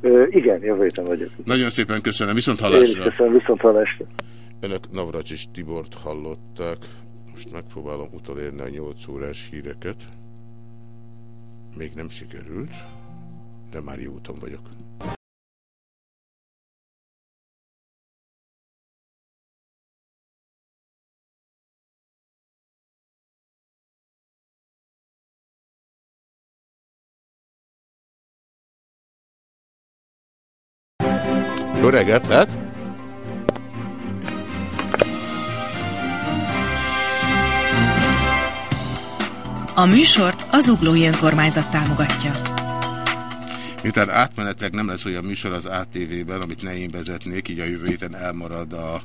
Ö, igen, jövő héten vagyok. Nagyon szépen köszönöm, viszont hallásra. Én is köszönöm, viszont hallásra. Önök Navracsis Tibort hallották. Most megpróbálom utolérni a 8 órás híreket. Még nem sikerült, de már jó úton vagyok. Jó reggelt, lehet? A műsort az Uglói Önkormányzat támogatja. Miután átmenetleg nem lesz olyan műsor az ATV-ben, amit ne én vezetnék, így a jövő héten elmarad a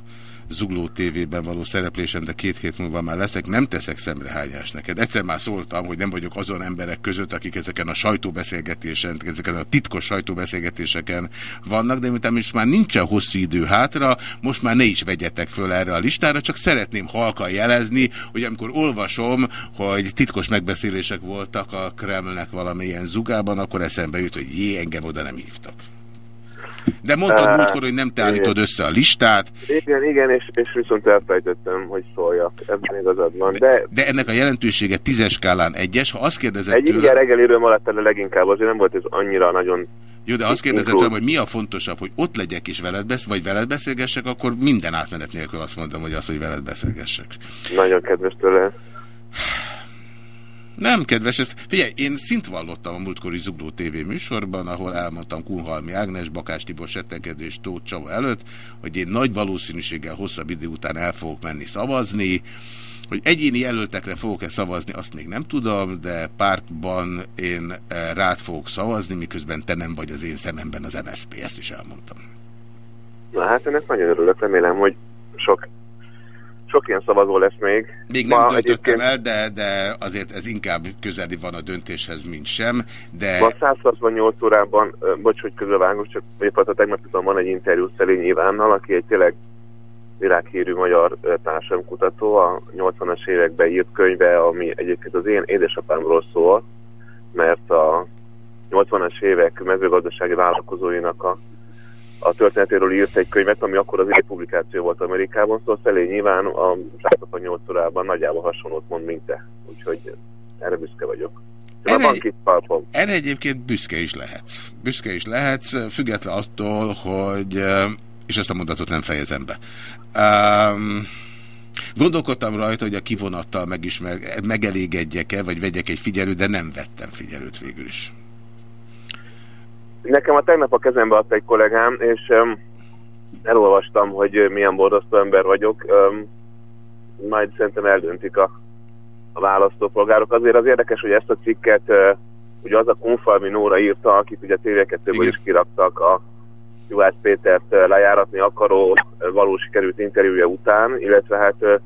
Zugló TV-ben való szereplésem, de két hét múlva már leszek, nem teszek szemrehányás neked. Egyszer már szóltam, hogy nem vagyok azon emberek között, akik ezeken a sajtóbeszélgetésen, ezeken a titkos sajtóbeszélgetéseken vannak, de miután is már nincsen hosszú idő hátra, most már ne is vegyetek föl erre a listára, csak szeretném halkan jelezni, hogy amikor olvasom, hogy titkos megbeszélések voltak a Kremlnek valamilyen zugában, akkor eszembe jut, hogy jé, engem oda nem hívtak. De mondtad uh, múltkor, hogy nem te állítod össze a listát. Igen, igen, és, és viszont elfejtettem, hogy szóljak. Ebben igazad van. De, de ennek a jelentősége tízes skálán egyes. Ha azt kérdezett Egy tőle... igen reggeliről maradt el leginkább, azért nem volt ez annyira nagyon... Jó, de azt kérdezett tőlem, hogy mi a fontosabb, hogy ott legyek és veled besz vagy veled beszélgessek, akkor minden átmenet nélkül azt mondom, hogy az, hogy veled beszélgessek. Nagyon kedves tőle. Nem, kedves, ezt, figyelj, én szint vallottam a múltkori Zugló TV műsorban, ahol elmondtam Kunhalmi Ágnes, Bakás Tibor Settenkedő és Tóth Csaba előtt, hogy én nagy valószínűséggel hosszabb idő után el fogok menni szavazni, hogy egyéni jelöltekre fogok-e szavazni, azt még nem tudom, de pártban én eh, rád fogok szavazni, miközben te nem vagy az én szememben az MSZP, ezt is elmondtam. Na hát ennek nagyon örülök, remélem, hogy sok sok ilyen szavazó lesz még. Még nem Ma döntöttem el, de, de azért ez inkább közeli van a döntéshez, mint sem. De... Ma 168 órában, bocs, hogy közölvágos, csak a tegnap tudom, van egy interjú Szelény Ivánnal, aki egy tényleg világhírű magyar társadalomkutató, a 80-as években írt könyve, ami egyébként az én édesapámról szól, mert a 80-as évek mezőgazdasági vállalkozóinak a a történetéről írt egy könyvet, ami akkor az egy publikáció volt Amerikában, szóval Szelé nyilván a 168 órában nagyjából hasonlót mond, mint te. Úgyhogy erre büszke vagyok. Erre, egy, erre egyébként büszke is lehetsz. Büszke is lehetsz, független attól, hogy, és ezt a mondatot nem fejezem be. Um, Gondolkodtam rajta, hogy a kivonattal megismer, megelégedjek-e, vagy vegyek egy figyelőt, de nem vettem figyelőt végül is. Nekem a tegnap a kezembe adta egy kollégám, és um, elolvastam, hogy milyen borzasztó ember vagyok. Um, majd szerintem eldöntik a, a választópolgárok. Azért az érdekes, hogy ezt a cikket uh, ugye az a Kunfalmi Nóra írta, akit ugye TV2-ből is kiraktak a Juhász Pétert lejáratni akaró valós sikerült interjúja után, illetve hát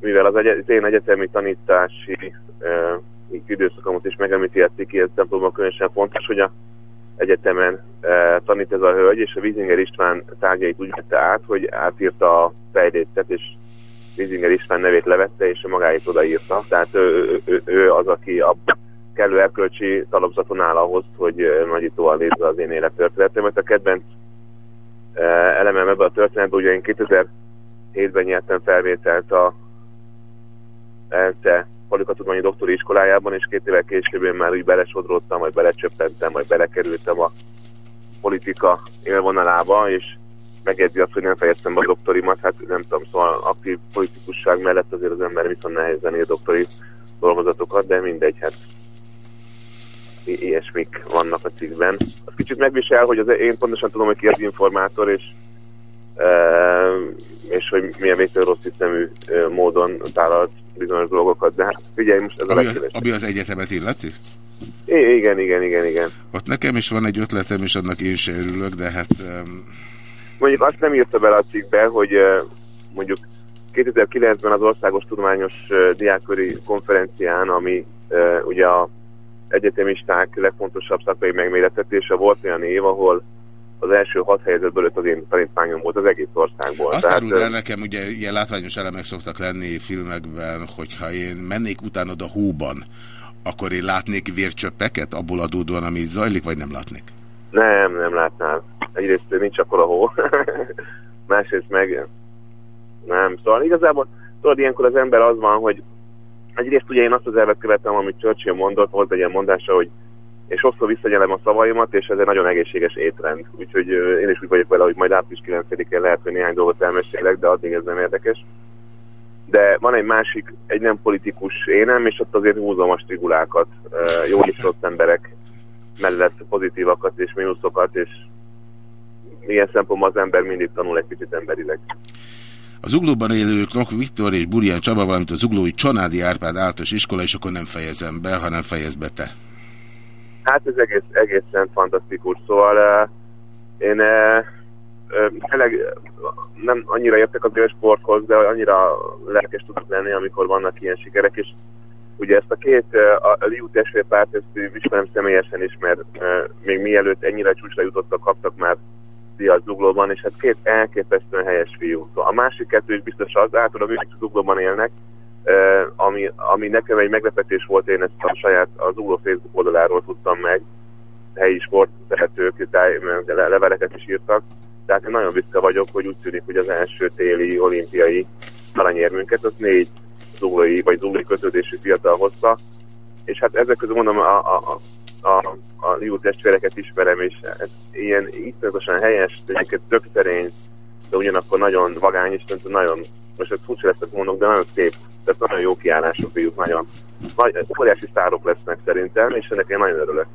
mivel az, egy, az én egyetemi tanítási uh, időszakomat is megemlíti a cikk, ilyen szempontból különösen fontos, hogy a egyetemen e, tanít ez a hölgy, és a Wiesinger István tárgyait úgy vette át, hogy átírta a fejlétet, és Wiesinger István nevét levette, és magáit odaírta. Tehát ő, ő, ő az, aki a kellő erkölcsi talapzaton áll ahhoz, hogy nagyítóan nézze az én élettörténetemet. A kedvenc e, elemem ebben a történetben, ugye én 2007-ben nyertem felvételt a ELTE Palikatudományi Doktori Iskolájában, és két évvel később én már úgy belesodródtam, vagy belecsöppentem, vagy belekerültem a politika élvonalába, és megérzi azt, hogy nem fejeztem be a doktorimat, hát nem tudom, szóval aktív politikusság mellett azért az ember viszont nehezen ír doktori dolgozatokat, de mindegy, hát ilyesmik vannak a cikkben. Az kicsit megvisel, hogy az, én pontosan tudom, hogy ki az informátor, és, és hogy milyen végtelen rossz hiszemű módon tállalt bizonyos dolgokat, de hát figyelj, most ez ami a az, Ami az egyetemet illeti? I igen, igen, igen, igen. Ott nekem is van egy ötletem, és annak én se örülök, de hát... Um... Mondjuk azt nem írta bele a cikkbe, hogy uh, mondjuk 2009-ben az Országos Tudományos Diáköri Konferencián, ami uh, ugye a egyetemisták legfontosabb szakmai megméretetése volt olyan év, ahol az első hat helyzetből öt az én tanítványom volt az egész országból. Azt áruld el nekem, ugye ilyen látványos elemek szoktak lenni filmekben, hogyha én mennék utánod a hóban, akkor én látnék vércsöppeket abból adódóan, ami zajlik, vagy nem látnék? Nem, nem látnál. Egyrészt nincs akkor a hó. Másrészt meg nem. Szóval igazából tudod, ilyenkor az ember az van, hogy egyrészt ugye én azt az elvet követem, amit Churchill mondott, volt egy ilyen mondása, hogy és sokszor visszagyelem a szavaimat, és ez egy nagyon egészséges étrend. Úgyhogy én is úgy vagyok vele, hogy majd április 9-én lehet, hogy néhány dolgot elmesélek, de addig ez nem érdekes. De van egy másik, egy nem politikus énem, és ott azért húzom a strigulákat, jó és rossz emberek mellett pozitívakat és mínuszokat, és ilyen szempontból az ember mindig tanul egy kicsit emberileg. Az uglóban élők Nok Viktor és Burján Csaba, valamint az uglói Csanádi Árpád általános iskola, és akkor nem fejezem be, hanem fejez be te. Hát ez egész, egészen fantasztikus, szóval uh, én uh, tényleg nem annyira értek az sporthoz, de annyira lelkes tudok lenni, amikor vannak ilyen sikerek, és ugye ezt a két, a Liu testvérpárt, ezt ismerem személyesen is, mert még mielőtt ennyire csúcsra jutottak, kaptak már díjat Zuglóban, és hát két elképesztően helyes fiú. A másik kettő is biztos az, általában ők Zuglóban élnek, ami, ami nekem egy meglepetés volt, én ezt a saját az ULO Facebook oldaláról tudtam meg, helyi sportszeretők, leveleket is írtak, tehát én nagyon büszke vagyok, hogy úgy tűnik, hogy az első téli olimpiai aranyérmünket az négy zuglói vagy zuglói kötődésű fiatal hozta, és hát ezek közül mondom, a, a, a, a Liu testvéreket ismerem, és ez ilyen iszonyatosan helyes, egyébként tök szerény, de ugyanakkor nagyon vagány, és nagyon, most furcsa lesz, mondok, de nagyon szép tehát nagyon jó kiállású fiúk, nagyon nagy, óriási sztárok lesznek szerintem, és ennek én nagyon örülök.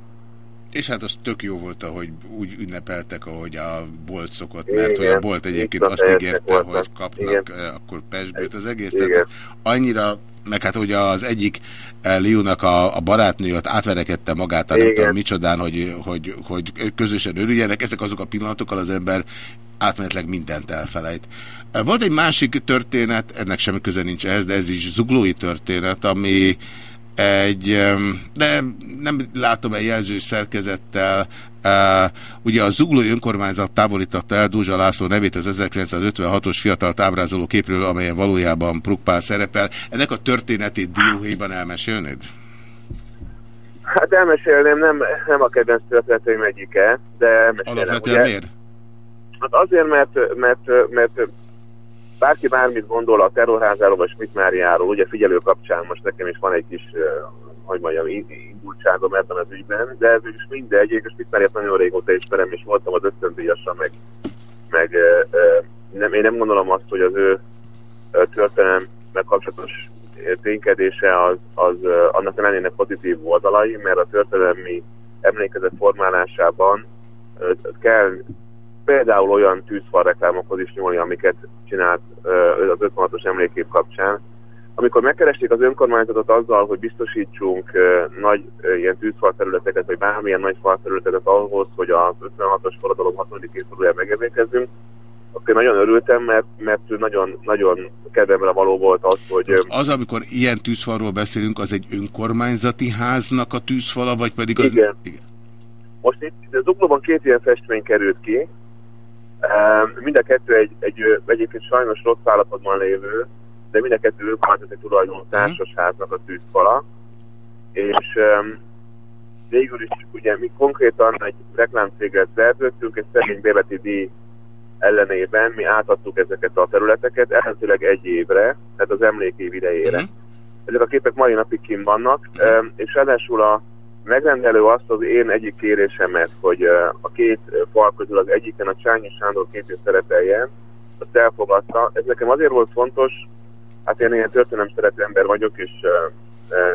És hát az tök jó volt, ahogy úgy ünnepeltek, ahogy a bolt szokott, mert igen, hogy a bolt egyébként azt ígérte, voltak. hogy kapnak igen. Eh, akkor pesbőt az egész. Igen. Tehát annyira meg hát ugye az egyik Liunak a, a barátnő ott átverekedte magát, nem tudom micsodán, hogy, hogy, hogy közösen örüljenek. Ezek azok a pillanatokkal az ember átmenetleg mindent elfelejt. Volt egy másik történet, ennek semmi köze nincs ehhez, de ez is zuglói történet, ami egy, de nem látom egy jelző szerkezettel, ugye a Zuglói önkormányzat távolította el Dózsa László nevét az 1956-os fiatal tábrázoló képről, amelyen valójában Prukpál szerepel. Ennek a történetét dióhéjban elmesélnéd? Hát elmesélném, nem, nem a kedvenc történeteim egyike, de elmesélem. Alapvetően miért? Hát azért, mert, mert, mert bárki bármit gondol a terrorházáról vagy Schmidt-Máriáról, ugye figyelő kapcsán most nekem is van egy kis, hogy mondjam, indultságom ebben az ügyben, de ez is mindegy, és Schmidt-Máriát nagyon régóta ismerem, és voltam az ösztöndíjasra, meg, meg nem, én nem gondolom azt, hogy az ő történelem meg kapcsolatos ténykedése az, az annak lennének pozitív oldalai, mert a történelmi emlékezet formálásában kell például olyan tűzfal reklámokhoz is nyúlni, amiket csinált az 56-os emlékép kapcsán. Amikor megkeresték az önkormányzatot azzal, hogy biztosítsunk nagy ilyen tűzfal területeket, vagy bármilyen nagy fal területeket ahhoz, hogy az 56-os forradalom 60. évfordulóján megemlékezzünk, akkor nagyon örültem, mert, mert nagyon, nagyon kedvemre való volt az, hogy... Most az, amikor ilyen tűzfalról beszélünk, az egy önkormányzati háznak a tűzfala, vagy pedig az... Igen. Igen. Most itt Zuglóban két ilyen festmény került ki, Mind a kettő egy, egy egyébként sajnos rossz állapotban lévő, de mind a kettő önkormányzati tulajdonú mhm. társasháznak a tűzfala. És végül is ugye mi konkrétan egy reklámcéget szerződtünk, és szerény béleti díj ellenében mi átadtuk ezeket a területeket, eredetileg egy évre, tehát az emlékév idejére. Mhm. Ezek a képek mai napig kim vannak, és ráadásul a megrendelő azt az én egyik kérésemet, hogy a két fal közül az egyiken a Csányi Sándor képét szerepeljen, azt elfogadta. Ez nekem azért volt fontos, hát én ilyen történelem szerető ember vagyok, és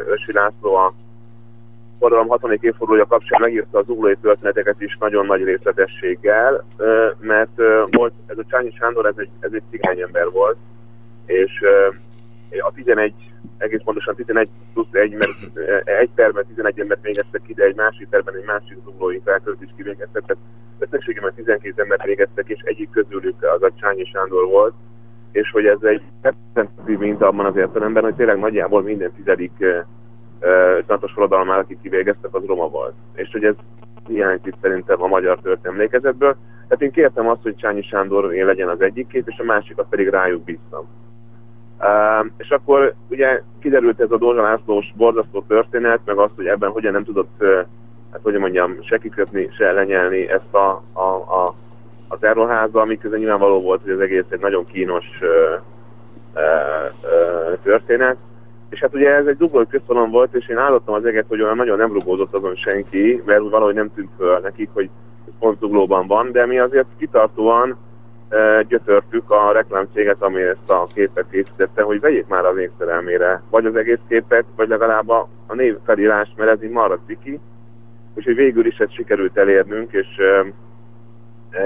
Ösi László a forradalom 60. évfordulója kapcsán megírta az uglói történeteket is nagyon nagy részletességgel, mert volt, ez a Csányi Sándor, ez egy, ez egy cigányember volt, és a 11 egész pontosan 11 plusz 1, mert egy terben 11 embert végeztek ide, egy másik terben egy másik zuglói felkölt is kivégeztek, tehát összességében 12 embert végeztek, és egyik közülük az a Csányi Sándor volt, és hogy ez egy reprezentatív minta abban az értelemben, hogy tényleg nagyjából minden tizedik ötlenatos forradalmál, akik kivégeztek, az roma volt. És hogy ez hiányzik szerintem a magyar történemlékezetből. Tehát én kértem azt, hogy Csányi Sándor én legyen az egyik kép, és a másikat pedig rájuk bíztam. És akkor ugye kiderült ez a Dózsa Lászlós borzasztó történet, meg azt, hogy ebben hogyan nem tudott, hát hogy mondjam, se kikötni, se lenyelni ezt a, a, a, a terrorházba, ami közben nyilvánvaló volt, hogy az egész egy nagyon kínos uh, történet. És hát ugye ez egy dublói közszalon volt, és én állottam az eget, hogy olyan nagyon nem rugózott azon senki, mert valahogy nem tűnt föl nekik, hogy pont zuglóban van, de mi azért kitartóan gyötörtük a reklámcéget, ami ezt a képet készítette, hogy vegyék már a végszerelmére, vagy az egész képet, vagy legalább a, a név felírás, mert ez így marad ciki. Úgyhogy végül is ezt sikerült elérnünk, és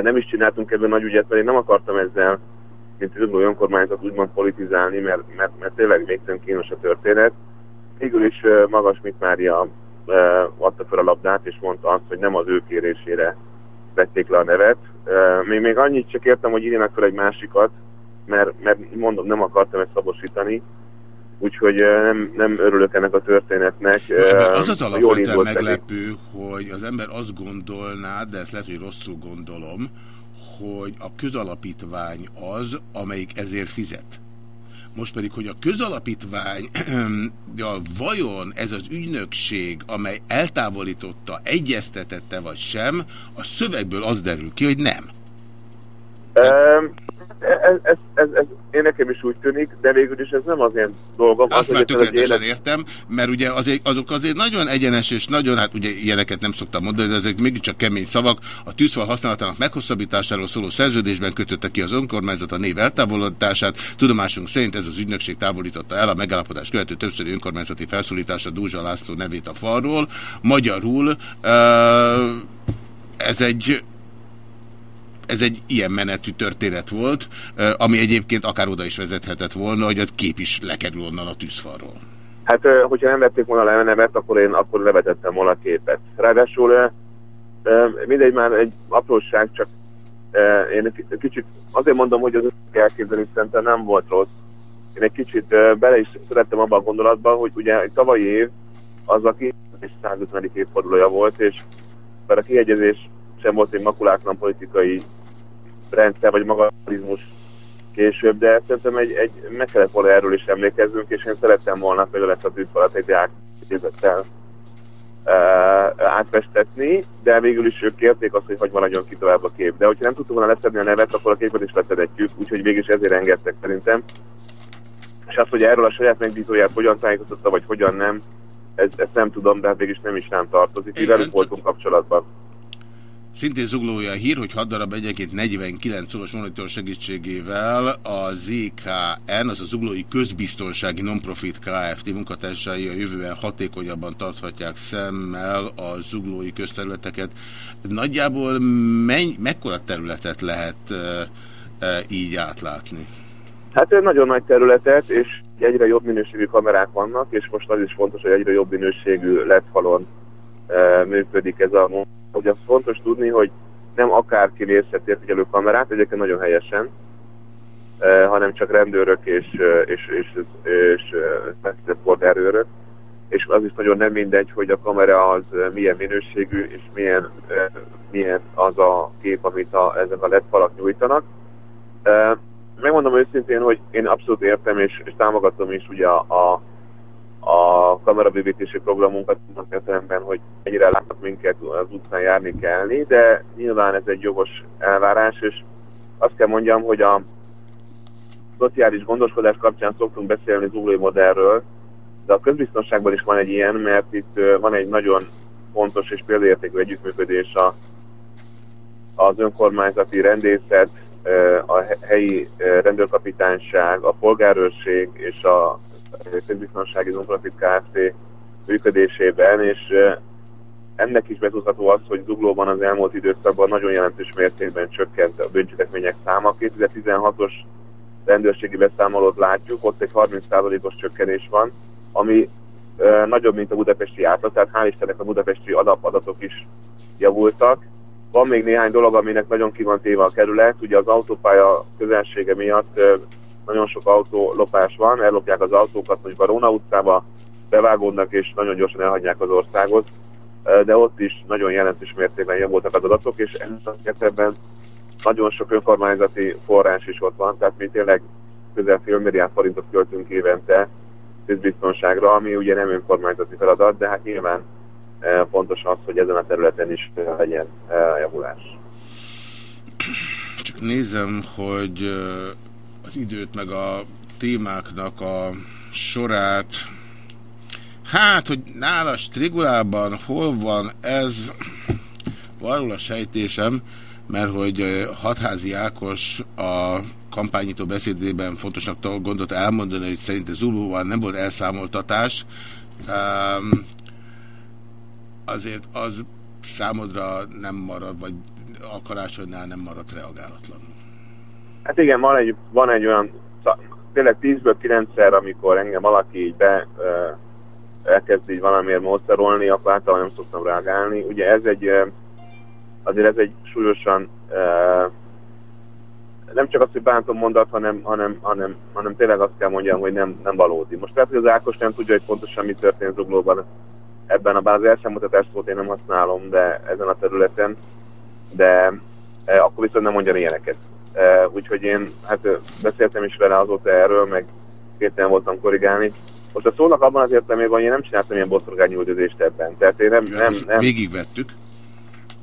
nem is csináltunk ebből nagy ügyet, mert én nem akartam ezzel, mint az önkormányzat úgymond politizálni, mert, mert, mert tényleg még kínos a történet. Végül is Magas Mit Mária adta fel a labdát, és mondta azt, hogy nem az ő kérésére vették le a nevet. Még, még annyit csak értem, hogy írjanak fel egy másikat, mert, mert mondom, nem akartam ezt szabosítani, úgyhogy nem, nem örülök ennek a történetnek. De az az alapvetően meglepő, hogy az ember azt gondolná, de ezt lehet, hogy rosszul gondolom, hogy a közalapítvány az, amelyik ezért fizet. Most pedig, hogy a közalapítvány, ja, vajon ez az ügynökség, amely eltávolította, egyeztetette vagy sem, a szövegből az derül ki, hogy nem. Um, ez, ez, ez, ez, én nekem is úgy tűnik, de végül is ez nem az én dolgom. Azt az, már tökéletesen élet... értem, mert ugye azért, azok azért nagyon egyenes, és nagyon, hát ugye ilyeneket nem szoktam mondani, de ezek mégiscsak kemény szavak. A tűzfal használatának meghosszabbításáról szóló szerződésben kötötte ki az önkormányzat a név eltávolítását. Tudomásunk szerint ez az ügynökség távolította el a megállapodás követő többszöri önkormányzati felszólítása Dúzsa László nevét a falról. Magyarul uh, ez egy ez egy ilyen menetű történet volt, ami egyébként akár oda is vezethetett volna, hogy az kép is lekerül onnan a tűzfalról. Hát, hogyha nem vették volna le a nevet, akkor én akkor levetettem volna a képet. Ráadásul mindegy már egy apróság, csak én kicsit azért mondom, hogy az elképzelés szerintem nem volt rossz. Én egy kicsit bele is szerettem abban a gondolatban, hogy ugye egy tavalyi év az a 150. évfordulója volt, és bár a kiegyezés sem volt egy makulátlan politikai rendszer, vagy magazizmus később, de szerintem egy, egy, meg kellett volna erről is emlékeznünk, és én szerettem volna például ezt a tűzfalat egy diákkézettel uh, átfestetni, de végül is ők kérték azt, hogy hogy maradjon ki tovább a kép. De hogyha nem tudtuk volna leszedni a nevet, akkor a képet is leszedetjük, úgyhogy végül is ezért engedtek szerintem. És azt, hogy erről a saját megbízóját hogyan tájékoztatta, vagy hogyan nem, ez, ezt nem tudom, de hát végül is nem is rám tartozik. Velük voltunk kapcsolatban. Szintén zuglója a hír, hogy 6 darab egyenként 49 szoros monitor segítségével a ZKN, az a Zuglói Közbiztonsági Nonprofit Kft. munkatársai a jövőben hatékonyabban tarthatják szemmel a zuglói közterületeket. Nagyjából menny, mekkora területet lehet e, e, így átlátni? Hát ez nagyon nagy területet, és egyre jobb minőségű kamerák vannak, és most az is fontos, hogy egyre jobb minőségű LED falon e, működik ez a hogy az fontos tudni, hogy nem akárki nézhet értékelő kamerát, egyébként nagyon helyesen, eh, hanem csak rendőrök és, és, és, és, és erőrök. És az is nagyon nem mindegy, hogy a kamera az milyen minőségű, és milyen, eh, milyen az a kép, amit a, ezek a LED falak nyújtanak. Megmondom őszintén, hogy én abszolút értem és, és támogatom is ugye a, a a kamerabővítési programunkat annak értelemben, hogy egyre látnak minket az utcán járni kellni, de nyilván ez egy jogos elvárás, és azt kell mondjam, hogy a szociális gondoskodás kapcsán szoktunk beszélni zuglói modellről, de a közbiztonságban is van egy ilyen, mert itt van egy nagyon fontos és példaértékű együttműködés a, az önkormányzati rendészet, a helyi rendőrkapitányság, a polgárőrség és a közbiztonsági nonprofit Kft. működésében, és ennek is betudható az, hogy Zuglóban az elmúlt időszakban nagyon jelentős mértékben csökkent a bűncselekmények száma. 2016-os rendőrségi beszámolót látjuk, ott egy 30%-os csökkenés van, ami e, nagyobb, mint a budapesti átlag, tehát hál' Istennek a budapesti alapadatok is javultak. Van még néhány dolog, aminek nagyon ki van téve a kerület, ugye az autópálya közelsége miatt e, nagyon sok autó lopás van, ellopják az autókat mondjuk a Róna utcába, bevágódnak és nagyon gyorsan elhagyják az országot, de ott is nagyon jelentős mértékben javultak az adatok, és ebben nagyon sok önkormányzati forrás is ott van, tehát mi tényleg közel fél milliárd forintot költünk évente közbiztonságra, ami ugye nem önkormányzati feladat, de hát nyilván fontos az, hogy ezen a területen is legyen javulás. Csak nézem, hogy az időt, meg a témáknak a sorát. Hát, hogy nála Strigulában hol van ez, való a sejtésem, mert hogy Hatházi Ákos a kampányító beszédében fontosnak gondot elmondani, hogy szerint Zulóban nem volt elszámoltatás. Azért az számodra nem marad, vagy a karácsonynál nem maradt reagálatlanul. Hát igen, van egy, van egy olyan, tényleg 10-ből 9-szer, amikor engem valaki így be elkezd így valamiért módszerolni, akkor általában nem szoktam reagálni. Ugye ez egy, azért ez egy súlyosan nem csak az, hogy bántom mondat, hanem, hanem, hanem, hanem tényleg azt kell mondjam, hogy nem, nem valódi. Most lehet, hogy az Ákos nem tudja, hogy pontosan mi történt Zuglóban ebben a bár az elszámoltatás szót én nem használom, de ezen a területen, de akkor viszont nem mondja ilyeneket. Uh, úgyhogy én hát beszéltem is vele azóta erről, meg kéten voltam korrigálni. Most a szónak abban az értelmében, hogy én nem csináltam ilyen boszorgányüldözést ebben. Tehát én nem, nem, nem, Végigvettük.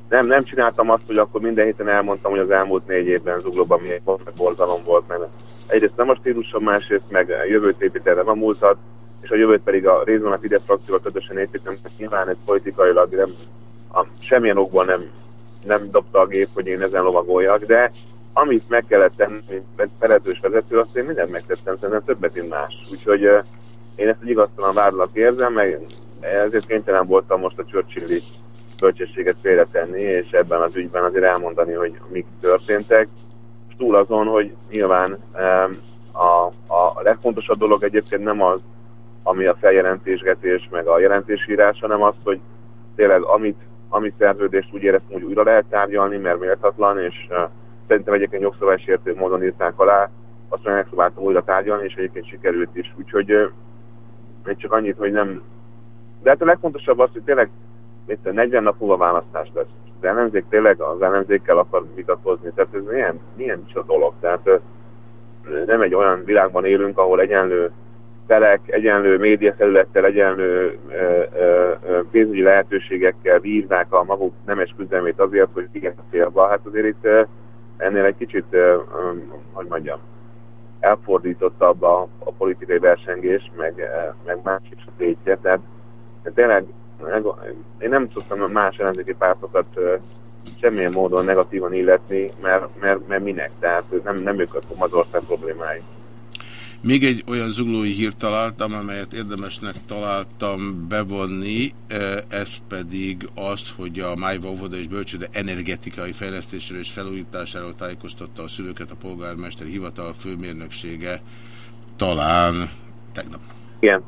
Nem, nem csináltam azt, hogy akkor minden héten elmondtam, hogy az elmúlt négy évben zuglóban milyen borzalom volt, mert egyrészt nem a stílusom, másrészt meg a jövőt építettem a múltat, és a jövőt pedig a részben a Fidesz frakcióval közösen építem, mert nyilván ez politikailag nem, a, semmilyen okból nem, nem dobta a gép, hogy én ezen lovagoljak, de amit meg kellett tenni, mint felelős vezető, azt én mindent megtettem, szerintem többet, mint más. Úgyhogy uh, én ezt egy igaztalan vállalat érzem, meg ezért kénytelen voltam most a Churchilli bölcsességet félretenni, és ebben az ügyben azért elmondani, hogy mik történtek. És túl azon, hogy nyilván a, a legfontosabb dolog egyébként nem az, ami a feljelentésgetés, meg a jelentésírás, hanem az, hogy tényleg amit, amit szerződést úgy éreztem, hogy újra lehet tárgyalni, mert méltatlan, és uh, szerintem egyébként jogszabálysértő módon írták alá, azt meg megpróbáltam újra tárgyalni, és egyébként sikerült is. Úgyhogy még csak annyit, hogy nem... De hát a legfontosabb az, hogy tényleg itt 40 nap múlva választás lesz. Az ellenzék tényleg az ellenzékkel akar vitatkozni. Tehát ez milyen, milyen a dolog. Tehát nem egy olyan világban élünk, ahol egyenlő felek egyenlő médiafelülettel, egyenlő ö, ö, ö, pénzügyi lehetőségekkel vívnák a maguk nemes küzdelmét azért, hogy igen a célba. Hát azért itt ennél egy kicsit, hogy mondjam, elfordítottabb a, a politikai versengés, meg, meg más is a tétje. Tehát tényleg én nem tudtam más ellenzéki pártokat semmilyen módon negatívan illetni, mert, mert, mert minek? Tehát nem, nem ők az ország problémái. Még egy olyan zuglói hírt találtam, amelyet érdemesnek találtam bevonni, e, ez pedig az, hogy a Májva óvoda és bölcsőde energetikai fejlesztésről és felújításáról tájékoztatta a szülőket a polgármester hivatal főmérnöksége talán tegnap. Igen.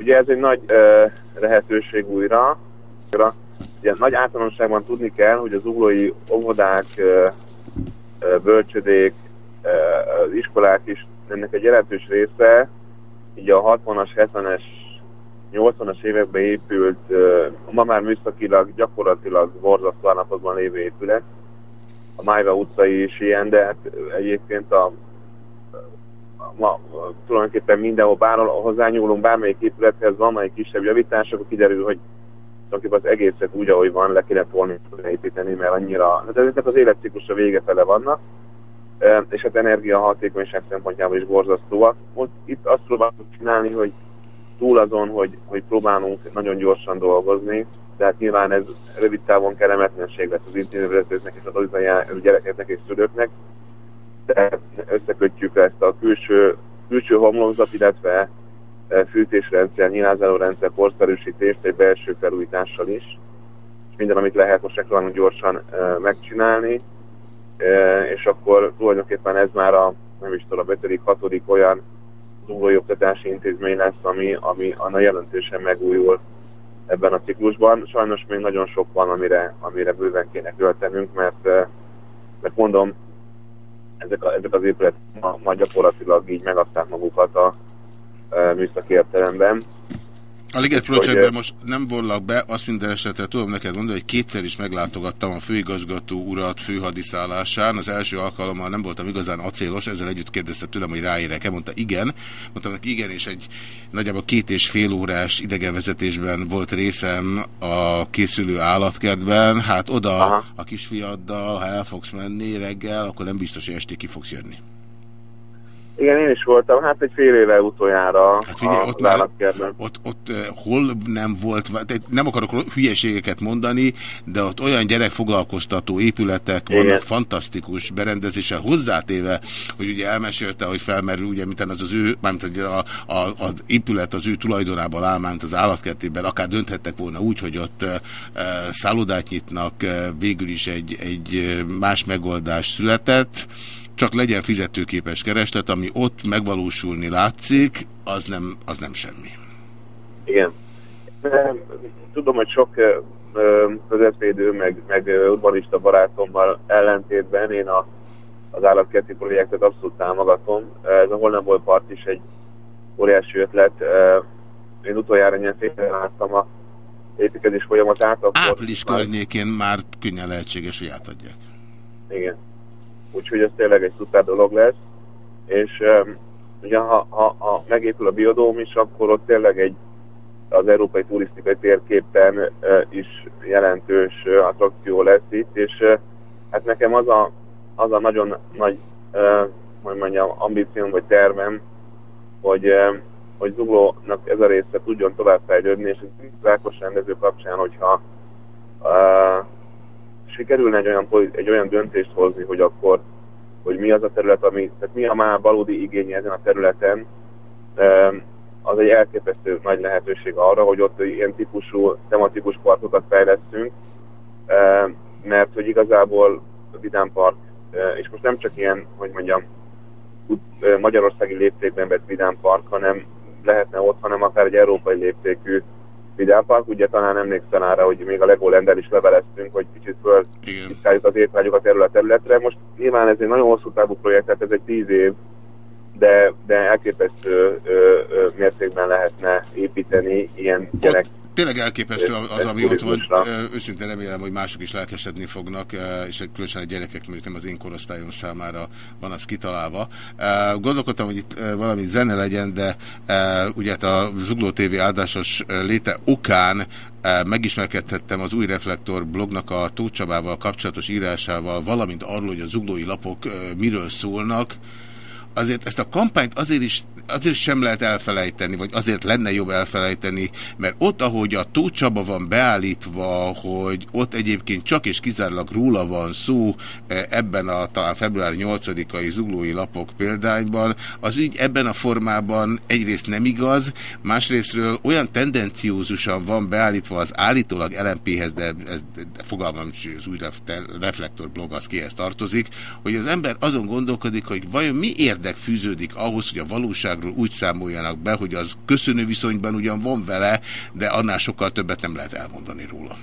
Ugye ez egy nagy uh, lehetőség újra. Ugye nagy általánosságban tudni kell, hogy az zuglói óvodák, uh, bölcsödék, az iskolák is ennek egy jelentős része így a 60-as, 70-es, 80-as években épült, ma már műszakilag gyakorlatilag borzasztó állapotban lévő épület. A Májva utcai is ilyen, de hát egyébként a, ma, tulajdonképpen mindenhol bár, hozzányúlunk bármelyik épülethez, van egy kisebb javítás, akkor kiderül, hogy tulajdonképpen az egészet úgy, ahogy van, le kéne volna építeni, mert annyira, de ezek az életciklus a vége fele vannak és hát energiahatékonyság szempontjából is borzasztóak. Most itt azt próbálunk csinálni, hogy túl azon, hogy, hogy próbálunk nagyon gyorsan dolgozni, tehát nyilván ez rövid távon kellemetlenség lesz az intézményvezetőknek és az gyerekeknek és szülőknek, de összekötjük ezt a külső, külső homlokzat, illetve fűtésrendszer, rendszer, korszerűsítést egy belső felújítással is, és minden, amit lehet, most megpróbálunk gyorsan megcsinálni és akkor tulajdonképpen ez már a, nem is tudom, 5 hatodik olyan oktatási intézmény lesz, ami, ami anna jelentősen megújul ebben a ciklusban. Sajnos még nagyon sok van, amire, amire bőven kéne költenünk, mert, mert mondom, ezek, a, ezek az épületek ma, ma gyakorlatilag így megadták magukat a, a műszaki értelemben, a Liget Projectben most nem volnak be, azt minden esetre tudom neked mondani, hogy kétszer is meglátogattam a főigazgató urat főhadiszállásán. Az első alkalommal nem voltam igazán acélos, ezzel együtt kérdezte tőlem, hogy ráérek-e. Mondta igen. Mondtam neki igen, és egy nagyjából két és fél órás idegenvezetésben volt részem a készülő állatkertben. Hát oda Aha. a kisfiaddal, ha el fogsz menni reggel, akkor nem biztos, hogy estig ki fogsz jönni. Igen, én is voltam, hát egy fél éve utoljára hát figyelj, ott, már, ott, ott hol nem volt, nem akarok hülyeségeket mondani, de ott olyan gyerekfoglalkoztató épületek Igen. vannak, fantasztikus berendezéssel hozzátéve, hogy ugye elmesélte, hogy felmerül, ugye, mint az az ő, mármint a, a, az épület az ő tulajdonában áll, mint az állatkertében, akár dönthettek volna úgy, hogy ott uh, szállodát nyitnak, uh, végül is egy, egy más megoldás született, csak legyen fizetőképes kereslet, ami ott megvalósulni látszik, az nem, az nem semmi. Igen. Tudom, hogy sok közvetvédő, meg, meg urbanista barátommal ellentétben én a, az állatkerti projektet abszolút támogatom. Ez a Holnabból part is egy óriási ötlet. Én utoljára nyertében láttam a építkezés folyamatát. Április környékén már könnyen lehetséges, hogy átadják. Igen úgyhogy ez tényleg egy szuper dolog lesz, és um, ugye ha, ha, ha megépül a biodóm is, akkor ott tényleg egy az európai turisztikai térképen uh, is jelentős uh, attrakció lesz itt, és uh, hát nekem az a, az a nagyon nagy, hogy mondjam, ambícióm vagy tervem, hogy, hogy Zuglónak ez a része tudjon továbbfejlődni, és az Rákos rendező kapcsán, hogyha sikerülne egy olyan, egy olyan döntést hozni, hogy akkor hogy mi az a terület, ami, tehát mi a már valódi igénye ezen a területen, az egy elképesztő nagy lehetőség arra, hogy ott ilyen típusú tematikus parkokat fejlesztünk, mert hogy igazából a Vidám Park, és most nem csak ilyen, hogy mondjam, magyarországi léptékben vett Vidám Park, hanem lehetne ott, hanem akár egy európai léptékű Vidám Park. Ugye talán emlékszel arra, hogy még a Legolendel is leveleztünk, hogy kicsit föl az étvágyokat erről a területre. Most nyilván ez egy nagyon hosszú távú projekt, tehát ez egy tíz év, de, de elképesztő ö, ö, mértékben lehetne építeni ilyen gyerek Tényleg elképesztő az, ami ott van. Őszintén remélem, hogy mások is lelkesedni fognak, és különösen a gyerekek, mert nem az én korosztályom számára van az kitalálva. Gondolkodtam, hogy itt valami zene legyen, de ugye hát a Zugló TV áldásos léte okán megismerkedhettem az új Reflektor blognak a Tóth Csabával kapcsolatos írásával, valamint arról, hogy a zuglói lapok miről szólnak. Azért ezt a kampányt azért is azért sem lehet elfelejteni, vagy azért lenne jobb elfelejteni, mert ott, ahogy a Tócsaba van beállítva, hogy ott egyébként csak és kizárólag róla van szó e, ebben a talán február 8-ai zuglói lapok példányban, az így ebben a formában egyrészt nem igaz, másrésztről olyan tendenciózusan van beállítva az állítólag LMP-hez, de, ez, de fogalmam is, az új reflektor blog az kihez tartozik, hogy az ember azon gondolkodik, hogy vajon mi érdek fűződik ahhoz, hogy a valóság országról úgy számoljanak be, hogy az köszönő viszonyban ugyan van vele, de annál sokkal többet nem lehet elmondani róla.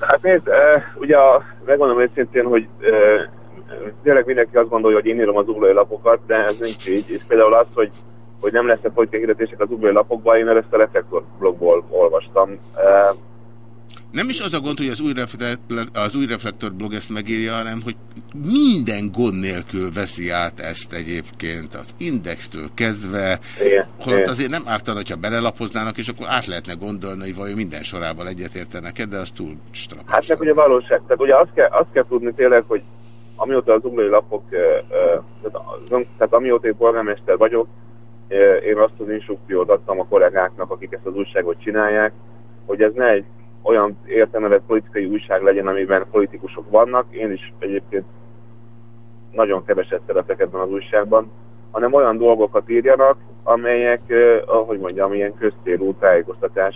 Hát nézd, ugye megmondom őszintén, hogy tényleg mindenki azt gondolja, hogy én írom az uglói lapokat, de ez nincs így. És például az, hogy, hogy nem lesz a politikai hirdetések az uglói lapokban, én ezt a Reflektor blogból olvastam. Nem is az a gond, hogy az új, reflektor, az új reflektor blog ezt megírja, hanem hogy minden gond nélkül veszi át ezt egyébként az indextől kezdve, igen, holott igen. azért nem ártana, hogyha belelapoznának, és akkor át lehetne gondolni, hogy vajon minden sorával egyetértenek de az túl strapás. Hát meg ugye valóság. Tehát ugye azt kell, azt kell tudni tényleg, hogy amióta az uglói lapok, tehát amióta én polgármester vagyok, én azt az instrukciót adtam a kollégáknak, akik ezt az újságot csinálják, hogy ez ne egy olyan értelmevet politikai újság legyen, amiben politikusok vannak. Én is egyébként nagyon keveset szeretek ebben az újságban, hanem olyan dolgokat írjanak, amelyek, ahogy mondjam, ilyen köztérú tájékoztatás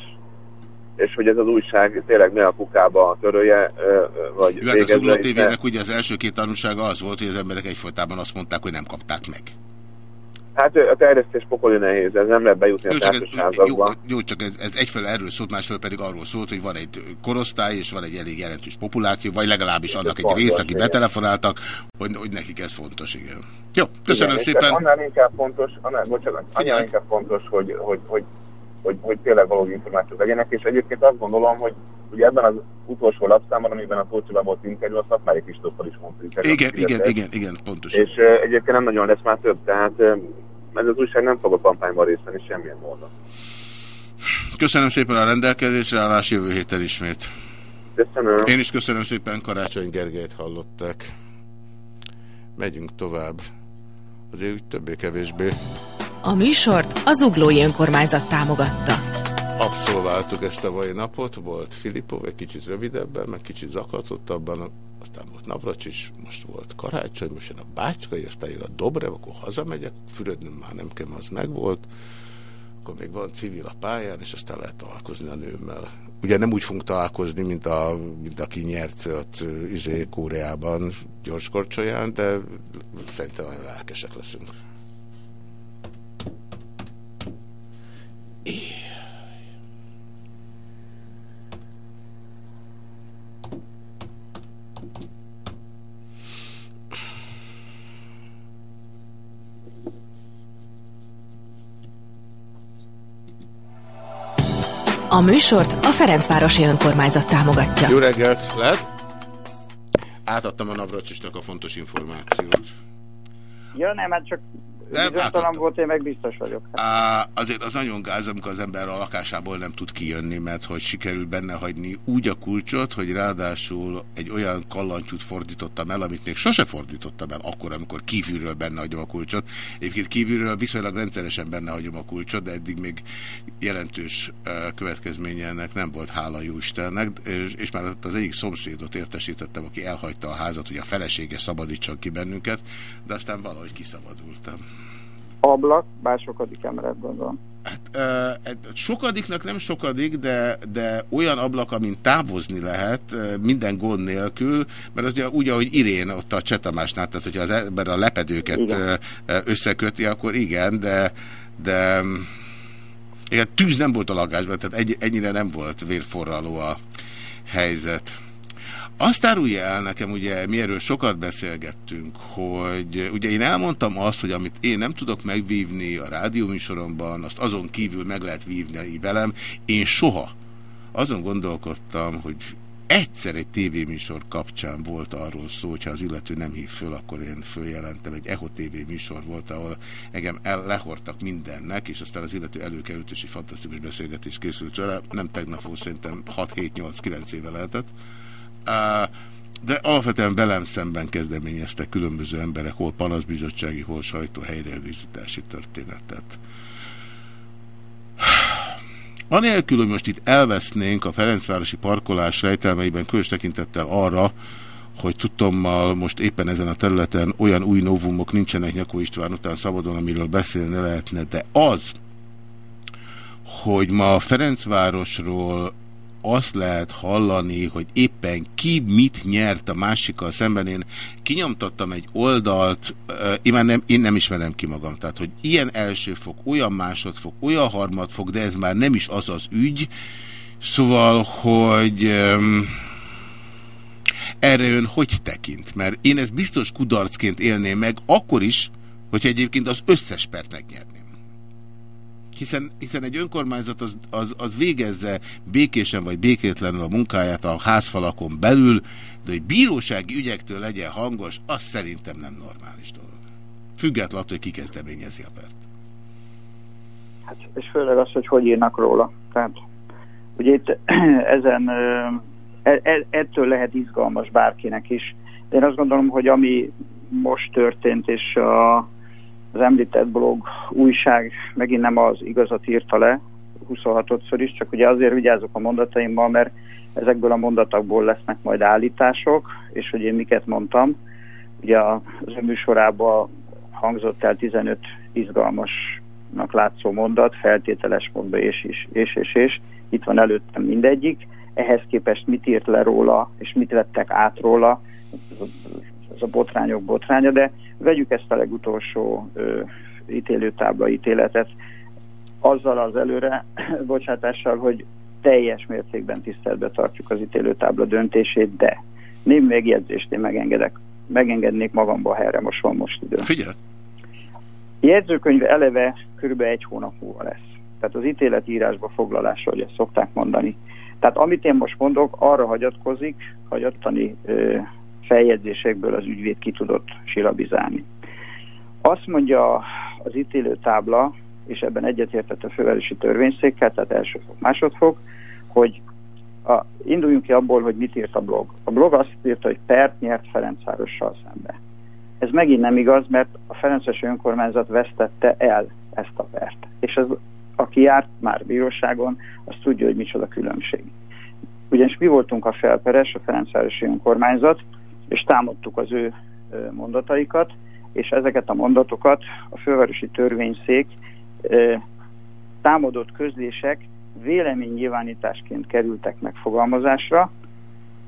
és hogy ez az újság tényleg ne a kukába törölje, vagy Jó, hát az Ugló TV-nek ugye az első két tanulsága az volt, hogy az emberek egyfolytában azt mondták, hogy nem kapták meg. Hát a terjesztés pokoli nehéz, ez nem lehet bejutni jó, a társaságokba. Jó, jó, csak ez, ez egyfelől erről szólt, másfelől pedig arról szólt, hogy van egy korosztály, és van egy elég jelentős populáció, vagy legalábbis annak egy rész, aki betelefonáltak, hogy, hogy nekik ez fontos, igen. Jó, köszönöm igen, szépen. Annál inkább fontos, annál, bocsánat, annál inkább fontos, hogy, hogy, hogy, hogy, hogy tényleg valódi információk legyenek, és egyébként azt gondolom, hogy ugye ebben az utolsó lapszámban, amiben a Tócsaba volt interjú, a Szatmári Kristóffal is mondta. Igen, igen, igen, igen, pontos. És uh, egyébként nem nagyon lesz már több, tehát uh, ez az újság nem fog a kampányban részt venni semmilyen módon. Köszönöm szépen a rendelkezésre, állás jövő héten ismét. Köszönöm. Én is köszönöm szépen, Karácsony Gergelyt hallották. Megyünk tovább. Azért úgy többé-kevésbé. A műsort az Uglói Önkormányzat támogatta. Abszolváltuk ezt a mai napot, volt Filipov egy kicsit rövidebben, meg kicsit zaklatottabban, aztán volt Navracsis, most volt Karácsony, most jön a Bácskai, aztán jön a Dobrev, akkor hazamegyek, Fürödnöm már nem kell, az megvolt, akkor még van civil a pályán, és aztán lehet találkozni a nőmmel. Ugye nem úgy fogunk találkozni, mint, a, mint aki nyert ott izé, Kóreában gyorskorcsolyán, de szerintem nagyon lelkesek leszünk. É. A műsort a Ferencvárosi Önkormányzat támogatja. Jó reggelt, lehet? Átadtam a Navracsisnak a fontos információt. Ja, nem, hát csak Bizonytalan volt, én meg biztos vagyok. Á, azért az nagyon gáz, amikor az ember a lakásából nem tud kijönni, mert hogy sikerül benne hagyni úgy a kulcsot, hogy ráadásul egy olyan kallantyút fordítottam el, amit még sose fordítottam el akkor, amikor kívülről benne hagyom a kulcsot. Egyébként kívülről viszonylag rendszeresen benne hagyom a kulcsot, de eddig még jelentős következménye ennek nem volt, hála jó Istennek, és, és már az egyik szomszédot értesítettem, aki elhagyta a házat, hogy a felesége szabadítson ki bennünket, de aztán valahogy kiszabadultam. Ablak, bár sokadik emelet gondolom. Hát, sokadiknak nem sokadik, de, de olyan ablak, amin távozni lehet minden gond nélkül, mert az ugye úgy, ahogy Irén ott a Csetamásnál, tehát hogyha az ember a lepedőket igen. összeköti, akkor igen, de, de igen, tűz nem volt a lakásban, tehát egy, ennyire nem volt vérforraló a helyzet. Azt árulja el nekem, ugye mi erről sokat beszélgettünk, hogy ugye én elmondtam azt, hogy amit én nem tudok megvívni a rádióműsoromban, azt azon kívül meg lehet vívni velem. Én soha azon gondolkodtam, hogy egyszer egy tévéműsor kapcsán volt arról szó, hogyha az illető nem hív föl, akkor én följelentem. Egy EHO TV műsor volt, ahol engem el lehortak mindennek, és aztán az illető előkerült, és egy fantasztikus beszélgetés készült vele. Nem tegnap volt, szerintem 6-7-8-9 éve lehetett. De alapvetően velem szemben kezdeményeztek különböző emberek, hol panaszbizottsági, hol sajtó helyreelvízítási történetet. Anélkül, hogy most itt elvesznénk a Ferencvárosi parkolás rejtelmeiben, különös tekintettel arra, hogy tudtommal most éppen ezen a területen olyan új novumok nincsenek Nyakó István után szabadon, amiről beszélni lehetne, de az, hogy ma Ferencvárosról azt lehet hallani, hogy éppen ki mit nyert a másikkal szemben. Én kinyomtattam egy oldalt, én már nem, én nem ismerem ki magam, tehát hogy ilyen első fok, olyan másodfok, olyan harmadfok, de ez már nem is az az ügy, szóval, hogy um, erre ön hogy tekint? Mert én ezt biztos kudarcként élném meg, akkor is, hogyha egyébként az összes pert megnyerni hiszen, hiszen egy önkormányzat az, az, az végezze békésen vagy békétlenül a munkáját a házfalakon belül, de hogy bírósági ügyektől legyen hangos, az szerintem nem normális dolog. Függetlenül hogy ki kezdeményezi a pert. Hát, és főleg az, hogy hogy írnak róla. Tehát, ugye itt ezen e, e, ettől lehet izgalmas bárkinek is. Én azt gondolom, hogy ami most történt, és a az említett blog újság megint nem az igazat írta le, 26-szor is, csak ugye azért vigyázok a mondataimmal, mert ezekből a mondatokból lesznek majd állítások, és hogy én miket mondtam. Ugye az ő műsorában hangzott el 15 izgalmasnak látszó mondat, feltételes mondva és, és, és, és, és. Itt van előttem mindegyik. Ehhez képest mit írt le róla, és mit vettek át róla, ez a botrányok botránya, de vegyük ezt a legutolsó ö, ítélőtábla ítéletet, azzal az előre bocsátással, hogy teljes mértékben tiszteletbe tartjuk az ítélőtábla döntését, de némi megjegyzést én megengedek, megengednék magamba, ha erre most van most idő. Figyelj! Jegyzőkönyv eleve kb. egy hónap múlva lesz. Tehát az ítéletírásba foglalásra, hogy ezt szokták mondani. Tehát amit én most mondok, arra hagyatkozik, hagyattani ö, feljegyzésekből az ügyvéd ki tudott silabizálni. Azt mondja az ítélőtábla, és ebben egyetértett a fővárosi törvényszékkel, tehát első fok, másodfok, hogy a, induljunk ki abból, hogy mit írt a blog. A blog azt írta, hogy pert nyert Ferencvárossal szembe. Ez megint nem igaz, mert a Ferences önkormányzat vesztette el ezt a pert. És az, aki járt már bíróságon, az tudja, hogy micsoda különbség. Ugyanis mi voltunk a felperes, a Ferencvárosi önkormányzat, és támadtuk az ő mondataikat, és ezeket a mondatokat a fővárosi törvényszék támadott közlések véleménynyilvánításként kerültek megfogalmazásra,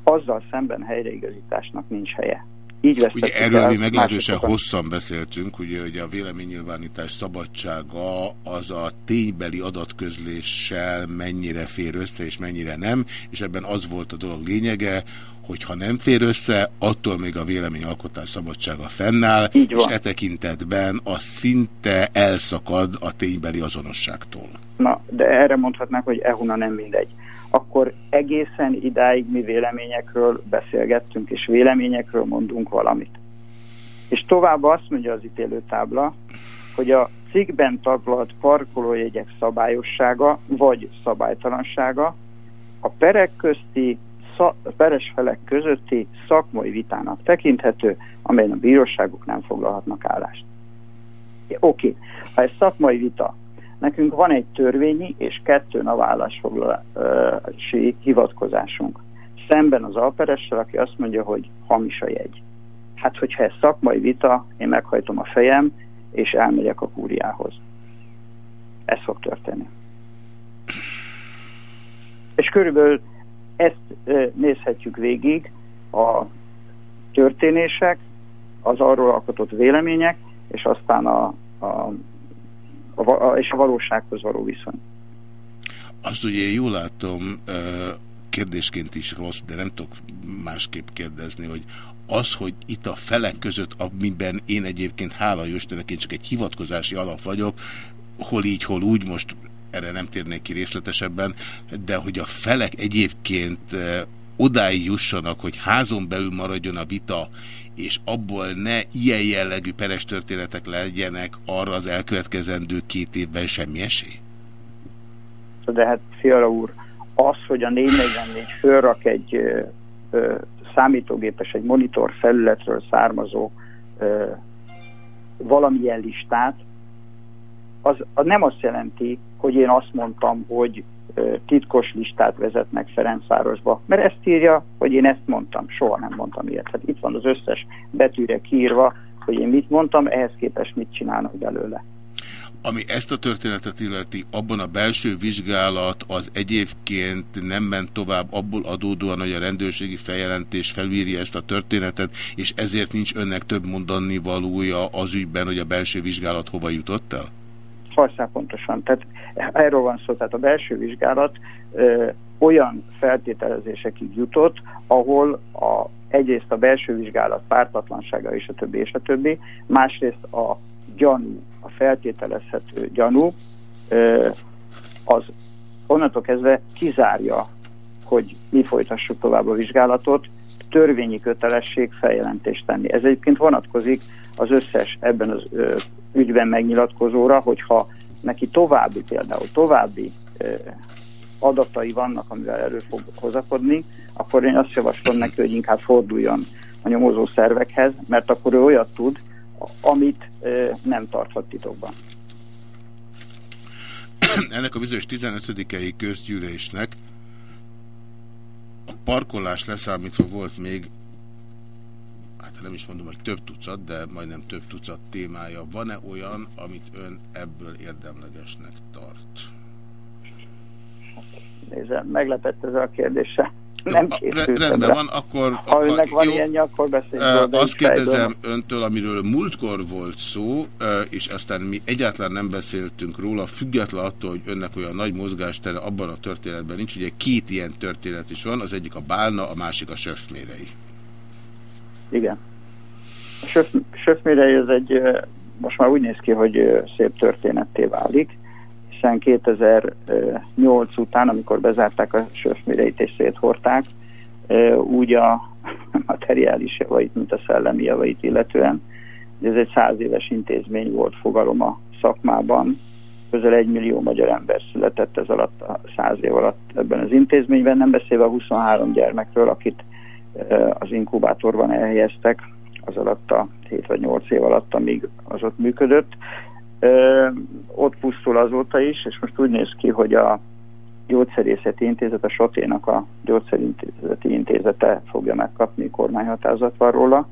azzal szemben helyreigazításnak nincs helye. Így ugye erről mi meglehetősen hosszan beszéltünk, ugye, hogy a véleménynyilvánítás szabadsága az a ténybeli adatközléssel mennyire fér össze és mennyire nem, és ebben az volt a dolog lényege, hogy ha nem fér össze, attól még a véleményalkotás szabadsága fennáll, és e tekintetben az szinte elszakad a ténybeli azonosságtól. Na, de erre mondhatnák, hogy ehuna nem mindegy. Akkor egészen idáig mi véleményekről beszélgettünk, és véleményekről mondunk valamit. És tovább azt mondja az ítélőtábla, hogy a cikkben taglalt parkolójegyek szabályossága vagy szabálytalansága a perek közti peres felek közötti szakmai vitának tekinthető, amelyen a bíróságok nem foglalhatnak állást. Oké, okay. ha ez szakmai vita, nekünk van egy törvényi és kettő navállásfoglalási hivatkozásunk. Szemben az alperessel, aki azt mondja, hogy hamis a jegy. Hát, hogyha ez szakmai vita, én meghajtom a fejem, és elmegyek a kúriához. Ez fog történni. És körülbelül ezt nézhetjük végig a történések, az arról alkotott vélemények, és aztán a, a, a, a, és a valósághoz való viszony. Azt ugye jól látom, kérdésként is rossz, de nem tudok másképp kérdezni, hogy az, hogy itt a felek között, amiben én egyébként hála Jóistennek, én csak egy hivatkozási alap vagyok, hol így, hol úgy, most erre nem térnék ki részletesebben, de hogy a felek egyébként odáig jussanak, hogy házon belül maradjon a vita, és abból ne ilyen jellegű peres történetek legyenek arra az elkövetkezendő két évben semmi esély? De hát, Fiala úr, az, hogy a 444 fölrak egy ö, ö, számítógépes, egy monitor felületről származó ö, valamilyen listát, az, az nem azt jelenti, hogy én azt mondtam, hogy titkos listát vezetnek Ferencvárosba, mert ezt írja, hogy én ezt mondtam, soha nem mondtam ilyet. Hát itt van az összes betűre kiírva, hogy én mit mondtam, ehhez képest mit csinálnak belőle. Ami ezt a történetet illeti, abban a belső vizsgálat az egyébként nem ment tovább abból adódóan, hogy a rendőrségi feljelentés felírja ezt a történetet, és ezért nincs önnek több mondani valója az ügyben, hogy a belső vizsgálat hova jutott el? Fajszál pontosan. Tehát erről van szó, tehát a belső vizsgálat ö, olyan feltételezésekig jutott, ahol a, egyrészt a belső vizsgálat pártatlansága és a többi és a többi, másrészt a gyanú, a feltételezhető gyanú, ö, az onnantól kezdve kizárja, hogy mi folytassuk tovább a vizsgálatot, törvényi kötelesség feljelentést tenni. Ez egyébként vonatkozik az összes ebben az ö, ügyben megnyilatkozóra, hogyha neki további például további ö, adatai vannak, amivel elő fog hozakodni, akkor én azt javaslom neki, hogy inkább forduljon a nyomozó szervekhez, mert akkor ő olyat tud, amit ö, nem tarthat titokban. Ennek a bizonyos 15-i közgyűlésnek a parkolás leszámítva volt még hát nem is mondom, hogy több tucat, de majdnem több tucat témája. Van-e olyan, amit ön ebből érdemlegesnek tart? Nézem, meglepett ez a kérdése. Nem készültem Rendben van, akkor... Ha önnek van jó, ilyenje, akkor beszéljünk. Azt kérdezem fejből. öntől, amiről múltkor volt szó, és aztán mi egyáltalán nem beszéltünk róla, független attól, hogy önnek olyan nagy mozgástere abban a történetben nincs. Ugye két ilyen történet is van, az egyik a Bálna, a másik a Söfmérei. Igen. A Söfmérei ez egy, most már úgy néz ki, hogy szép történetté válik, hiszen 2008 után, amikor bezárták a Söfméreit és széthorták, úgy a materiális javait, mint a szellemi javait illetően. Ez egy száz éves intézmény volt fogalom a szakmában, közel egy millió magyar ember született ez alatt a száz év alatt ebben az intézményben, nem beszélve a 23 gyermekről, akit az inkubátorban elhelyeztek, az alatt a 7 vagy 8 év alatt, amíg az ott működött. Ott pusztul azóta is, és most úgy néz ki, hogy a gyógyszerészeti intézet, a Soténak a gyógyszerintézeti intézete fogja megkapni, kormányhatározat van róla,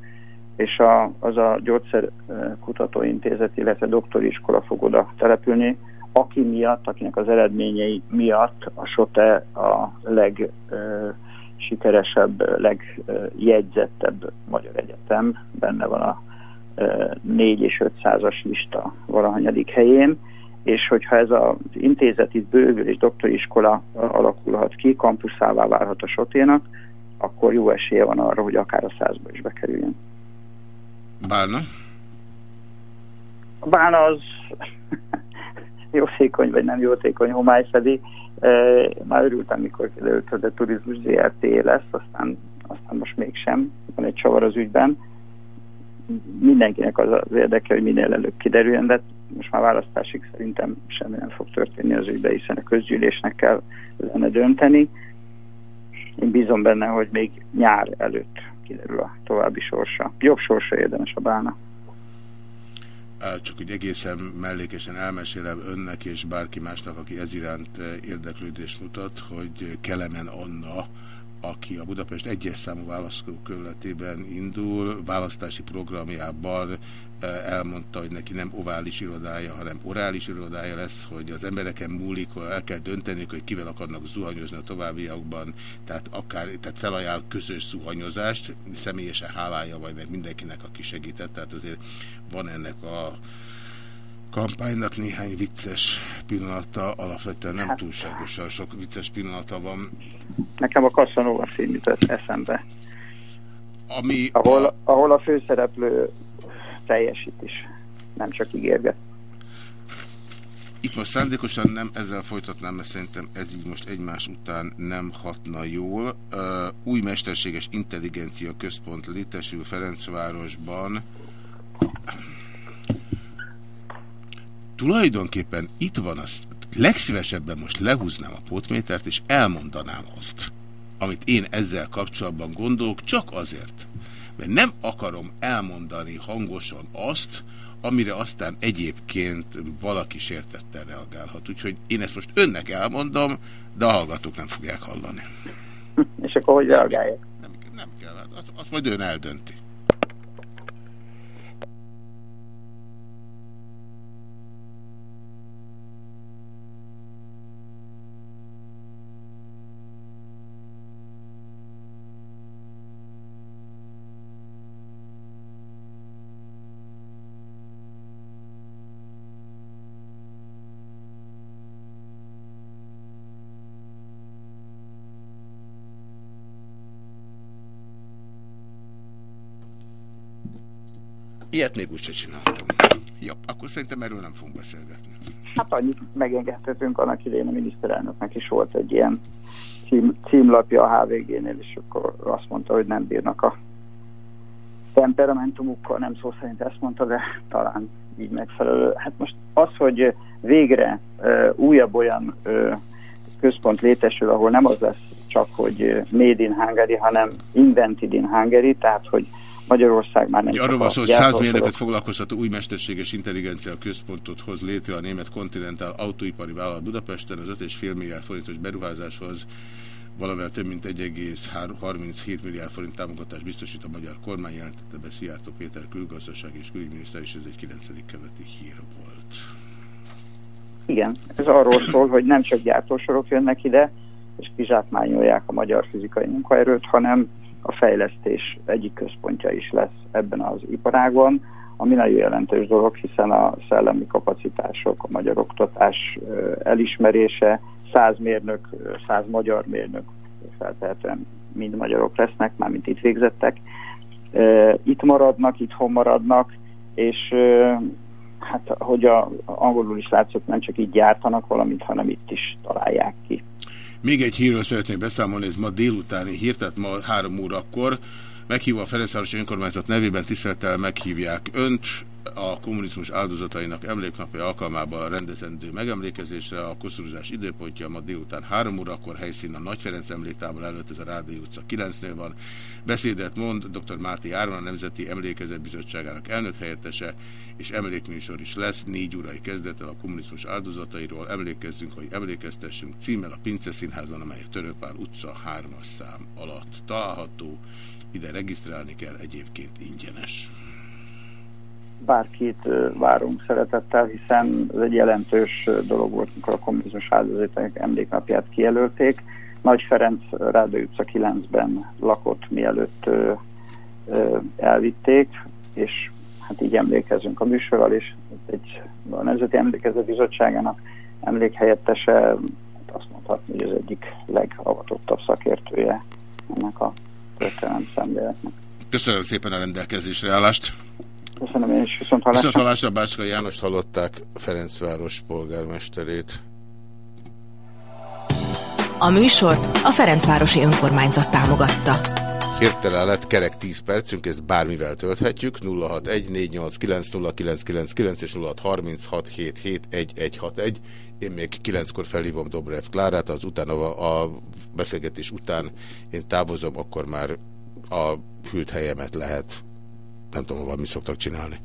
és a, az a gyógyszerkutatóintézet, illetve doktoriskola fog oda települni, aki miatt, akinek az eredményei miatt a SOTE a leg sikeresebb, legjegyzettebb magyar egyetem, benne van a 4 és 500-as lista valahanyadik helyén, és hogyha ez az intézet itt bővül és doktoriskola alakulhat ki, kampuszává válhat a soténak, akkor jó esélye van arra, hogy akár a százba is bekerüljön. Bálna? A bálna az jótékony vagy nem jótékony homályfedi. Már örültem, mikor kiderült, hogy a turizmus ZRT lesz, aztán, aztán most mégsem. Van egy csavar az ügyben. Mindenkinek az az érdeke, hogy minél előbb kiderüljön, de most már választásig szerintem semmi nem fog történni az ügyben, hiszen a közgyűlésnek kell lenne dönteni. Én bízom benne, hogy még nyár előtt kiderül a további sorsa. Jobb sorsa érdemes a bána csak hogy egészen mellékesen elmesélem önnek és bárki másnak, aki ez iránt érdeklődést mutat, hogy Kelemen Anna aki a Budapest egyes számú választókörletében indul, választási programjában elmondta, hogy neki nem ovális irodája, hanem orális irodája lesz, hogy az embereken múlik, hogy el kell dönteni, hogy kivel akarnak zuhanyozni a továbbiakban, tehát, akár, tehát felajánl közös zuhanyozást, személyesen hálája vagy meg mindenkinek, aki segített, tehát azért van ennek a kampánynak néhány vicces pillanata, alapvetően nem hát, túlságosan sok vicces pillanata van. Nekem a Casanova film jutott eszembe. Ami ahol, a... ahol a főszereplő teljesít is, nem csak ígérget. Itt most szándékosan nem ezzel folytatnám, mert szerintem ez így most egymás után nem hatna jól. Új mesterséges intelligencia központ létesül Ferencvárosban. Tulajdonképpen itt van az, legszívesebben most lehúznám a potmétert, és elmondanám azt, amit én ezzel kapcsolatban gondolok, csak azért, mert nem akarom elmondani hangosan azt, amire aztán egyébként valaki sértettel reagálhat. Úgyhogy én ezt most önnek elmondom, de a hallgatók nem fogják hallani. És akkor hogy reagálják? Nem, nem kell, hát azt, azt majd ön eldönti. Ilyet még úgyse csináltam. Ja, akkor szerintem erről nem fogunk beszélgetni. Hát annyit megengedhetünk, annak idején a miniszterelnöknek is volt egy ilyen cím, címlapja a HVG-nél, és akkor azt mondta, hogy nem bírnak a temperamentumukkal, nem szó szerint ezt mondta, de talán így megfelelő. Hát most az, hogy végre uh, újabb olyan uh, központ létesül, ahol nem az lesz csak, hogy Made in Hungary, hanem Invented in Hungary, tehát hogy Magyarország már nem Arról van szó, hogy 100 mérnöket foglalkoztató új mesterséges intelligencia központot hoz létre a német Continental autóipari vállalat Budapesten az 5,5 milliárd forintos beruházáshoz valamivel több mint 1,37 milliárd forint támogatást biztosít a magyar kormány, jelentette be Szijjártó Péter külgazdaság és külügyminiszter, és ez egy 9. keleti hír volt. Igen, ez arról szól, hogy nem csak gyártósorok jönnek ide, és kizsákmányolják a magyar fizikai munkaerőt, hanem a fejlesztés egyik központja is lesz ebben az iparágban, ami nagyon jelentős dolog, hiszen a szellemi kapacitások, a magyar oktatás elismerése, száz mérnök, száz magyar mérnök feltehetően mind magyarok lesznek, mármint itt végzettek. Itt maradnak, itthon maradnak, és hát, hogy a, angolul is látszott, nem csak így gyártanak valamit, hanem itt is találják ki. Még egy hírről szeretnék beszámolni, ez ma délutáni hír, tehát ma három órakor meghívva a Ferencvárosi Önkormányzat nevében tisztelettel meghívják önt a kommunizmus áldozatainak emléknapja alkalmával rendezendő megemlékezésre. A koszorúzás időpontja ma délután 3 órakor helyszín a Nagy Ferenc emléktábor előtt, ez a Rádió utca 9-nél van. Beszédet mond dr. Máté Áron, a Nemzeti Emlékezetbizottságának elnök helyettese, és emlékműsor is lesz, négy órai kezdettel a kommunizmus áldozatairól. Emlékezzünk, hogy emlékeztessünk címmel a Pince Színházban, amely a Törökpál utca 3-as szám alatt található. Ide regisztrálni kell, egyébként ingyenes bárkit várunk szeretettel, hiszen ez egy jelentős dolog volt, amikor a kommunizmus áldozatok emléknapját kijelölték. Nagy Ferenc Ráda utca 9-ben lakott, mielőtt elvitték, és hát így emlékezünk a műsorral, és egy, a Nemzeti Emlékező Bizottságának emlékhelyettese hát azt mondhatni, hogy az egyik legavatottabb szakértője ennek a történelem szemléletnek. Köszönöm szépen a rendelkezésre állást! Köszönöm én is, viszont hallásra. Viszont hallásra Bácska János hallották Ferencváros polgármesterét. A műsort a Ferencvárosi Önkormányzat támogatta. Hirtelen lett kerek 10 percünk, ezt bármivel tölthetjük. 061-489-0999 és 0636771161. Én még 9-kor felhívom Dobrev Klárát, az utána a beszélgetés után én távozom, akkor már a hűlt helyemet lehet nem tudom, mi szoktak csinálni.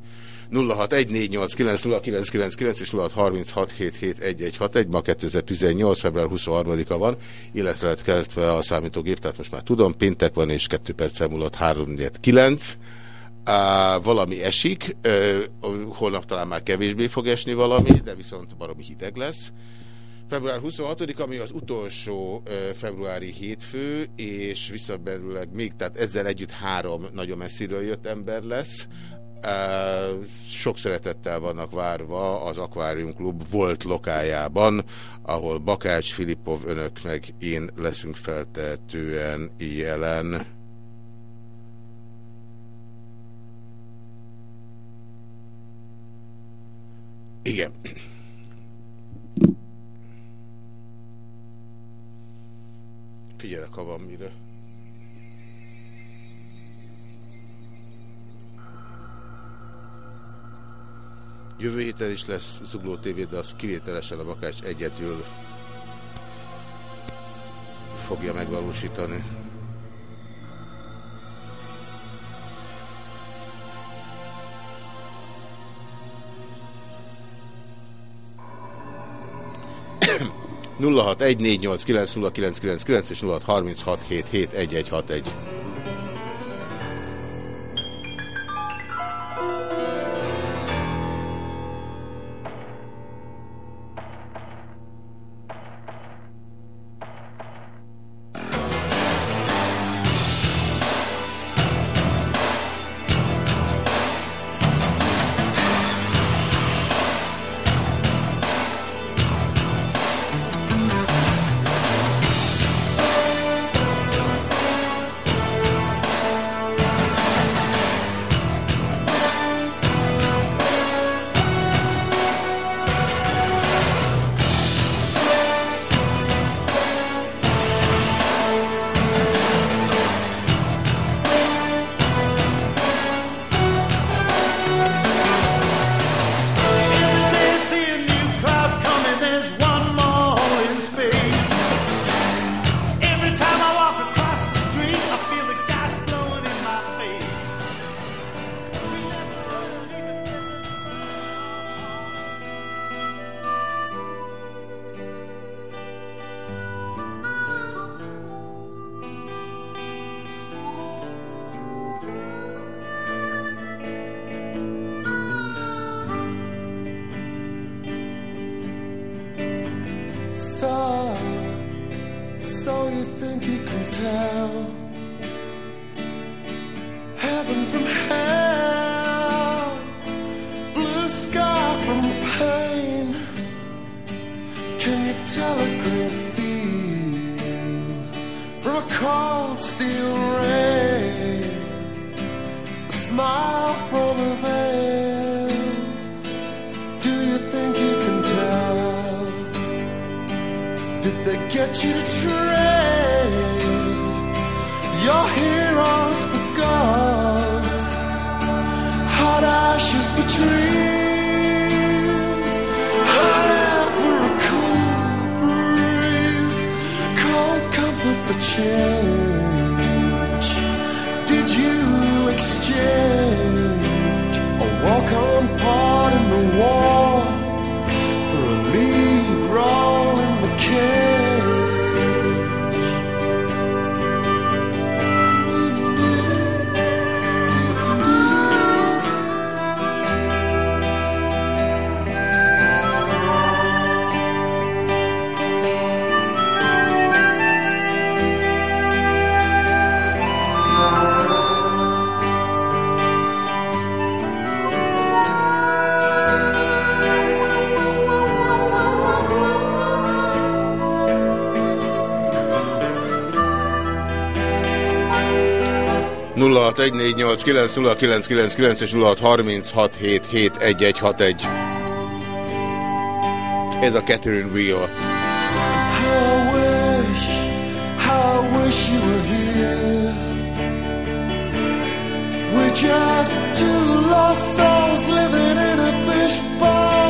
0614890999 és 0636771161. Ma 2018. február 23-a van, illetve lett keltve a számítógép, tehát most már tudom, péntek van és 2 perc múlott 349. Uh, valami esik, uh, holnap talán már kevésbé fog esni valami, de viszont baromi hideg lesz. Február 26 ami az utolsó uh, februári hétfő, és visszaberülleg még, tehát ezzel együtt három nagyon messziről jött ember lesz. Sok szeretettel vannak várva az Aquarium Klub volt lokájában, ahol Bakács, Filipov, önök én leszünk feltehetően jelen. Igen. Figyelek, ha van mire. Jövő héten is lesz Zugló TV, de az kivételesen a Bakács egyetül fogja megvalósítani. 0614890999 és 0636771161. És 0636771161. Ez a Catherine Wheel. How I wish, how I wish you were here. We're just two lost souls living in a fishbowl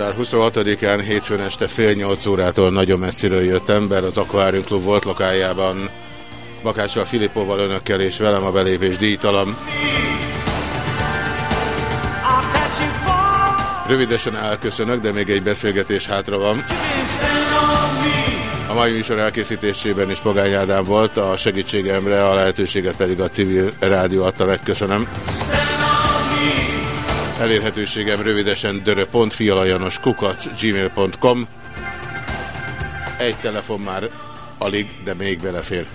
Február 26-án hétfőn este fél nyolc órától nagyon messziről jött ember az Aquarium Club volt lokájában Bakáccsal Filipóval önökkel és velem a belépés díjtalan. Rövidesen elköszönök, de még egy beszélgetés hátra van. A mai műsor elkészítésében is Pogány Ádám volt, a segítségemre a lehetőséget pedig a civil rádió adta, megköszönöm. Elérhetőségem rövidesen dörö.fialajanos kukac gmail.com Egy telefon már alig, de még belefér.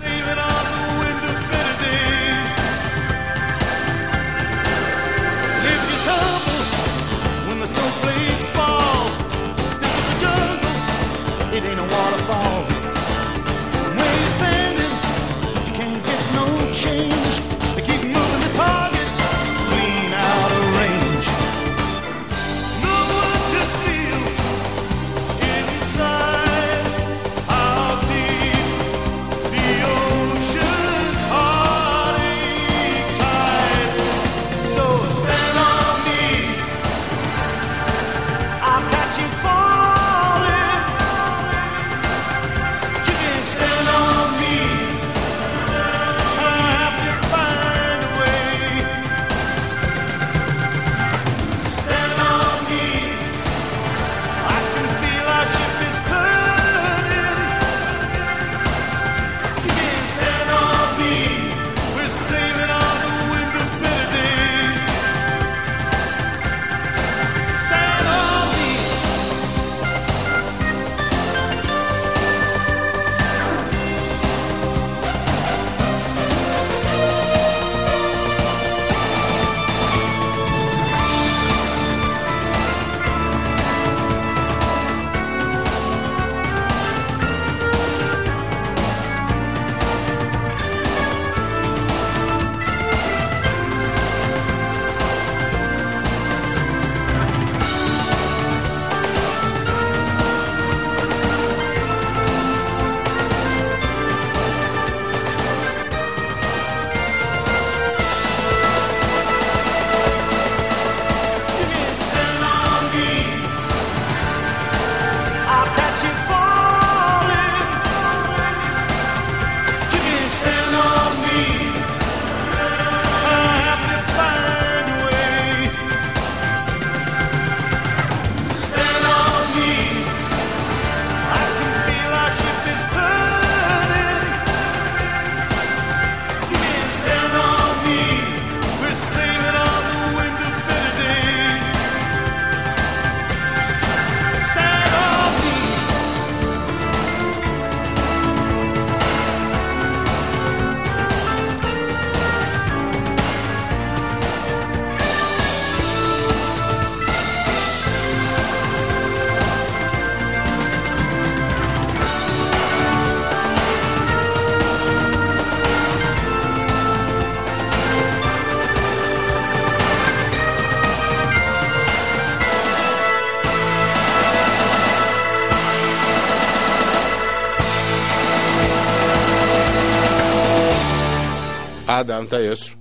Ádám, te jössz.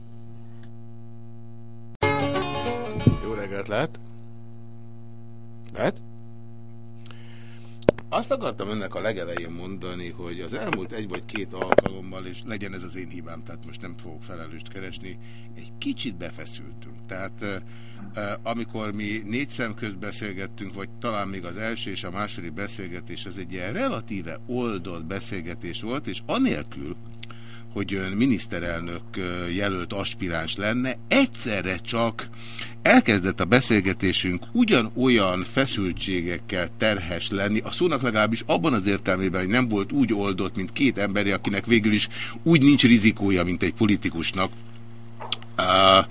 Jó reggelt lehet. Lehet? Azt akartam önnek a legelején mondani, hogy az elmúlt egy vagy két alkalommal, és legyen ez az én hibám, tehát most nem fogok felelőst keresni, egy kicsit befeszültünk. Tehát amikor mi négy szem közt beszélgettünk, vagy talán még az első és a második beszélgetés, az egy ilyen relatíve oldott beszélgetés volt, és anélkül, hogy ön miniszterelnök jelölt aspiráns lenne, egyszerre csak elkezdett a beszélgetésünk ugyanolyan feszültségekkel terhes lenni, a szónak legalábbis abban az értelmében, hogy nem volt úgy oldott, mint két emberi, akinek végül is úgy nincs rizikója, mint egy politikusnak. Uh,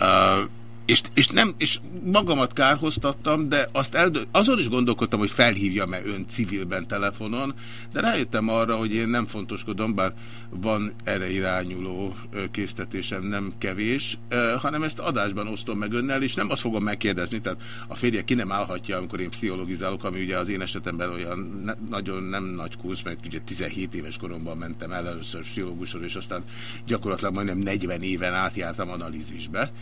uh, és, és, nem, és magamat kárhoztattam, de azt eldö azon is gondolkodtam, hogy felhívjam-e ön civilben telefonon, de rájöttem arra, hogy én nem fontoskodom, bár van erre irányuló késztetésem nem kevés, hanem ezt adásban osztom meg önnel, és nem azt fogom megkérdezni, tehát a férje ki nem állhatja, amikor én pszichologizálok, ami ugye az én esetemben olyan ne, nagyon nem nagy kursz, mert ugye 17 éves koromban mentem el először pszichológusról, és aztán gyakorlatilag majdnem 40 éven átjártam analízisbe,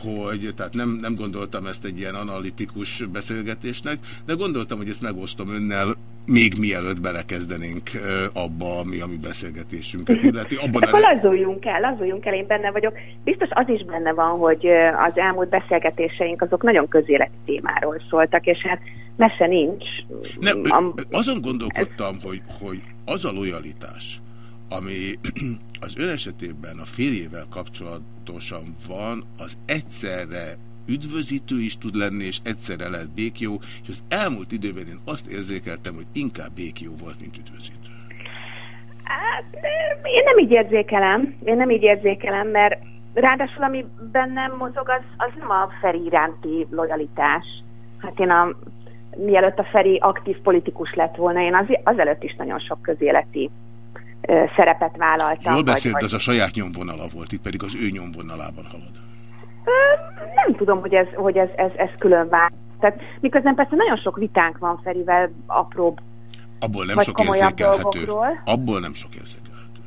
hogy tehát nem, nem gondoltam ezt egy ilyen analitikus beszélgetésnek, de gondoltam, hogy ezt megosztom önnel, még mielőtt belekezdenénk abba, ami a mi beszélgetésünket illeti. Abban Akkor a... lazuljunk el, lazuljunk el, én benne vagyok. Biztos az is benne van, hogy az elmúlt beszélgetéseink azok nagyon közéleti témáról szóltak, és hát mese nincs. Nem, a... azon gondolkodtam, ez... hogy, hogy az a lojalitás, ami az ön esetében a férjével kapcsolatosan van, az egyszerre üdvözítő is tud lenni, és egyszerre lehet békjó, és az elmúlt időben én azt érzékeltem, hogy inkább békjó volt, mint üdvözítő. Hát, én nem így érzékelem, én nem így érzékelem, mert ráadásul ami bennem mozog, az, az nem a Feri iránti lojalitás. Hát én a, mielőtt a Feri aktív politikus lett volna, én az, azelőtt is nagyon sok közéleti szerepet vállaltam. Jól beszélt, vagy, ez a saját nyomvonala volt, itt pedig az ő nyomvonalában halad. Nem tudom, hogy ez, hogy ez, ez, ez külön vár. Tehát miközben persze nagyon sok vitánk van Ferivel apróbb Abból nem sok érzékelhető. Abból nem sok érzékelhető.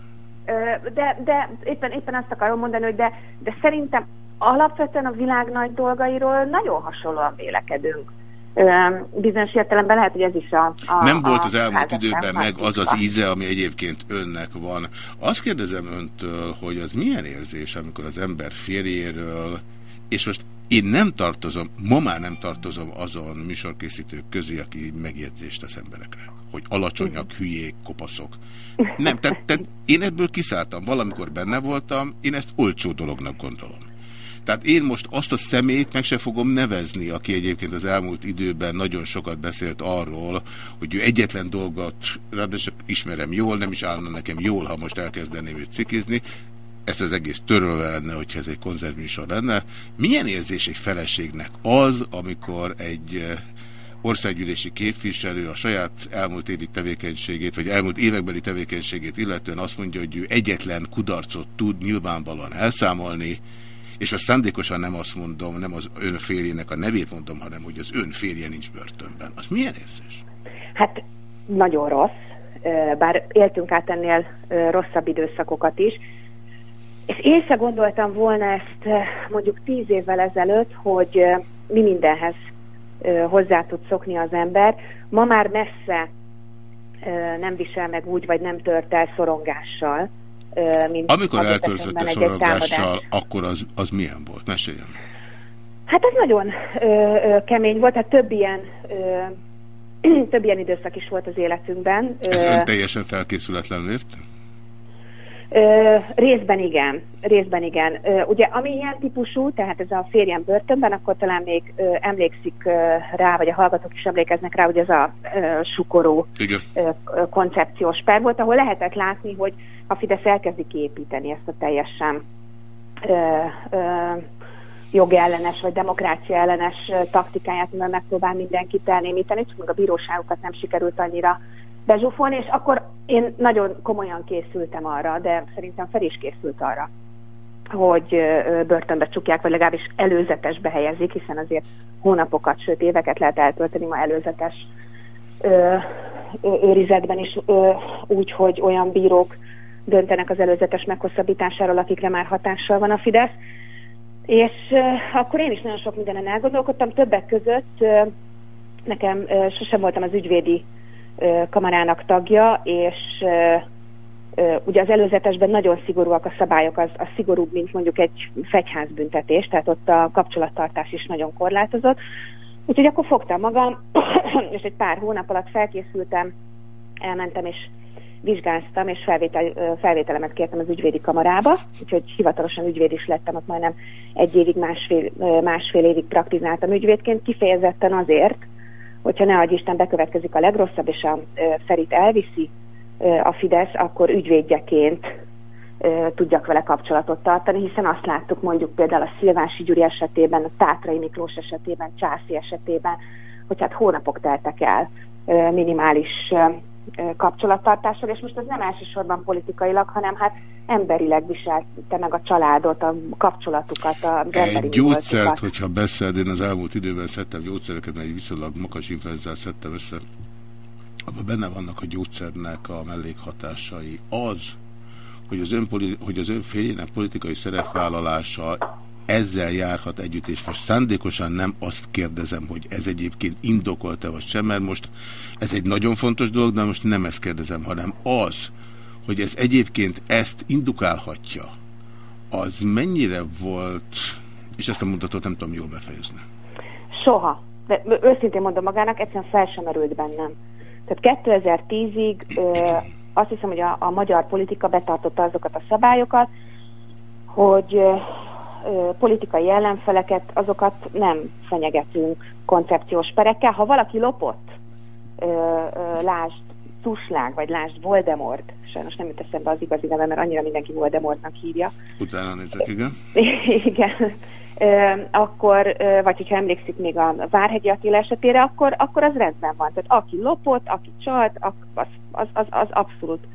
De, de éppen, éppen azt akarom mondani, hogy de, de szerintem alapvetően a világ nagy dolgairól nagyon hasonlóan vélekedünk bizonyos értelemben lehet, hogy ez is a... a nem volt az elmúlt időben meg az az íze, ami egyébként önnek van. Azt kérdezem öntől, hogy az milyen érzés, amikor az ember férjéről, és most én nem tartozom, ma már nem tartozom azon műsorkészítők közé, aki megjegyzést tesz emberekre. Hogy alacsonyak, hülyék, kopaszok. Nem, tehát, tehát én ebből kiszálltam, valamikor benne voltam, én ezt olcsó dolognak gondolom. Tehát én most azt a szemét meg se fogom nevezni, aki egyébként az elmúlt időben nagyon sokat beszélt arról, hogy ő egyetlen dolgot, ráadásul ismerem jól, nem is állna nekem jól, ha most elkezdeném őt cikizni, ezt az egész törölve lenne, hogyha ez egy konzervműsor lenne. Milyen érzés egy feleségnek az, amikor egy eh, országgyűlési képviselő a saját elmúlt évi tevékenységét, vagy elmúlt évekbeli tevékenységét illetően azt mondja, hogy ő egyetlen kudarcot tud nyilvánvalóan elszámolni, és a szándékosan nem azt mondom, nem az ön férjének a nevét mondom, hanem hogy az ön férje nincs börtönben. Az milyen érzés? Hát nagyon rossz, bár éltünk át ennél rosszabb időszakokat is, és se gondoltam volna ezt mondjuk tíz évvel ezelőtt, hogy mi mindenhez hozzá tud szokni az ember. Ma már messze nem visel meg úgy, vagy nem tört el szorongással, mint Amikor elköltött a szorongással, akkor az, az milyen volt? Meséljen. Hát ez nagyon ö, ö, kemény volt, hát több ilyen, ö, több ilyen időszak is volt az életünkben. Ez ön teljesen felkészületlenül érte? Ö, részben igen, részben igen. Ö, ugye ami ilyen típusú, tehát ez a férjem börtönben, akkor talán még ö, emlékszik ö, rá, vagy a hallgatók is emlékeznek rá, hogy ez a ö, sukoró ö, koncepciós per volt, ahol lehetett látni, hogy a Fidesz elkezdi kiépíteni ezt a teljesen ö, ö, jogellenes vagy demokrácia ellenes taktikáját, amivel megpróbál mindenkit elnémítani, csak meg a bíróságokat nem sikerült annyira bezsúfolni, és akkor én nagyon komolyan készültem arra, de szerintem fel is készült arra, hogy börtönbe csukják, vagy legalábbis előzetesbe helyezik, hiszen azért hónapokat, sőt éveket lehet eltölteni ma előzetes ö, őrizetben is ö, úgy, hogy olyan bírók döntenek az előzetes meghosszabbításáról, akikre már hatással van a Fidesz. És akkor én is nagyon sok mindenen elgondolkodtam, többek között nekem sosem voltam az ügyvédi kamarának tagja, és ugye az előzetesben nagyon szigorúak a szabályok, az, az szigorúbb, mint mondjuk egy fegyházbüntetés, tehát ott a kapcsolattartás is nagyon korlátozott. Úgyhogy akkor fogtam magam, és egy pár hónap alatt felkészültem, elmentem és vizsgáztam, és felvétel, felvételemet kértem az ügyvédi kamarába, úgyhogy hivatalosan ügyvéd is lettem, ott majdnem egy évig, másfél, másfél évig praktizáltam ügyvédként, kifejezetten azért, hogyha ne adj Isten bekövetkezik a legrosszabb, és a Ferit elviszi a Fidesz, akkor ügyvédjeként tudjak vele kapcsolatot tartani, hiszen azt láttuk mondjuk például a Szilvási Gyuri esetében, a Tátrai Miklós esetében, Császi esetében, hogy hát hónapok teltek el minimális kapcsolattartással, és most ez nem elsősorban politikailag, hanem hát emberileg viselte meg a családot, a kapcsolatukat, az Egy gyógyszert, voltukat. hogyha beszéld, én az elmúlt időben szedtem gyógyszereket, mert egy viszonylag makas influenzát szedtem össze, abban benne vannak a gyógyszernek a mellékhatásai. Az, hogy az ön, hogy az ön férjének politikai szerepvállalása ezzel járhat együtt, és most szándékosan nem azt kérdezem, hogy ez egyébként indokolta vagy sem, mert most ez egy nagyon fontos dolog, de most nem ezt kérdezem, hanem az, hogy ez egyébként ezt indukálhatja, az mennyire volt, és ezt a mutatót nem tudom jól befejezni. Soha. De őszintén mondom magának, egyszerűen fel sem erült bennem. Tehát 2010-ig azt hiszem, hogy a, a magyar politika betartotta azokat a szabályokat, hogy politikai ellenfeleket, azokat nem fenyegetünk koncepciós perekkel. Ha valaki lopott, lásd Tuslág, vagy lásd Voldemort, sajnos nem jut eszembe az igazi neve, mert annyira mindenki Voldemortnak hívja. Utána nézek, igen. igen akkor, vagy hogyha emlékszik még a Várhegyi Attila esetére, akkor, akkor az rendben van. Tehát aki lopott, aki csalt, az, az, az, az abszolút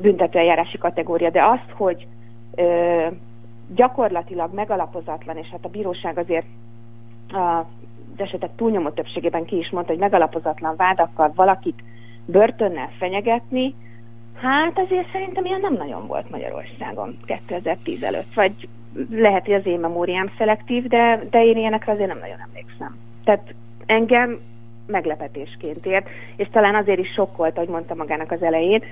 büntetőeljárási kategória. De azt, hogy gyakorlatilag megalapozatlan, és hát a bíróság azért az esetek túlnyomó többségében ki is mondta, hogy megalapozatlan vádakkal valakit börtönnel fenyegetni, hát azért szerintem ilyen nem nagyon volt Magyarországon 2010 előtt, vagy lehet, hogy az én memóriám szelektív, de, de én ilyenekre azért nem nagyon emlékszem. Tehát engem meglepetésként ért, és talán azért is sokkolt, ahogy mondta magának az elején,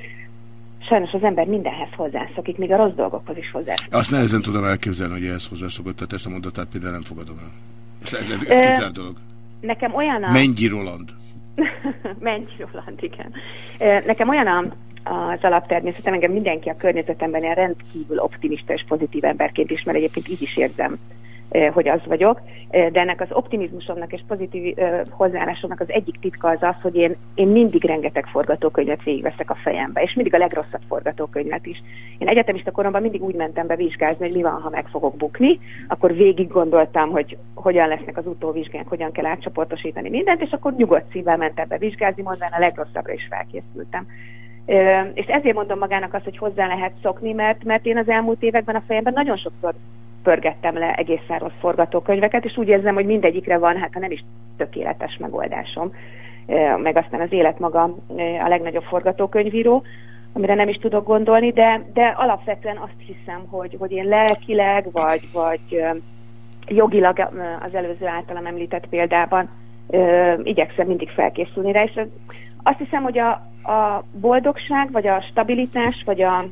sajnos az ember mindenhez hozzászokik, még a rossz dolgokhoz is hozzászokik. Azt nehezen tudom elképzelni, hogy ehhez hozzászokott, tehát ezt a mondatát például nem fogadom el. Ez, ez, ez kizár dolog. Nekem olyan a... Mennyi Roland? Mennyi Roland, igen. Nekem olyan a, az alaptermészetem, engem mindenki a környezetemben ilyen rendkívül optimista és pozitív emberként ismer, egyébként így is érzem hogy az vagyok, de ennek az optimizmusomnak és pozitív hozzáállásomnak az egyik titka az az, hogy én, én mindig rengeteg forgatókönyvet végigveszek a fejembe, és mindig a legrosszabb forgatókönyvet is. Én egyetemista koromban mindig úgy mentem be vizsgázni, hogy mi van, ha meg fogok bukni, akkor végig gondoltam, hogy hogyan lesznek az utóvizsgánk, hogyan kell átcsoportosítani mindent, és akkor nyugodt szívvel mentem be vizsgázni, mondván a legrosszabbra is felkészültem. És ezért mondom magának azt, hogy hozzá lehet szokni, mert, mert én az elmúlt években a fejemben nagyon sokszor pörgettem le egészen rossz forgatókönyveket, és úgy érzem, hogy mindegyikre van, hát ha nem is tökéletes megoldásom, meg aztán az élet maga a legnagyobb forgatókönyvíró, amire nem is tudok gondolni, de, de alapvetően azt hiszem, hogy, hogy én lelkileg, vagy, vagy jogilag az előző általam említett példában igyekszem mindig felkészülni rá, és azt hiszem, hogy a, a boldogság, vagy a stabilitás, vagy a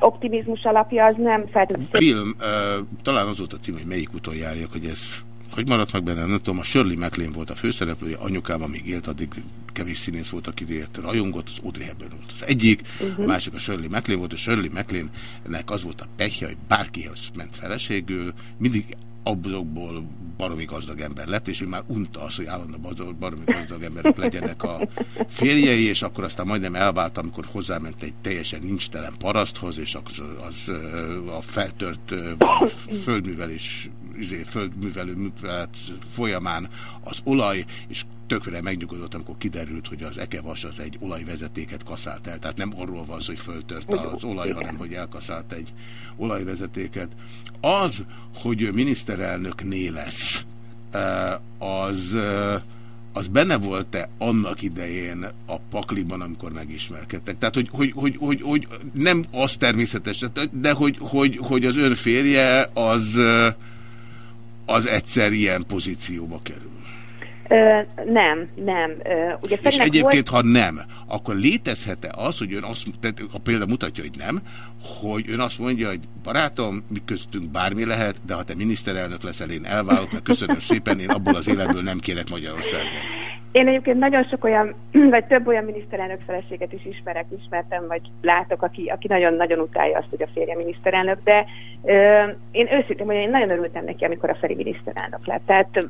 optimizmus alapja az nem feltétlenül... A film, uh, talán az volt a cím, hogy melyik úton járjak, hogy ez hogy maradt meg benne, nem tudom, a Shirley MacLaine volt a főszereplője, anyukában még élt, addig kevés színész volt, akiért rajongott, az Audrey Hepburn volt az egyik, uh -huh. a másik a Shirley MacLaine volt, a Shirley MacLaine-nek az volt a pehje, hogy bárkihez ment feleségül, mindig abból baromi gazdag ember lett, és ő már unta az, hogy állandóan baromi gazdag emberek legyenek a férjei, és akkor aztán majdnem elvált, amikor hozzáment egy teljesen nincstelen paraszthoz, és az, az a feltört földművelés, izé, földművelő művelet folyamán az olaj, és tökre megnyugodott, amikor kiderült, hogy az ekevas az egy olajvezetéket kaszált el. Tehát nem arról van szó, hogy föltört az olaj, hanem hogy elkaszált egy olajvezetéket. Az, hogy miniszterelnökné lesz, az, az benne volt-e annak idején a pakliban, amikor megismerkedtek? Tehát, hogy, hogy, hogy, hogy, hogy nem az természetes, de hogy, hogy, hogy az ön férje az, az egyszer ilyen pozícióba kerül. Ö, nem, nem. Ö, ugye És egyébként, volt... ha nem, akkor létezhet-e az, hogy ön azt, tehát a példa mutatja, hogy nem, hogy ön azt mondja, hogy barátom, mi köztünk bármi lehet, de ha te miniszterelnök leszel, én elválok, mert köszönöm szépen, én abból az életből nem kérek Magyarországon. Én egyébként nagyon sok olyan, vagy több olyan miniszterelnök feleséget is ismerek, ismertem, vagy látok, aki, aki nagyon-nagyon utálja azt, hogy a férje miniszterelnök, de ö, én őszintén, hogy én nagyon örültem neki, amikor a Feri miniszterelnök lett. Tehát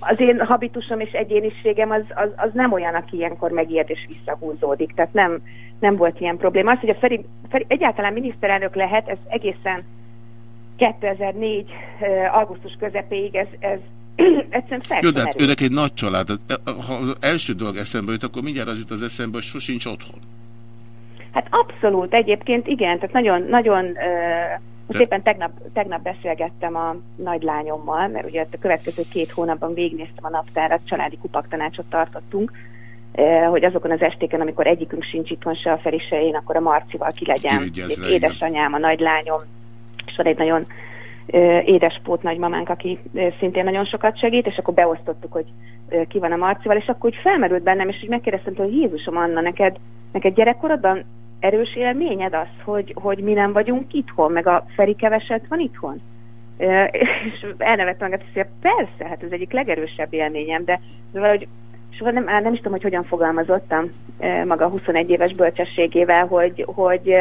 az én habitusom és egyéniségem az, az, az nem olyan, aki ilyenkor megijed és visszahúzódik. Tehát nem, nem volt ilyen probléma. Az, hogy a Feri, Feri egyáltalán miniszterelnök lehet, ez egészen 2004. augusztus közepéig ez, ez egyszerűen Jó, de hát őnek egy nagy család. Ha az első dolog eszembe jut, akkor mindjárt az jut az eszembe, hogy sosincs otthon. Hát abszolút, egyébként igen, tehát nagyon, nagyon uh, most éppen tegnap, tegnap beszélgettem a nagylányommal, mert ugye a következő két hónapban végignéztem a naptárat, családi kupaktanácsot tartottunk, hogy azokon az estéken, amikor egyikünk sincs itthon se a Feri se én, akkor a Marcival ki legyen. Édesanyám, a nagylányom, és van egy nagyon édespót nagymamánk, aki szintén nagyon sokat segít, és akkor beosztottuk, hogy ki van a Marcival, és akkor úgy felmerült bennem, és hogy megkérdeztem, hogy Jézusom Anna, neked, neked gyerekkorodban erős élményed az, hogy, hogy mi nem vagyunk itthon, meg a Feri keveset van itthon? És elnevettem magát, hogy persze, hát ez egyik legerősebb élményem, de valahogy soha nem, nem is tudom, hogy hogyan fogalmazottam maga 21 éves bölcsességével, hogy, hogy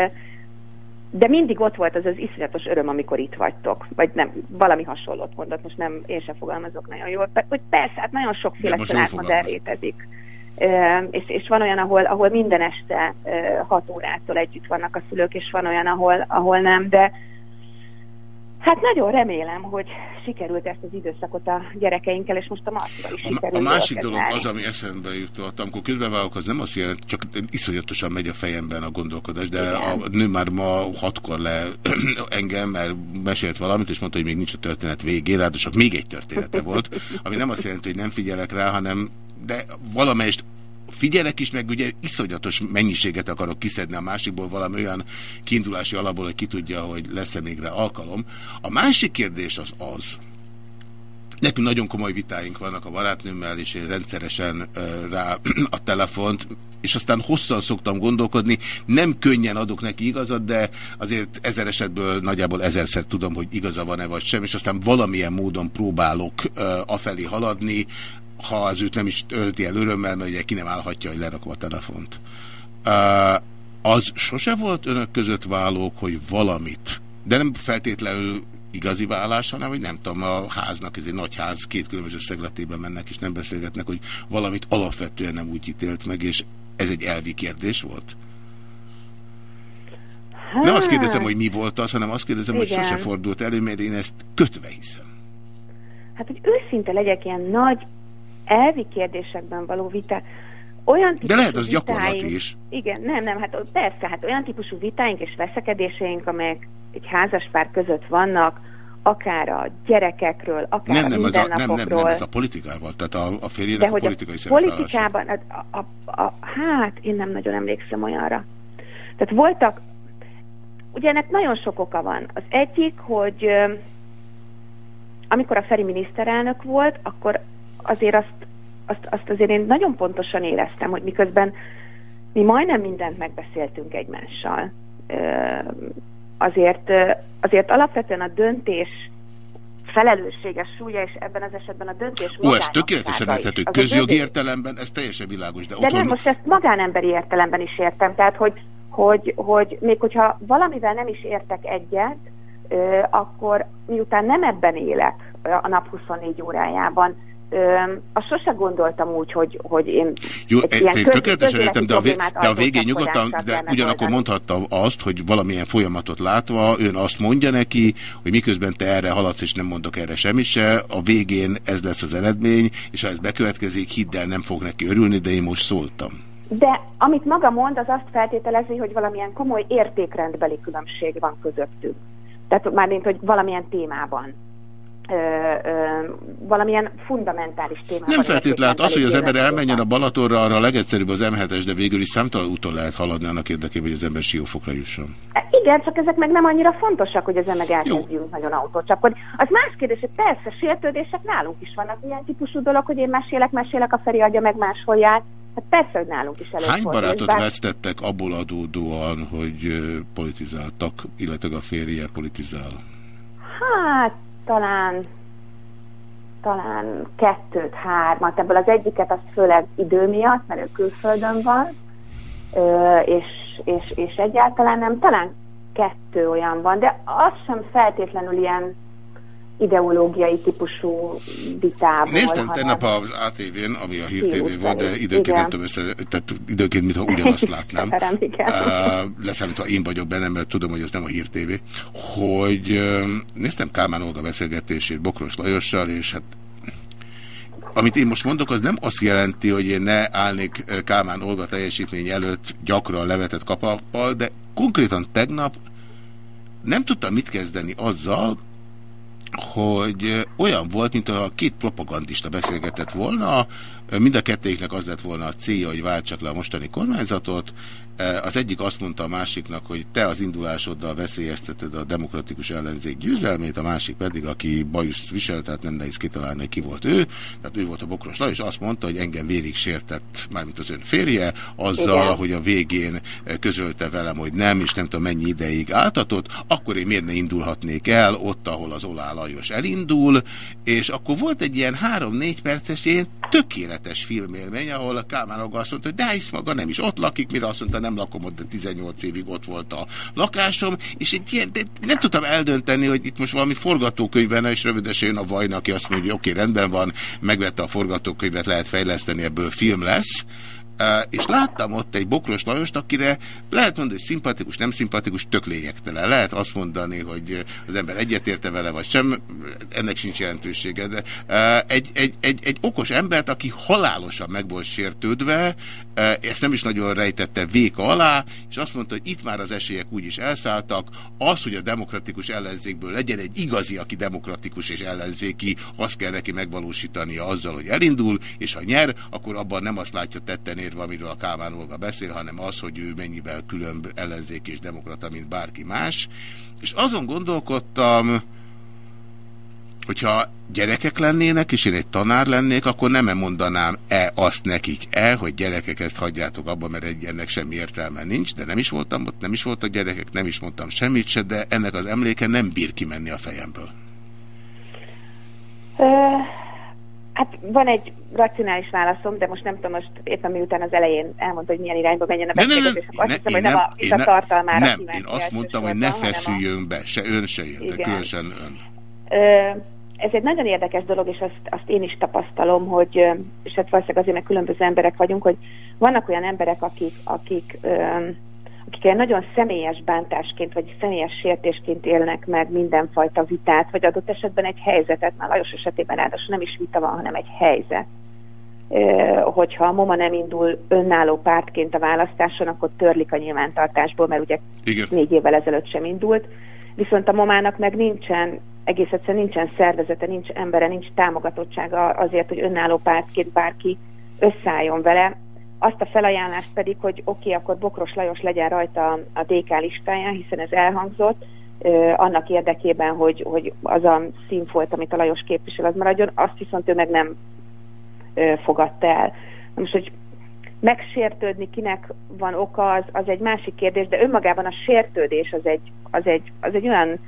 de mindig ott volt az az iszonyatos öröm, amikor itt vagytok. Vagy nem, valami hasonlót mondott, most nem, én sem fogalmazok nagyon jól. Hogy persze, hát nagyon sokféle családmodell létezik. Uh, és, és van olyan, ahol, ahol minden este uh, 6 órától együtt vannak a szülők, és van olyan, ahol, ahol nem, de Hát nagyon remélem, hogy sikerült ezt az időszakot a gyerekeinkkel, és most a Marcival is sikerült. A, a másik dolog az, ami eszembe jutott, amikor közbeválok, az nem azt jelenti, csak iszonyatosan megy a fejemben a gondolkodás, de Igen. a nő már ma hatkor le engem, mert mesélt valamit, és mondta, hogy még nincs a történet végén, ráadásul még egy története volt, ami nem azt jelenti, hogy nem figyelek rá, hanem de valamelyest figyelek is, meg ugye iszonyatos mennyiséget akarok kiszedni a másikból valami olyan kiindulási alapból, hogy ki tudja, hogy lesz-e még rá alkalom. A másik kérdés az az, Nekünk nagyon komoly vitáink vannak a barátnőmmel, és én rendszeresen rá a telefont, és aztán hosszan szoktam gondolkodni, nem könnyen adok neki igazat, de azért ezer esetből nagyjából ezerszer tudom, hogy igaza van-e vagy sem, és aztán valamilyen módon próbálok uh, afelé haladni, ha az őt nem is ölti el örömmel, mert ugye ki nem állhatja, hogy lerakom a telefont. Az sose volt önök között válók, hogy valamit, de nem feltétlenül igazi vállás, hanem hogy nem tudom, a háznak, ez egy nagy ház, két különböző szegletében mennek, és nem beszélgetnek, hogy valamit alapvetően nem úgy ítélt meg, és ez egy elvi kérdés volt? Hát, nem azt kérdezem, hogy mi volt az, hanem azt kérdezem, igen. hogy sose fordult elő, mert én ezt kötve hiszem. Hát, hogy őszinte legyek ilyen nagy elvi kérdésekben való vita, olyan De lehet az gyakorlat is. Igen, nem, nem, hát persze, hát olyan típusú vitáink és veszekedéseink, amelyek egy házas pár között vannak, akár a gyerekekről, akár nem, nem, a mindennapokról. Nem, nem, nem, ez a politikával, tehát a, a férjének a politikai a politikában, a, a, a, a, hát én nem nagyon emlékszem olyanra. Tehát voltak, ugye ennek nagyon sok oka van. Az egyik, hogy amikor a Feri miniszterelnök volt, akkor azért azt, azt, azt azért én nagyon pontosan éreztem, hogy miközben mi majdnem mindent megbeszéltünk egymással, azért, azért alapvetően a döntés felelősséges súlya, és ebben az esetben a döntés Ó, ez tökéletesen érthető. Közjogi értelemben ez teljesen világos. De, de otthon... nem, most ezt magánemberi értelemben is értem. Tehát, hogy, hogy, hogy még hogyha valamivel nem is értek egyet, akkor miután nem ebben élek a nap 24 órájában, azt sose gondoltam úgy, hogy, hogy én Jó, ilyen köz, tökéletesen értem, de a, vé, de a végén nyugodtan, de ugyanakkor mondhatta azt, hogy valamilyen folyamatot látva, ön azt mondja neki, hogy miközben te erre haladsz, és nem mondok erre semmit se, a végén ez lesz az eredmény, és ha ez bekövetkezik, hidd el, nem fog neki örülni, de én most szóltam. De amit maga mond, az azt feltételezi, hogy valamilyen komoly értékrendbeli különbség van közöttünk. Tehát mármint, hogy valamilyen témában. Ö, ö, valamilyen fundamentális témában. Nem feltétlenül, hát az, hogy az ember elmenjen a Balatonra, arra a legegyszerűbb az M7-es, de végül is számtalan úton lehet haladni annak érdekében, hogy az ember siófokra jusson. E, igen, csak ezek meg nem annyira fontosak, hogy az ember elkezdjünk nagyon autócsapkodni. Az más kérdés, hogy persze sértődések nálunk is vannak ilyen típusú dolog, hogy én mesélek, mesélek, a Feri adja meg máshol jár. Hát persze, hogy nálunk is előfordul. Hány barátot bár... vesztettek abból adódóan, hogy politizáltak, illetve a férje politizál? Hát, talán talán kettőt, hármat. Ebből az egyiket az főleg idő miatt, mert ő külföldön van, és, és, és egyáltalán nem, talán kettő olyan van, de az sem feltétlenül ilyen ideológiai típusú vitából. Néztem tegnap az ATV-n, ami a Hír TV volt, de időnként nem tudom össze, tehát időnként mintha ugyanazt látnám. uh, leszámítva én vagyok benne, mert tudom, hogy ez nem a Hír TV, hogy uh, néztem Kálmán Olga beszélgetését Bokros Lajossal, és hát amit én most mondok, az nem azt jelenti, hogy én ne állnék Kálmán Olga teljesítmény előtt gyakran levetett kapappal, de konkrétan tegnap nem tudtam mit kezdeni azzal, hogy olyan volt, mint a két propagandista beszélgetett volna, mind a kettőiknek az lett volna a célja, hogy váltsak le a mostani kormányzatot, az egyik azt mondta a másiknak, hogy te az indulásoddal veszélyezteted a demokratikus ellenzék győzelmét, a másik pedig, aki bajuszt viselt, tehát nem nehéz kitalálni, hogy ki volt ő. Tehát ő volt a Bokros Lajos, és azt mondta, hogy engem vérig sértett, mármint az ön férje, azzal, Igen. hogy a végén közölte velem, hogy nem, és nem tudom mennyi ideig áltatott, akkor én miért ne indulhatnék el ott, ahol az Olá Lajos elindul, és akkor volt egy ilyen három-négy perces ilyen tökéletes filmélmény, ahol a Kálmán azt mondta, hogy de hisz maga nem is ott lakik, mire azt mondta, nem lakom ott, de 18 évig ott volt a lakásom, és egy ilyen, de nem tudtam eldönteni, hogy itt most valami forgatókönyvben, és rövidesen jön a Vajna, aki azt mondja, hogy oké, okay, rendben van, megvette a forgatókönyvet, lehet fejleszteni, ebből film lesz, és láttam ott egy Bokros Lajost, akire lehet mondani, hogy szimpatikus, nem szimpatikus, tök lényegtelen. Lehet azt mondani, hogy az ember egyetérte vele, vagy sem, ennek sincs jelentősége, de egy, egy, egy, egy okos embert, aki halálosan meg volt sértődve, ezt nem is nagyon rejtette véka alá, és azt mondta, hogy itt már az esélyek úgyis elszálltak, az, hogy a demokratikus ellenzékből legyen egy igazi, aki demokratikus és ellenzéki, azt kell neki megvalósítania azzal, hogy elindul, és ha nyer, akkor abban nem azt látja tetten érve, amiről a Kálmán Olga beszél, hanem az, hogy ő mennyivel különb ellenzék és demokrata, mint bárki más. És azon gondolkodtam, hogyha gyerekek lennének, és én egy tanár lennék, akkor nem mondanám-e azt nekik-e, hogy gyerekek, ezt hagyjátok abba, mert egy ennek semmi értelme nincs, de nem is voltam ott, nem is voltak gyerekek, nem is mondtam semmit se, de ennek az emléke nem bír kimenni a fejemből. Hát van egy racionális válaszom, de most nem tudom, most éppen miután az elején elmondta, hogy milyen irányba menjen a beszélgetés, azt hiszem, hogy nem, nem, a tartalmára Nem, én azt mondtam, hogy ne feszüljön be, se ön, se én, de különösen ön. Ö, ez egy nagyon érdekes dolog, és azt, azt én is tapasztalom, hogy, és hát valószínűleg azért, mert különböző emberek vagyunk, hogy vannak olyan emberek, akik, akik akik nagyon személyes bántásként, vagy személyes sértésként élnek meg mindenfajta vitát, vagy adott esetben egy helyzetet, már Lajos esetében ráadásul nem is vita van, hanem egy helyzet. Hogyha a MOMA nem indul önálló pártként a választáson, akkor törlik a nyilvántartásból, mert ugye Igen. négy évvel ezelőtt sem indult. Viszont a MOMának meg nincsen, egész egyszerűen nincsen szervezete, nincs embere, nincs támogatottsága azért, hogy önálló pártként bárki összeálljon vele azt a felajánlást pedig, hogy oké, okay, akkor Bokros Lajos legyen rajta a DK listáján, hiszen ez elhangzott, annak érdekében, hogy, hogy az a színfolt, amit a Lajos képvisel, az maradjon, azt viszont ő meg nem fogadta el. Most, hogy megsértődni kinek van oka, az, az egy másik kérdés, de önmagában a sértődés az egy, az egy, az egy olyan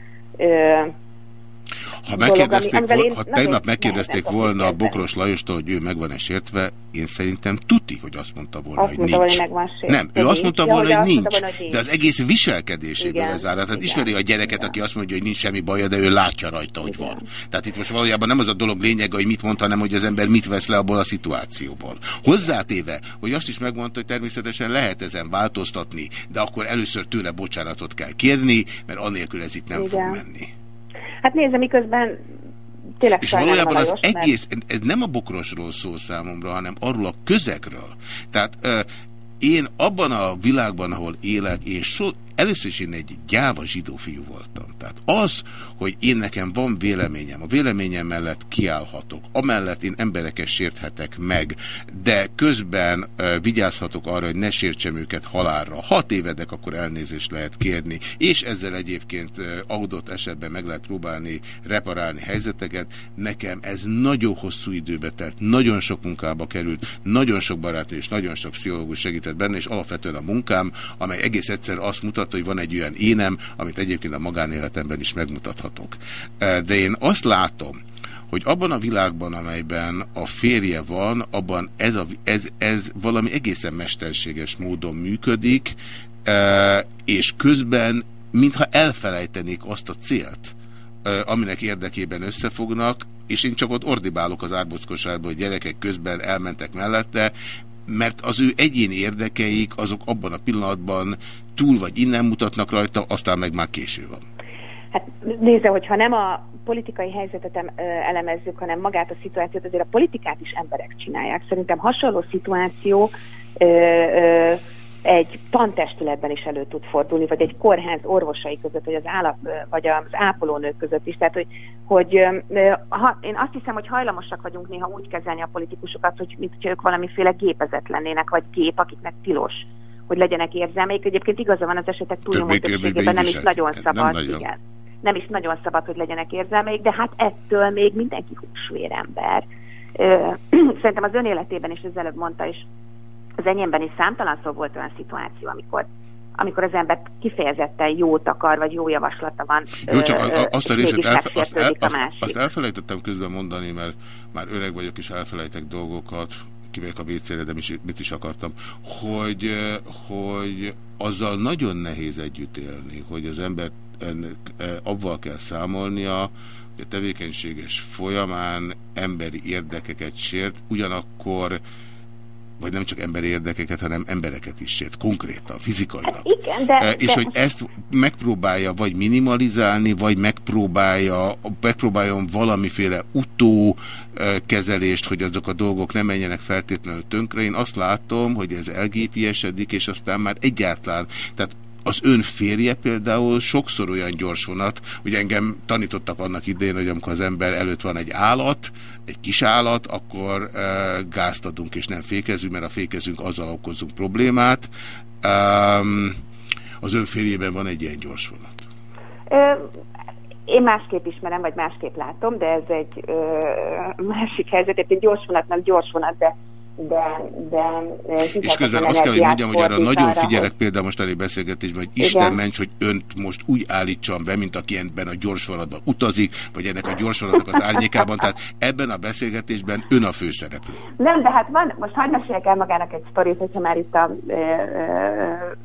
ha, megkérdezték dolog, ami, ha tegnap megkérdezték volna a Bokros Lajostól, hogy ő meg van-e sértve, én szerintem tuti, hogy azt mondta volna, azt hogy mondta, nincs. Hogy meg nem, ő azt mondta volna, hogy nincs. De az egész viselkedéséből ez áll. Tehát ismeri a gyereket, aki azt mondja, hogy nincs semmi baja, de ő látja rajta, hogy van. Tehát itt most valójában nem az a dolog lényege, hogy mit mondta, hanem hogy az ember mit vesz le abból a szituációból. Hozzátéve, hogy azt is megmondta, hogy természetesen lehet ezen változtatni, de akkor először tőle bocsánatot kell kérni, mert anélkül ez itt nem igen. fog menni. Hát nézze, miközben tényleg És valójában az mert... egész, ez nem a bokrosról szól számomra, hanem arról a közegről. Tehát uh, én abban a világban, ahol élek, én so, először is én egy gyáva zsidó fiú voltam. Tehát az, hogy én nekem van véleményem, a véleményem mellett kiállhatok, amellett én embereket sérthetek meg, de közben uh, vigyázhatok arra, hogy ne sértsem őket halálra. Ha tévedek, akkor elnézést lehet kérni, és ezzel egyébként uh, adott esetben meg lehet próbálni reparálni helyzeteket. Nekem ez nagyon hosszú időbe telt, nagyon sok munkába került, nagyon sok barát és nagyon sok pszichológus segített benne, és alapvetően a munkám, amely egész egyszerűen azt mutatta, hogy van egy olyan énem, amit egyébként a magánéletemben is megmutathatok. De én azt látom, hogy abban a világban, amelyben a férje van, abban ez, a, ez, ez valami egészen mesterséges módon működik, és közben mintha elfelejtenék azt a célt, aminek érdekében összefognak, és én csak ott ordibálok az árbockosárba, hogy gyerekek közben elmentek mellette, mert az ő egyéni érdekeik azok abban a pillanatban túl vagy innen mutatnak rajta, aztán meg már késő van. Hát nézze, hogyha nem a politikai helyzetet elemezzük, hanem magát a szituációt, azért a politikát is emberek csinálják. Szerintem hasonló szituáció ö, ö, egy tantestületben is elő tud fordulni, vagy egy kórház orvosai között, vagy az, állap, vagy az ápolónők között is. Tehát, hogy, hogy ha, én azt hiszem, hogy hajlamosak vagyunk néha úgy kezelni a politikusokat, hogy mint hogy ők valamiféle gépezet lennének, vagy gép, akiknek tilos, hogy legyenek érzelmeik. Egyébként igaza van az esetek túlnyomó többségében nem is nagyon szabad. Nem nagyon. Igen. Nem is nagyon szabad, hogy legyenek érzelmeik, de hát ettől még mindenki húsvérember. Szerintem az ön életében is, az előbb mondta is, az enyémben is számtalan szó volt olyan szituáció, amikor amikor az ember kifejezetten jót akar, vagy jó javaslata van. Jó, csak ö, azt a részét elfe azt, el, azt, azt elfelejtettem közben mondani, mert már öreg vagyok, és elfelejtek dolgokat, kimegyek a WC-re, de mit is akartam, hogy, hogy azzal nagyon nehéz együtt élni, hogy az ember ennek, avval kell számolnia, hogy a tevékenységes folyamán emberi érdekeket sért, ugyanakkor vagy nem csak emberi érdekeket, hanem embereket is sért, konkrétan, fizikailag. Igen, de, e, és de... hogy ezt megpróbálja vagy minimalizálni, vagy megpróbálja, megpróbáljon valamiféle utó e, kezelést, hogy azok a dolgok nem menjenek feltétlenül tönkre. Én azt látom, hogy ez elgépiesedik, és aztán már egyáltalán, tehát az ön férje például sokszor olyan gyors vonat, hogy engem tanítottak annak idén, hogy amikor az ember előtt van egy állat, egy kis állat, akkor e, gázt adunk és nem fékezünk, mert a fékezünk azzal okozunk problémát. Um, az ön férjében van egy ilyen gyors vonat. Ö, én másképp ismerem, vagy másképp látom, de ez egy ö, másik helyzet. Egy gyors vonatnak gyors vonat, de de, de És közben azt kell, hogy mondjam, hogy arra nagyon figyelek például most elég beszélgetésben, hogy Isten Igen. ments, hogy önt most úgy állítsam be, mint aki ebben a gyorsvaladban utazik, vagy ennek a gyorsvaladnak az árnyékában, tehát ebben a beszélgetésben ön a főszereplő. Nem, de hát van, most hagyd meséljek el magának egy sztorit, hogyha már itt a e, e,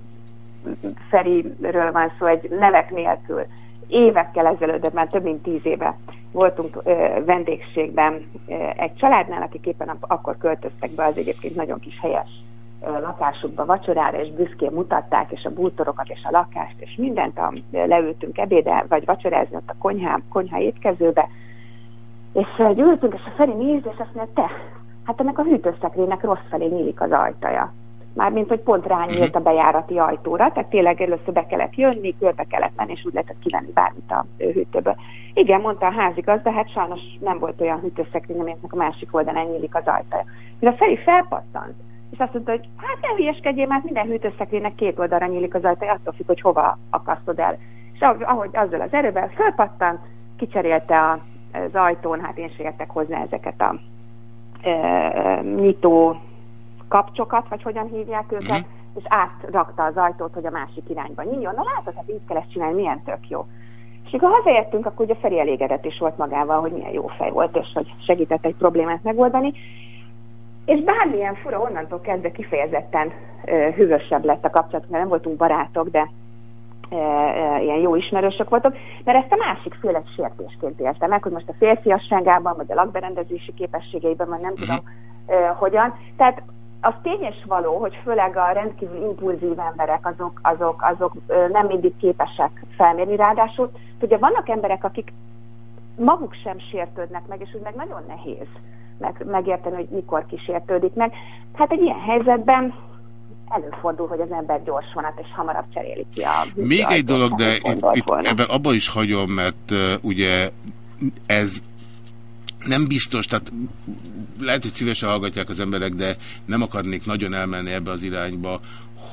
Feriről van szó, egy nevek nélkül évekkel ezelőtt, de már több mint tíz éve voltunk ö, vendégségben ö, egy családnál, akik éppen akkor költöztek be az egyébként nagyon kis helyes ö, lakásukba vacsorára, és büszkén mutatták, és a bútorokat, és a lakást, és mindent, a, leültünk ebédel, vagy vacsorázni ott a konyhá, konyhá étkezőbe, és ültünk, és a Feri nézd, és azt mondja, te, hát ennek a hűtőszekrénynek rossz felé nyílik az ajtaja mármint, hogy pont rányílt a bejárati ajtóra, tehát tényleg először be kellett jönni, körbe kellett menni, és úgy lehetett kivenni bármit a hűtőből. Igen, mondta a házigazda, hát sajnos nem volt olyan hűtőszekrény, aminek a másik oldalán nyílik az ajtaja. Mire a Feri felpattant, és azt mondta, hogy hát ne hülyeskedjél, mert minden hűtőszekrénynek két oldalra nyílik az ajtaja, attól függ, hogy hova akasztod el. És ahogy azzal az erővel felpattant, kicserélte a, az ajtón, hát én sem hozzá ezeket a e, nyitó kapcsokat, vagy hogyan hívják őket, mm. és átrakta az ajtót, hogy a másik irányba nyíljon. Na látod, hát így kell ezt csinálni, milyen tök jó. És amikor hazaértünk, akkor ugye Feri elégedett is volt magával, hogy milyen jó fej volt, és hogy segített egy problémát megoldani. És bármilyen fura, onnantól kezdve kifejezetten ö, hűvösebb lett a kapcsolat, mert nem voltunk barátok, de e, e, ilyen jó ismerősök voltok, mert ezt a másik fél egy sértésként élte meg, hogy most a férfiasságában, vagy a lakberendezési képességeiben, vagy nem uh-huh. tudom e, hogyan. Tehát az tényes való, hogy főleg a rendkívül impulzív emberek azok, azok, azok nem mindig képesek felmérni. Ráadásul ugye vannak emberek, akik maguk sem sértődnek meg, és úgy meg nagyon nehéz meg, megérteni, hogy mikor kísértődik meg. Hát egy ilyen helyzetben előfordul, hogy az ember gyors vonat, és hamarabb cseréli ki a... Még egy dolog, de itt, itt ebben abba is hagyom, mert uh, ugye ez nem biztos, tehát lehet, hogy szívesen hallgatják az emberek, de nem akarnék nagyon elmenni ebbe az irányba,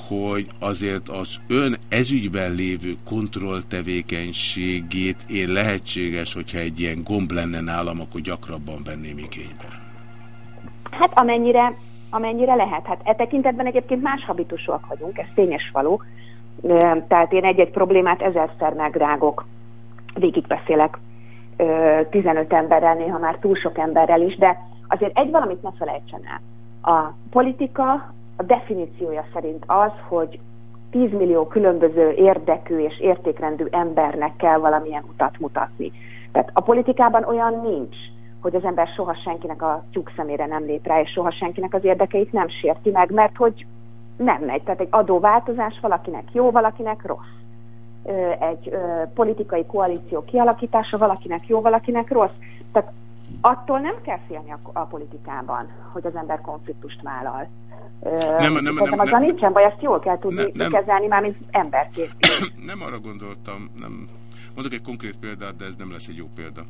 hogy azért az ön ezügyben lévő kontrolltevékenységét én lehetséges, hogyha egy ilyen gomb lenne nálam, akkor gyakrabban venném igénybe. Hát amennyire, amennyire lehet. Hát e tekintetben egyébként más habitusúak vagyunk, ez tényes való. Tehát én egy-egy problémát ezerszer megrágok, végigbeszélek 15 emberrel, néha már túl sok emberrel is, de azért egy valamit ne felejtsen el. A politika a definíciója szerint az, hogy 10 millió különböző érdekű és értékrendű embernek kell valamilyen utat mutatni. Tehát a politikában olyan nincs, hogy az ember soha senkinek a tyúk szemére nem lép rá, és soha senkinek az érdekeit nem sérti meg, mert hogy nem megy. Tehát egy adóváltozás valakinek jó, valakinek rossz. Egy politikai koalíció kialakítása valakinek jó, valakinek rossz. Tehát attól nem kell félni a, a politikában, hogy az ember konfliktust vállal. Nem, nem, nem, nem, azzal nem, nincsen baj, ezt jól kell tudni nem, kezelni már, mint emberként. Nem arra gondoltam, nem. Mondok egy konkrét példát, de ez nem lesz egy jó példa.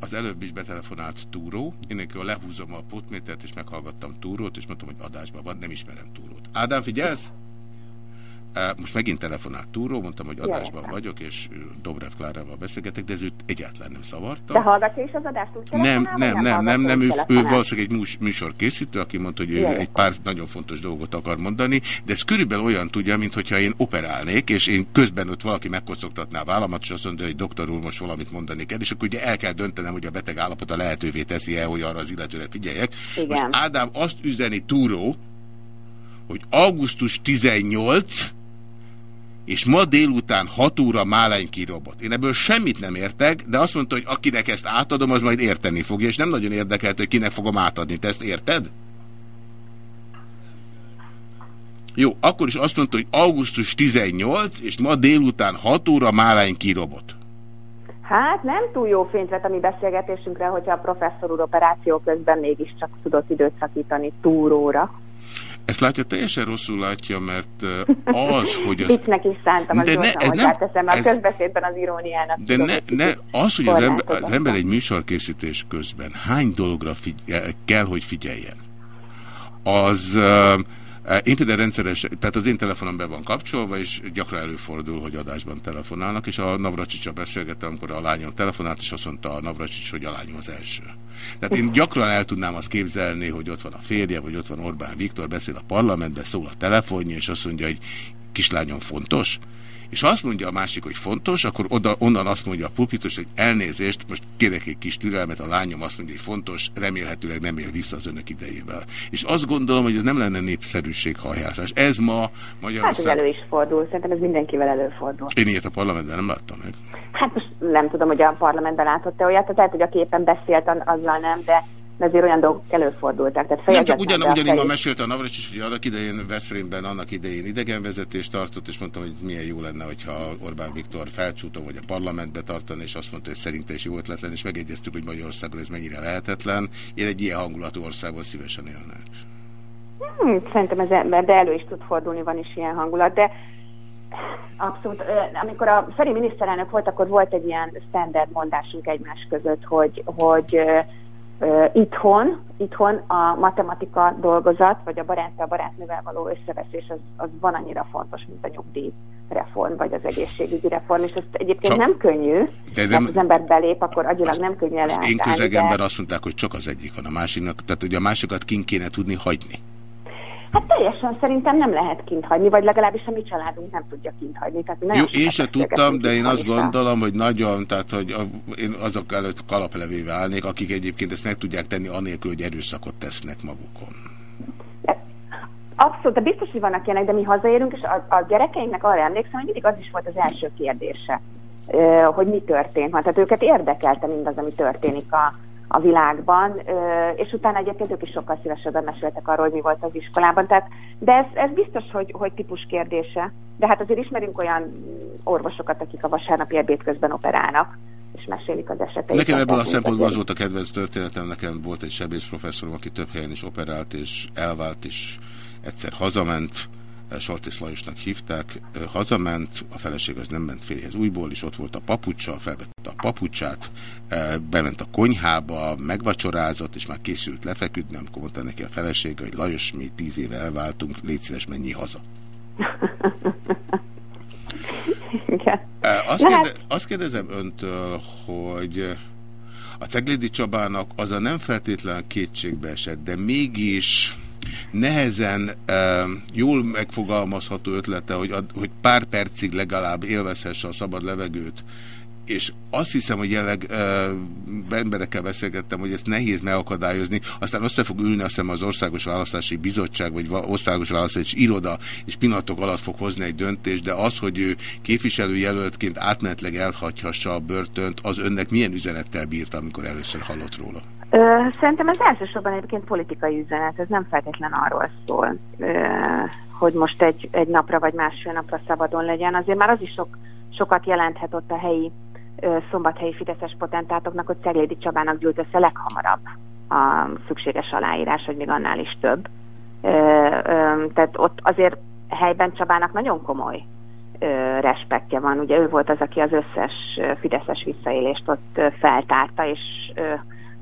Az előbb is betelefonált Túró, én lehúzom a potmétert, és meghallgattam Túrót, és mondtam, hogy adásban van, nem ismerem Túrót. Ádám, figyelsz? Most megint telefonált túró, mondtam, hogy adásban vagyok, és Dobrev Klárával beszélgetek, de ez őt egyáltalán nem szavarta. De hallgatja is az adást? Úgy nem, nem, nem, nem, nem, ő, ő valószínűleg egy műsor készítő, aki mondta, hogy ő egy pár nagyon fontos dolgot akar mondani, de ez körülbelül olyan tudja, mintha én operálnék, és én közben ott valaki megkocogtatná a vállamat, és azt mondja, hogy doktor úr, most valamit mondani kell, és akkor ugye el kell döntenem, hogy a beteg állapota lehetővé teszi-e, hogy arra az illetőre figyeljek. Igen. Most Ádám azt üzeni túró, hogy augusztus 18 és ma délután 6 óra málány kirobott. Én ebből semmit nem értek, de azt mondta, hogy akinek ezt átadom, az majd érteni fogja, és nem nagyon érdekelt, hogy kinek fogom átadni. Te ezt érted? Jó, akkor is azt mondta, hogy augusztus 18, és ma délután 6 óra málány kirobott. Hát nem túl jó fényt vett a mi beszélgetésünkre, hogyha a professzor úr operáció közben mégiscsak tudott időt szakítani túróra. Ezt látja, teljesen rosszul látja, mert az, hogy az... Viccnek is szántam, az de ne, ez nem, teszem, a közbeszédben az iróniának. De ne, ne, az, hogy az ember, az ember egy műsorkészítés közben hány dologra figyel, kell, hogy figyeljen, az... Uh, én például rendszeres, tehát az én telefonom be van kapcsolva, és gyakran előfordul, hogy adásban telefonálnak, és a Navracsicsal beszélgettem, amikor a lányom telefonált, és azt mondta a Navracsics, hogy a lányom az első. Tehát én gyakran el tudnám azt képzelni, hogy ott van a férje, vagy ott van Orbán Viktor, beszél a parlamentbe, szól a telefonja, és azt mondja, hogy kislányom fontos, és azt mondja a másik, hogy fontos, akkor oda, onnan azt mondja a pulpitus, hogy elnézést, most kérek egy kis türelmet, a lányom azt mondja, hogy fontos, remélhetőleg nem él vissza az önök idejével. És azt gondolom, hogy ez nem lenne népszerűséghajházás. Ez ma Magyarország... Hát elő is fordul, szerintem ez mindenkivel előfordul. Én ilyet a parlamentben nem láttam meg. Hát most nem tudom, hogy a parlamentben látott-e olyat, tehát hogy a képen beszélt, azzal nem, de de azért olyan dolgok előfordultak. Tehát nem csak ugyan, ugyanígy ma mesélte a Navracsics, is, hogy annak idején Veszprémben annak idején idegenvezetést tartott, és mondtam, hogy milyen jó lenne, hogyha Orbán Viktor felcsútó vagy a parlamentbe tartani, és azt mondta, hogy szerintem is jó ötletlen, és megegyeztük, hogy Magyarországon ez mennyire lehetetlen. Én egy ilyen hangulatú országból szívesen élnek. Hmm, szerintem ez ember, de elő is tud fordulni, van is ilyen hangulat, de Abszolút. Amikor a Feri miniszterelnök volt, akkor volt egy ilyen standard mondásunk egymás között, hogy, hogy itthon, itthon a matematika dolgozat, vagy a baráttal barátnővel való összeveszés az, az van annyira fontos, mint a nyugdíj reform, vagy az egészségügyi reform, és ez egyébként csak, nem könnyű, de nem, az ember belép, akkor agyilag nem könnyű el Én közegemben de... azt mondták, hogy csak az egyik van a másiknak, tehát hogy a másikat kint kéne tudni hagyni. Hát teljesen szerintem nem lehet kint hagyni, vagy legalábbis a mi családunk nem tudja kint hagyni. Tehát Jó, én se tudtam, de én azt gondolom, hogy nagyon, tehát hogy a, én azok előtt kalaplevéve állnék, akik egyébként ezt meg tudják tenni anélkül, hogy erőszakot tesznek magukon. Abszolút, de biztos, hogy vannak ilyenek, de mi hazaérünk, és a, a gyerekeinknek arra emlékszem, hogy mindig az is volt az első kérdése, hogy mi történt. Tehát őket érdekelte mindaz, ami történik a, a világban, és utána egyébként ők is sokkal szívesebben meséltek arról, hogy mi volt az iskolában. Tehát, de ez, ez biztos, hogy, hogy típus kérdése. De hát azért ismerünk olyan orvosokat, akik a vasárnapi ebéd közben operálnak, és mesélik az eseteit. Nekem ebből a szempontból az volt a kedvenc történetem, nekem volt egy sebész professzorom, aki több helyen is operált, és elvált, és egyszer hazament, Soltész Lajosnak hívták, hazament, a feleség az nem ment férjhez újból, és ott volt a papucsa, felvette a papucsát, bement a konyhába, megvacsorázott, és már készült lefeküdni, amikor mondta neki a feleség, hogy Lajos, mi tíz éve elváltunk, légy szíves, mennyi haza. Azt, kérde, azt kérdezem öntől, hogy a Ceglédi Csabának az a nem feltétlen kétségbe esett, de mégis nehezen uh, jól megfogalmazható ötlete, hogy, ad, hogy pár percig legalább élvezhesse a szabad levegőt, és azt hiszem, hogy jelenleg uh, emberekkel beszélgettem, hogy ezt nehéz megakadályozni, aztán össze fog ülni azt hiszem az Országos Választási Bizottság, vagy Országos Választási Iroda, és pillanatok alatt fog hozni egy döntést, de az, hogy ő képviselőjelöltként átmenetleg elhagyhassa a börtönt, az önnek milyen üzenettel bírt, amikor először hallott róla? Szerintem ez elsősorban egyébként politikai üzenet, ez nem feltétlen arról szól, hogy most egy, egy napra vagy másfél napra szabadon legyen. Azért már az is sok, sokat jelenthet ott a helyi szombathelyi fideszes potentátoknak, hogy Ceglédi Csabának gyűlt össze leghamarabb a szükséges aláírás, vagy még annál is több. Tehát ott azért helyben Csabának nagyon komoly respektje van. Ugye ő volt az, aki az összes fideszes visszaélést ott feltárta, és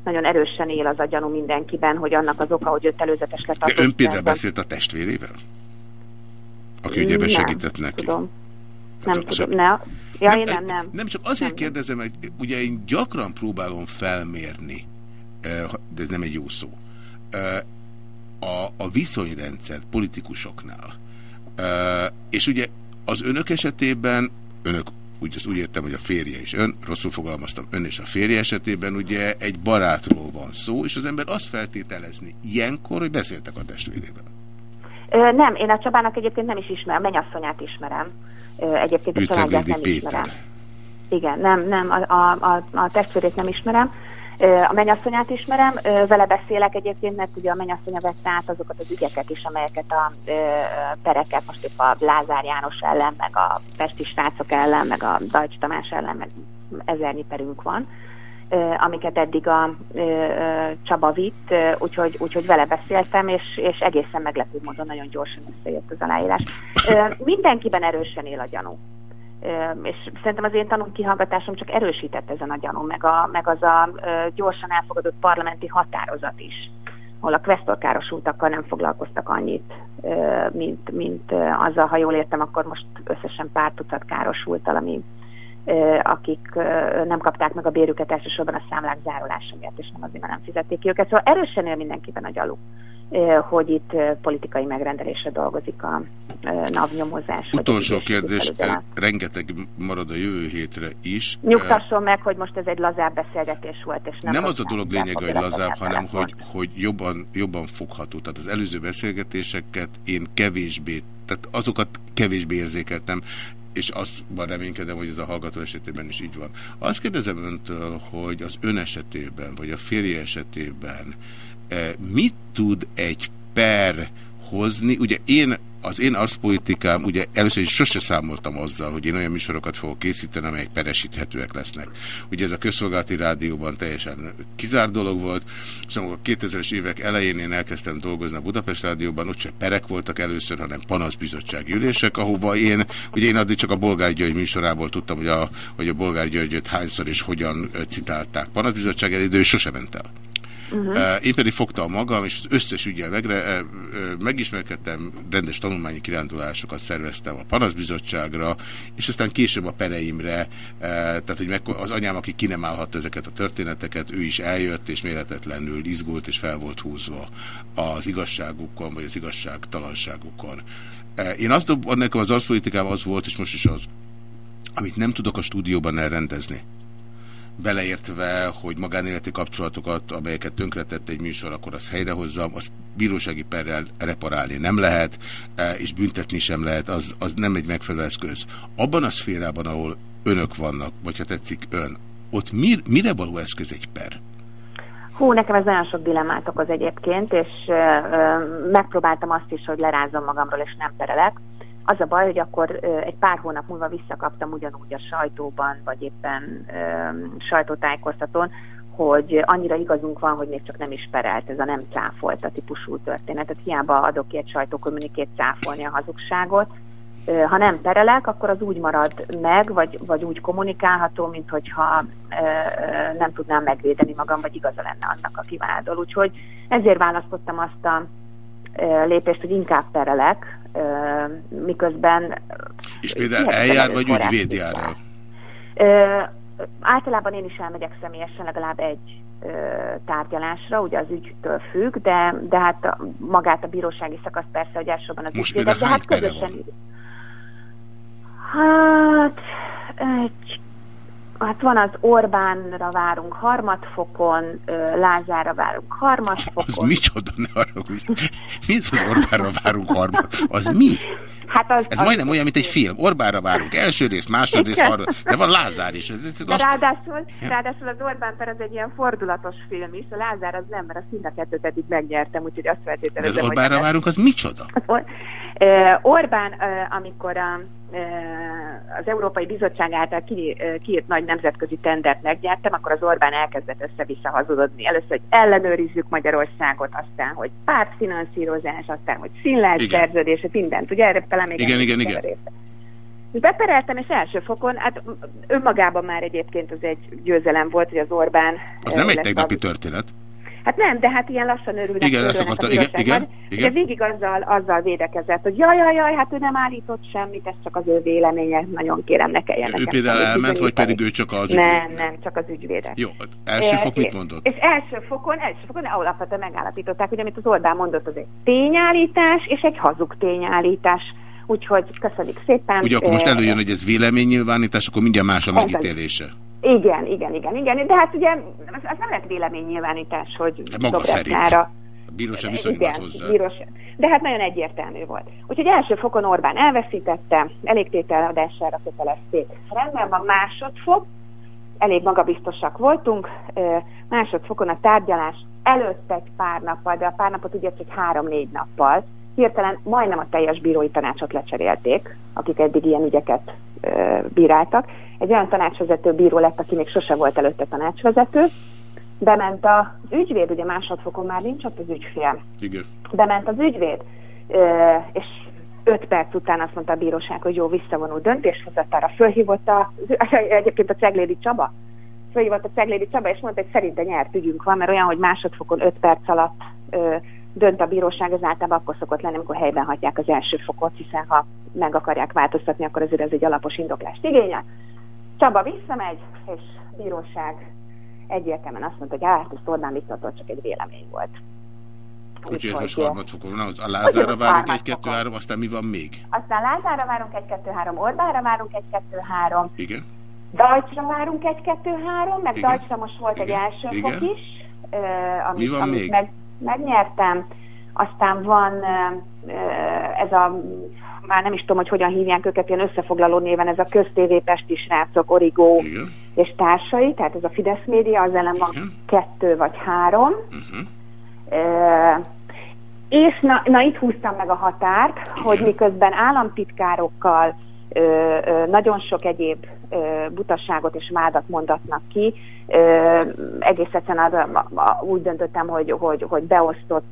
nagyon erősen él az a gyanú mindenkiben, hogy annak az oka, hogy őt előzetes letartott. De ön például beszélt a testvérével? Aki ugye segített neki? Tudom. Nem hát, tudom, ne. Ja, nem, én nem, nem. Nem, csak azért nem. kérdezem, hogy ugye én gyakran próbálom felmérni, de ez nem egy jó szó, a, a viszonyrendszert politikusoknál. És ugye az önök esetében, önök úgy, azt úgy értem, hogy a férje is ön, rosszul fogalmaztam, ön és a férje esetében ugye egy barátról van szó, és az ember azt feltételezni ilyenkor, hogy beszéltek a testvérével. Ö, nem, én a Csabának egyébként nem is ismerem, mennyasszonyát ismerem. Ö, egyébként a családját nem Péter. ismerem. Igen, nem, nem, a, a, a, a testvérét nem ismerem. A mennyasszonyát ismerem, vele beszélek egyébként, mert ugye a mennyasszonya vette át azokat az ügyeket is, amelyeket a pereket most épp a Lázár János ellen, meg a Pesti srácok ellen, meg a Dajcs Tamás ellen, meg ezernyi perünk van amiket eddig a Csaba vitt, úgyhogy, úgyhogy vele beszéltem, és, és egészen meglepő módon nagyon gyorsan összejött az aláírás. Mindenkiben erősen él a gyanú és szerintem az én tanulkihallgatásom csak erősített ezen a gyanú, meg, a, meg az a gyorsan elfogadott parlamenti határozat is, ahol a kvesztorkárosultakkal nem foglalkoztak annyit, mint, mint azzal, ha jól értem, akkor most összesen pár tucat károsultal, ami, akik nem kapták meg a bérüket elsősorban a számlák zárulása miatt, és nem azért, mert nem fizették ki őket. Szóval erősen él mindenkiben a gyaluk hogy itt politikai megrendelésre dolgozik a NAV-nyomozás. Utolsó kérdés, rengeteg marad a jövő hétre is. Nyugtasson meg, hogy most ez egy lazább beszélgetés volt, és nem... Nem az a dolog lényege, hogy lazább, hanem hogy, hogy jobban, jobban fogható. Tehát az előző beszélgetéseket én kevésbé, tehát azokat kevésbé érzékeltem, és azt reménykedem, hogy ez a hallgató esetében is így van. Azt kérdezem öntől, hogy az ön esetében, vagy a férje esetében mit tud egy per hozni? Ugye én az én arszpolitikám, ugye először is sose számoltam azzal, hogy én olyan műsorokat fogok készíteni, amelyek peresíthetőek lesznek. Ugye ez a közszolgálati rádióban teljesen kizár dolog volt, és a 2000-es évek elején én elkezdtem dolgozni a Budapest rádióban, ott se perek voltak először, hanem panaszbizottsági ülések, ahova én, ugye én addig csak a Bolgár György műsorából tudtam, hogy a, hogy a Bolgár Györgyöt hányszor és hogyan citálták panaszbizottság elé, de ő sose ment el. Uh-huh. Én pedig fogtam magam, és az összes ügyel megre, megismerkedtem, rendes tanulmányi kirándulásokat szerveztem a panaszbizottságra, és aztán később a pereimre, tehát hogy meg, az anyám, aki ki nem állhatta ezeket a történeteket, ő is eljött, és méretetlenül izgult, és fel volt húzva az igazságukon, vagy az igazságtalanságukon. Én azt, nekem az arszpolitikám az volt, és most is az, amit nem tudok a stúdióban elrendezni beleértve, hogy magánéleti kapcsolatokat, amelyeket tönkretett egy műsor, akkor azt helyrehozzam, az bírósági perrel reparálni nem lehet, e, és büntetni sem lehet, az, az nem egy megfelelő eszköz. Abban a szférában, ahol önök vannak, vagy ha tetszik ön, ott mir, mire való eszköz egy per? Hú, nekem ez nagyon sok dilemmát okoz egyébként, és ö, ö, megpróbáltam azt is, hogy lerázom magamról, és nem perelek. Az a baj, hogy akkor egy pár hónap múlva visszakaptam ugyanúgy a sajtóban, vagy éppen sajtótájékoztatón, hogy annyira igazunk van, hogy még csak nem is perelt, ez a nem cáfolta típusú történet. Tehát hiába adok ki egy sajtókommunikét cáfolni a hazugságot. Ha nem perelek, akkor az úgy marad meg, vagy, vagy úgy kommunikálható, mint hogyha nem tudnám megvédeni magam, vagy igaza lenne annak, aki vádol. Úgyhogy ezért választottam azt a lépést, hogy inkább perelek, miközben... És például eljár, vagy ügyvéd jár el? Általában én is elmegyek személyesen legalább egy tárgyalásra, ugye az ügytől függ, de, de hát a, magát a bírósági szakasz persze, hogy elsősorban az Most ügyvédek, de hát közösen... Hát, egy Hát van az Orbánra várunk harmadfokon, Lázára várunk harmadfokon. Az micsoda, ne arra, mi az az Orbánra várunk harmad? Az mi? Hát az, ez az majdnem olyan, mint egy film. Orbánra várunk első rész, második rész, harmad. De van Lázár is. Ez, ez de ráadásul, ráadásul az Orbán per az egy ilyen fordulatos film is. A Lázár az nem, mert a mind a kettőt eddig megnyertem, úgyhogy azt feltételezem, De az Orbánra várunk, az micsoda? Az Or Orbán, amikor a az Európai Bizottság által kiírt nagy nemzetközi tendert megnyertem, akkor az Orbán elkezdett össze-vissza hazudodni. Először, hogy ellenőrizzük Magyarországot, aztán, hogy pártfinanszírozás, aztán, hogy színlelszerződés, mindent. Ugye erre talán még igen, igen, igen. Bepereltem, és első fokon, hát önmagában már egyébként az egy győzelem volt, hogy az Orbán... Az nem egy tegnapi történet. Hát nem, de hát ilyen lassan örülnek. Igen, ezt akarta, igen, igen, igen. De végig azzal, azzal védekezett, hogy jaj, jaj, jaj, hát ő nem állított semmit, ez csak az ő véleménye, nagyon kérem, ne kelljen Ő például elment, vagy pedig ő csak az ügyvéd? Nem, nem, csak az ügyvédek. Jó, első fok mit mondott? És első fokon, első fokon alapvetően megállapították, hogy amit az Orbán mondott, az egy tényállítás, és egy hazug tényállítás. Úgyhogy köszönjük szépen. Ugye akkor most előjön, hogy ez véleménynyilvánítás, akkor mindjárt más a megítélése. Igen, igen, igen, igen. De hát ugye az nem lett véleménynyilvánítás, hogy hát maga szerint. A bíróság viszonyult hozzá. Bíróság. De hát nagyon egyértelmű volt. Úgyhogy első fokon Orbán elveszítette, elégtételadására kötelezték. Rendben van másodfok, elég magabiztosak voltunk. Másodfokon a tárgyalás előtt egy pár nappal, de a pár napot ugye csak három-négy nappal, hirtelen majdnem a teljes bírói tanácsot lecserélték, akik eddig ilyen ügyeket bíráltak, egy olyan tanácsvezető bíró lett, aki még sose volt előtte tanácsvezető, bement az ügyvéd, ugye másodfokon már nincs ott az ügyfél. Igen. Bement az ügyvéd, és öt perc után azt mondta a bíróság, hogy jó, visszavonul döntéshozatára. Fölhívott a, egyébként a Ceglédi Csaba, fölhívott a Ceglédi Csaba, és mondta, hogy szerinte nyert ügyünk van, mert olyan, hogy másodfokon öt perc alatt dönt a bíróság, az általában akkor szokott lenni, amikor helyben hagyják az első fokot, hiszen ha meg akarják változtatni, akkor azért ez egy alapos indoklást igényel. Csaba visszamegy, és bíróság egyértelműen azt mondta, hogy hát, ez Orbán Viktortól csak egy vélemény volt. Úgyhogy ez most harmadfokon van, a Lázára várunk egy-kettő-három, aztán mi van még? Aztán Lázára várunk egy-kettő-három, Orbánra várunk egy-kettő-három. Igen. Dajcsra várunk egy-kettő-három, meg Igen. Dajcsra most volt Igen. egy első Igen. fok is. Uh, amit, mi van amit még? Meg, megnyertem. Aztán van ez a már nem is tudom, hogy hogyan hívják őket, ilyen összefoglaló néven, ez a köztévé Pesti srácok, Origó Igen. és társai, tehát ez a Fidesz média, az ellen van Igen. kettő vagy három. Uh-huh. E, és na, na itt húztam meg a határt, Igen. hogy miközben államtitkárokkal nagyon sok egyéb ö, butasságot és vádat mondatnak ki, ö, egész egyszerűen az, a, a, úgy döntöttem, hogy, hogy, hogy beosztott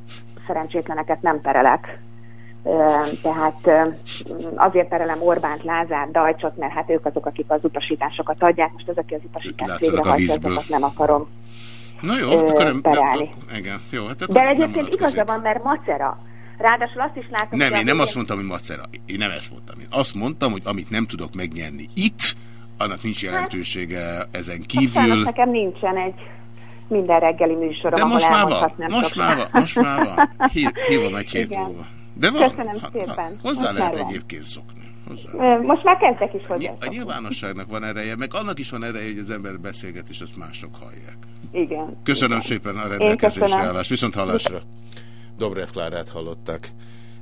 szerencsétleneket nem perelek tehát azért perelem Orbánt, Lázár, Dajcsot, mert hát ők azok, akik az utasításokat adják. Most az, aki az utasítást végrehajtja, azokat nem akarom Na jó, akkor nem, perelni. igen, jó, hát De egyébként igaza van, mert macera. Ráadásul azt is látom, Nem, én nem azt mondtam, hogy macera. Én nem ezt mondtam. Én azt mondtam, hogy amit nem tudok megnyerni itt, annak nincs hát- jelentősége ezen kívül. Hát, nekem nincsen egy minden reggeli műsorom, De most már van, most már van, most már van. Hívom egy hét múlva. De van, Köszönöm ha, szépen. Ha, hozzá Most lehet egyébként szokni. Hozzá. Most már kezdek is hozzá. A nyilvánosságnak van ereje, meg annak is van ereje, hogy az ember beszélget, és azt mások hallják. Igen. Köszönöm igen. szépen a rendelkezésre állást. Viszont hallásra. Dobrev Klárát hallották.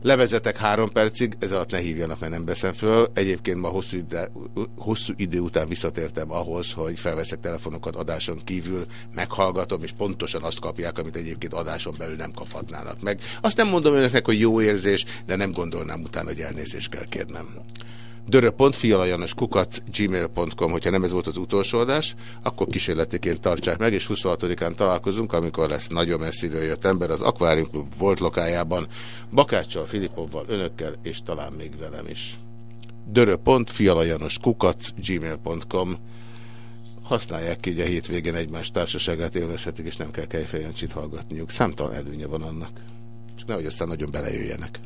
Levezetek három percig, ez alatt ne hívjanak, mert nem beszem föl. Egyébként ma hosszú ide, hosszú idő után visszatértem ahhoz, hogy felveszek telefonokat adáson kívül, meghallgatom, és pontosan azt kapják, amit egyébként adáson belül nem kaphatnának meg. Azt nem mondom önöknek, hogy jó érzés, de nem gondolnám utána, hogy elnézést kell kérnem. gmail.com, hogyha nem ez volt az utolsó adás, akkor kísérletiként tartsák meg, és 26-án találkozunk, amikor lesz nagyon messziről jött ember az Aquarium Club volt lokájában, Bakáccsal, Filipovval, önökkel, és talán még velem is. kukac gmail.com használják ki, hogy a hétvégén egymás társaságát élvezhetik, és nem kell kejfejancsit hallgatniuk. Számtalan előnye van annak. Csak nehogy aztán nagyon belejöjjenek.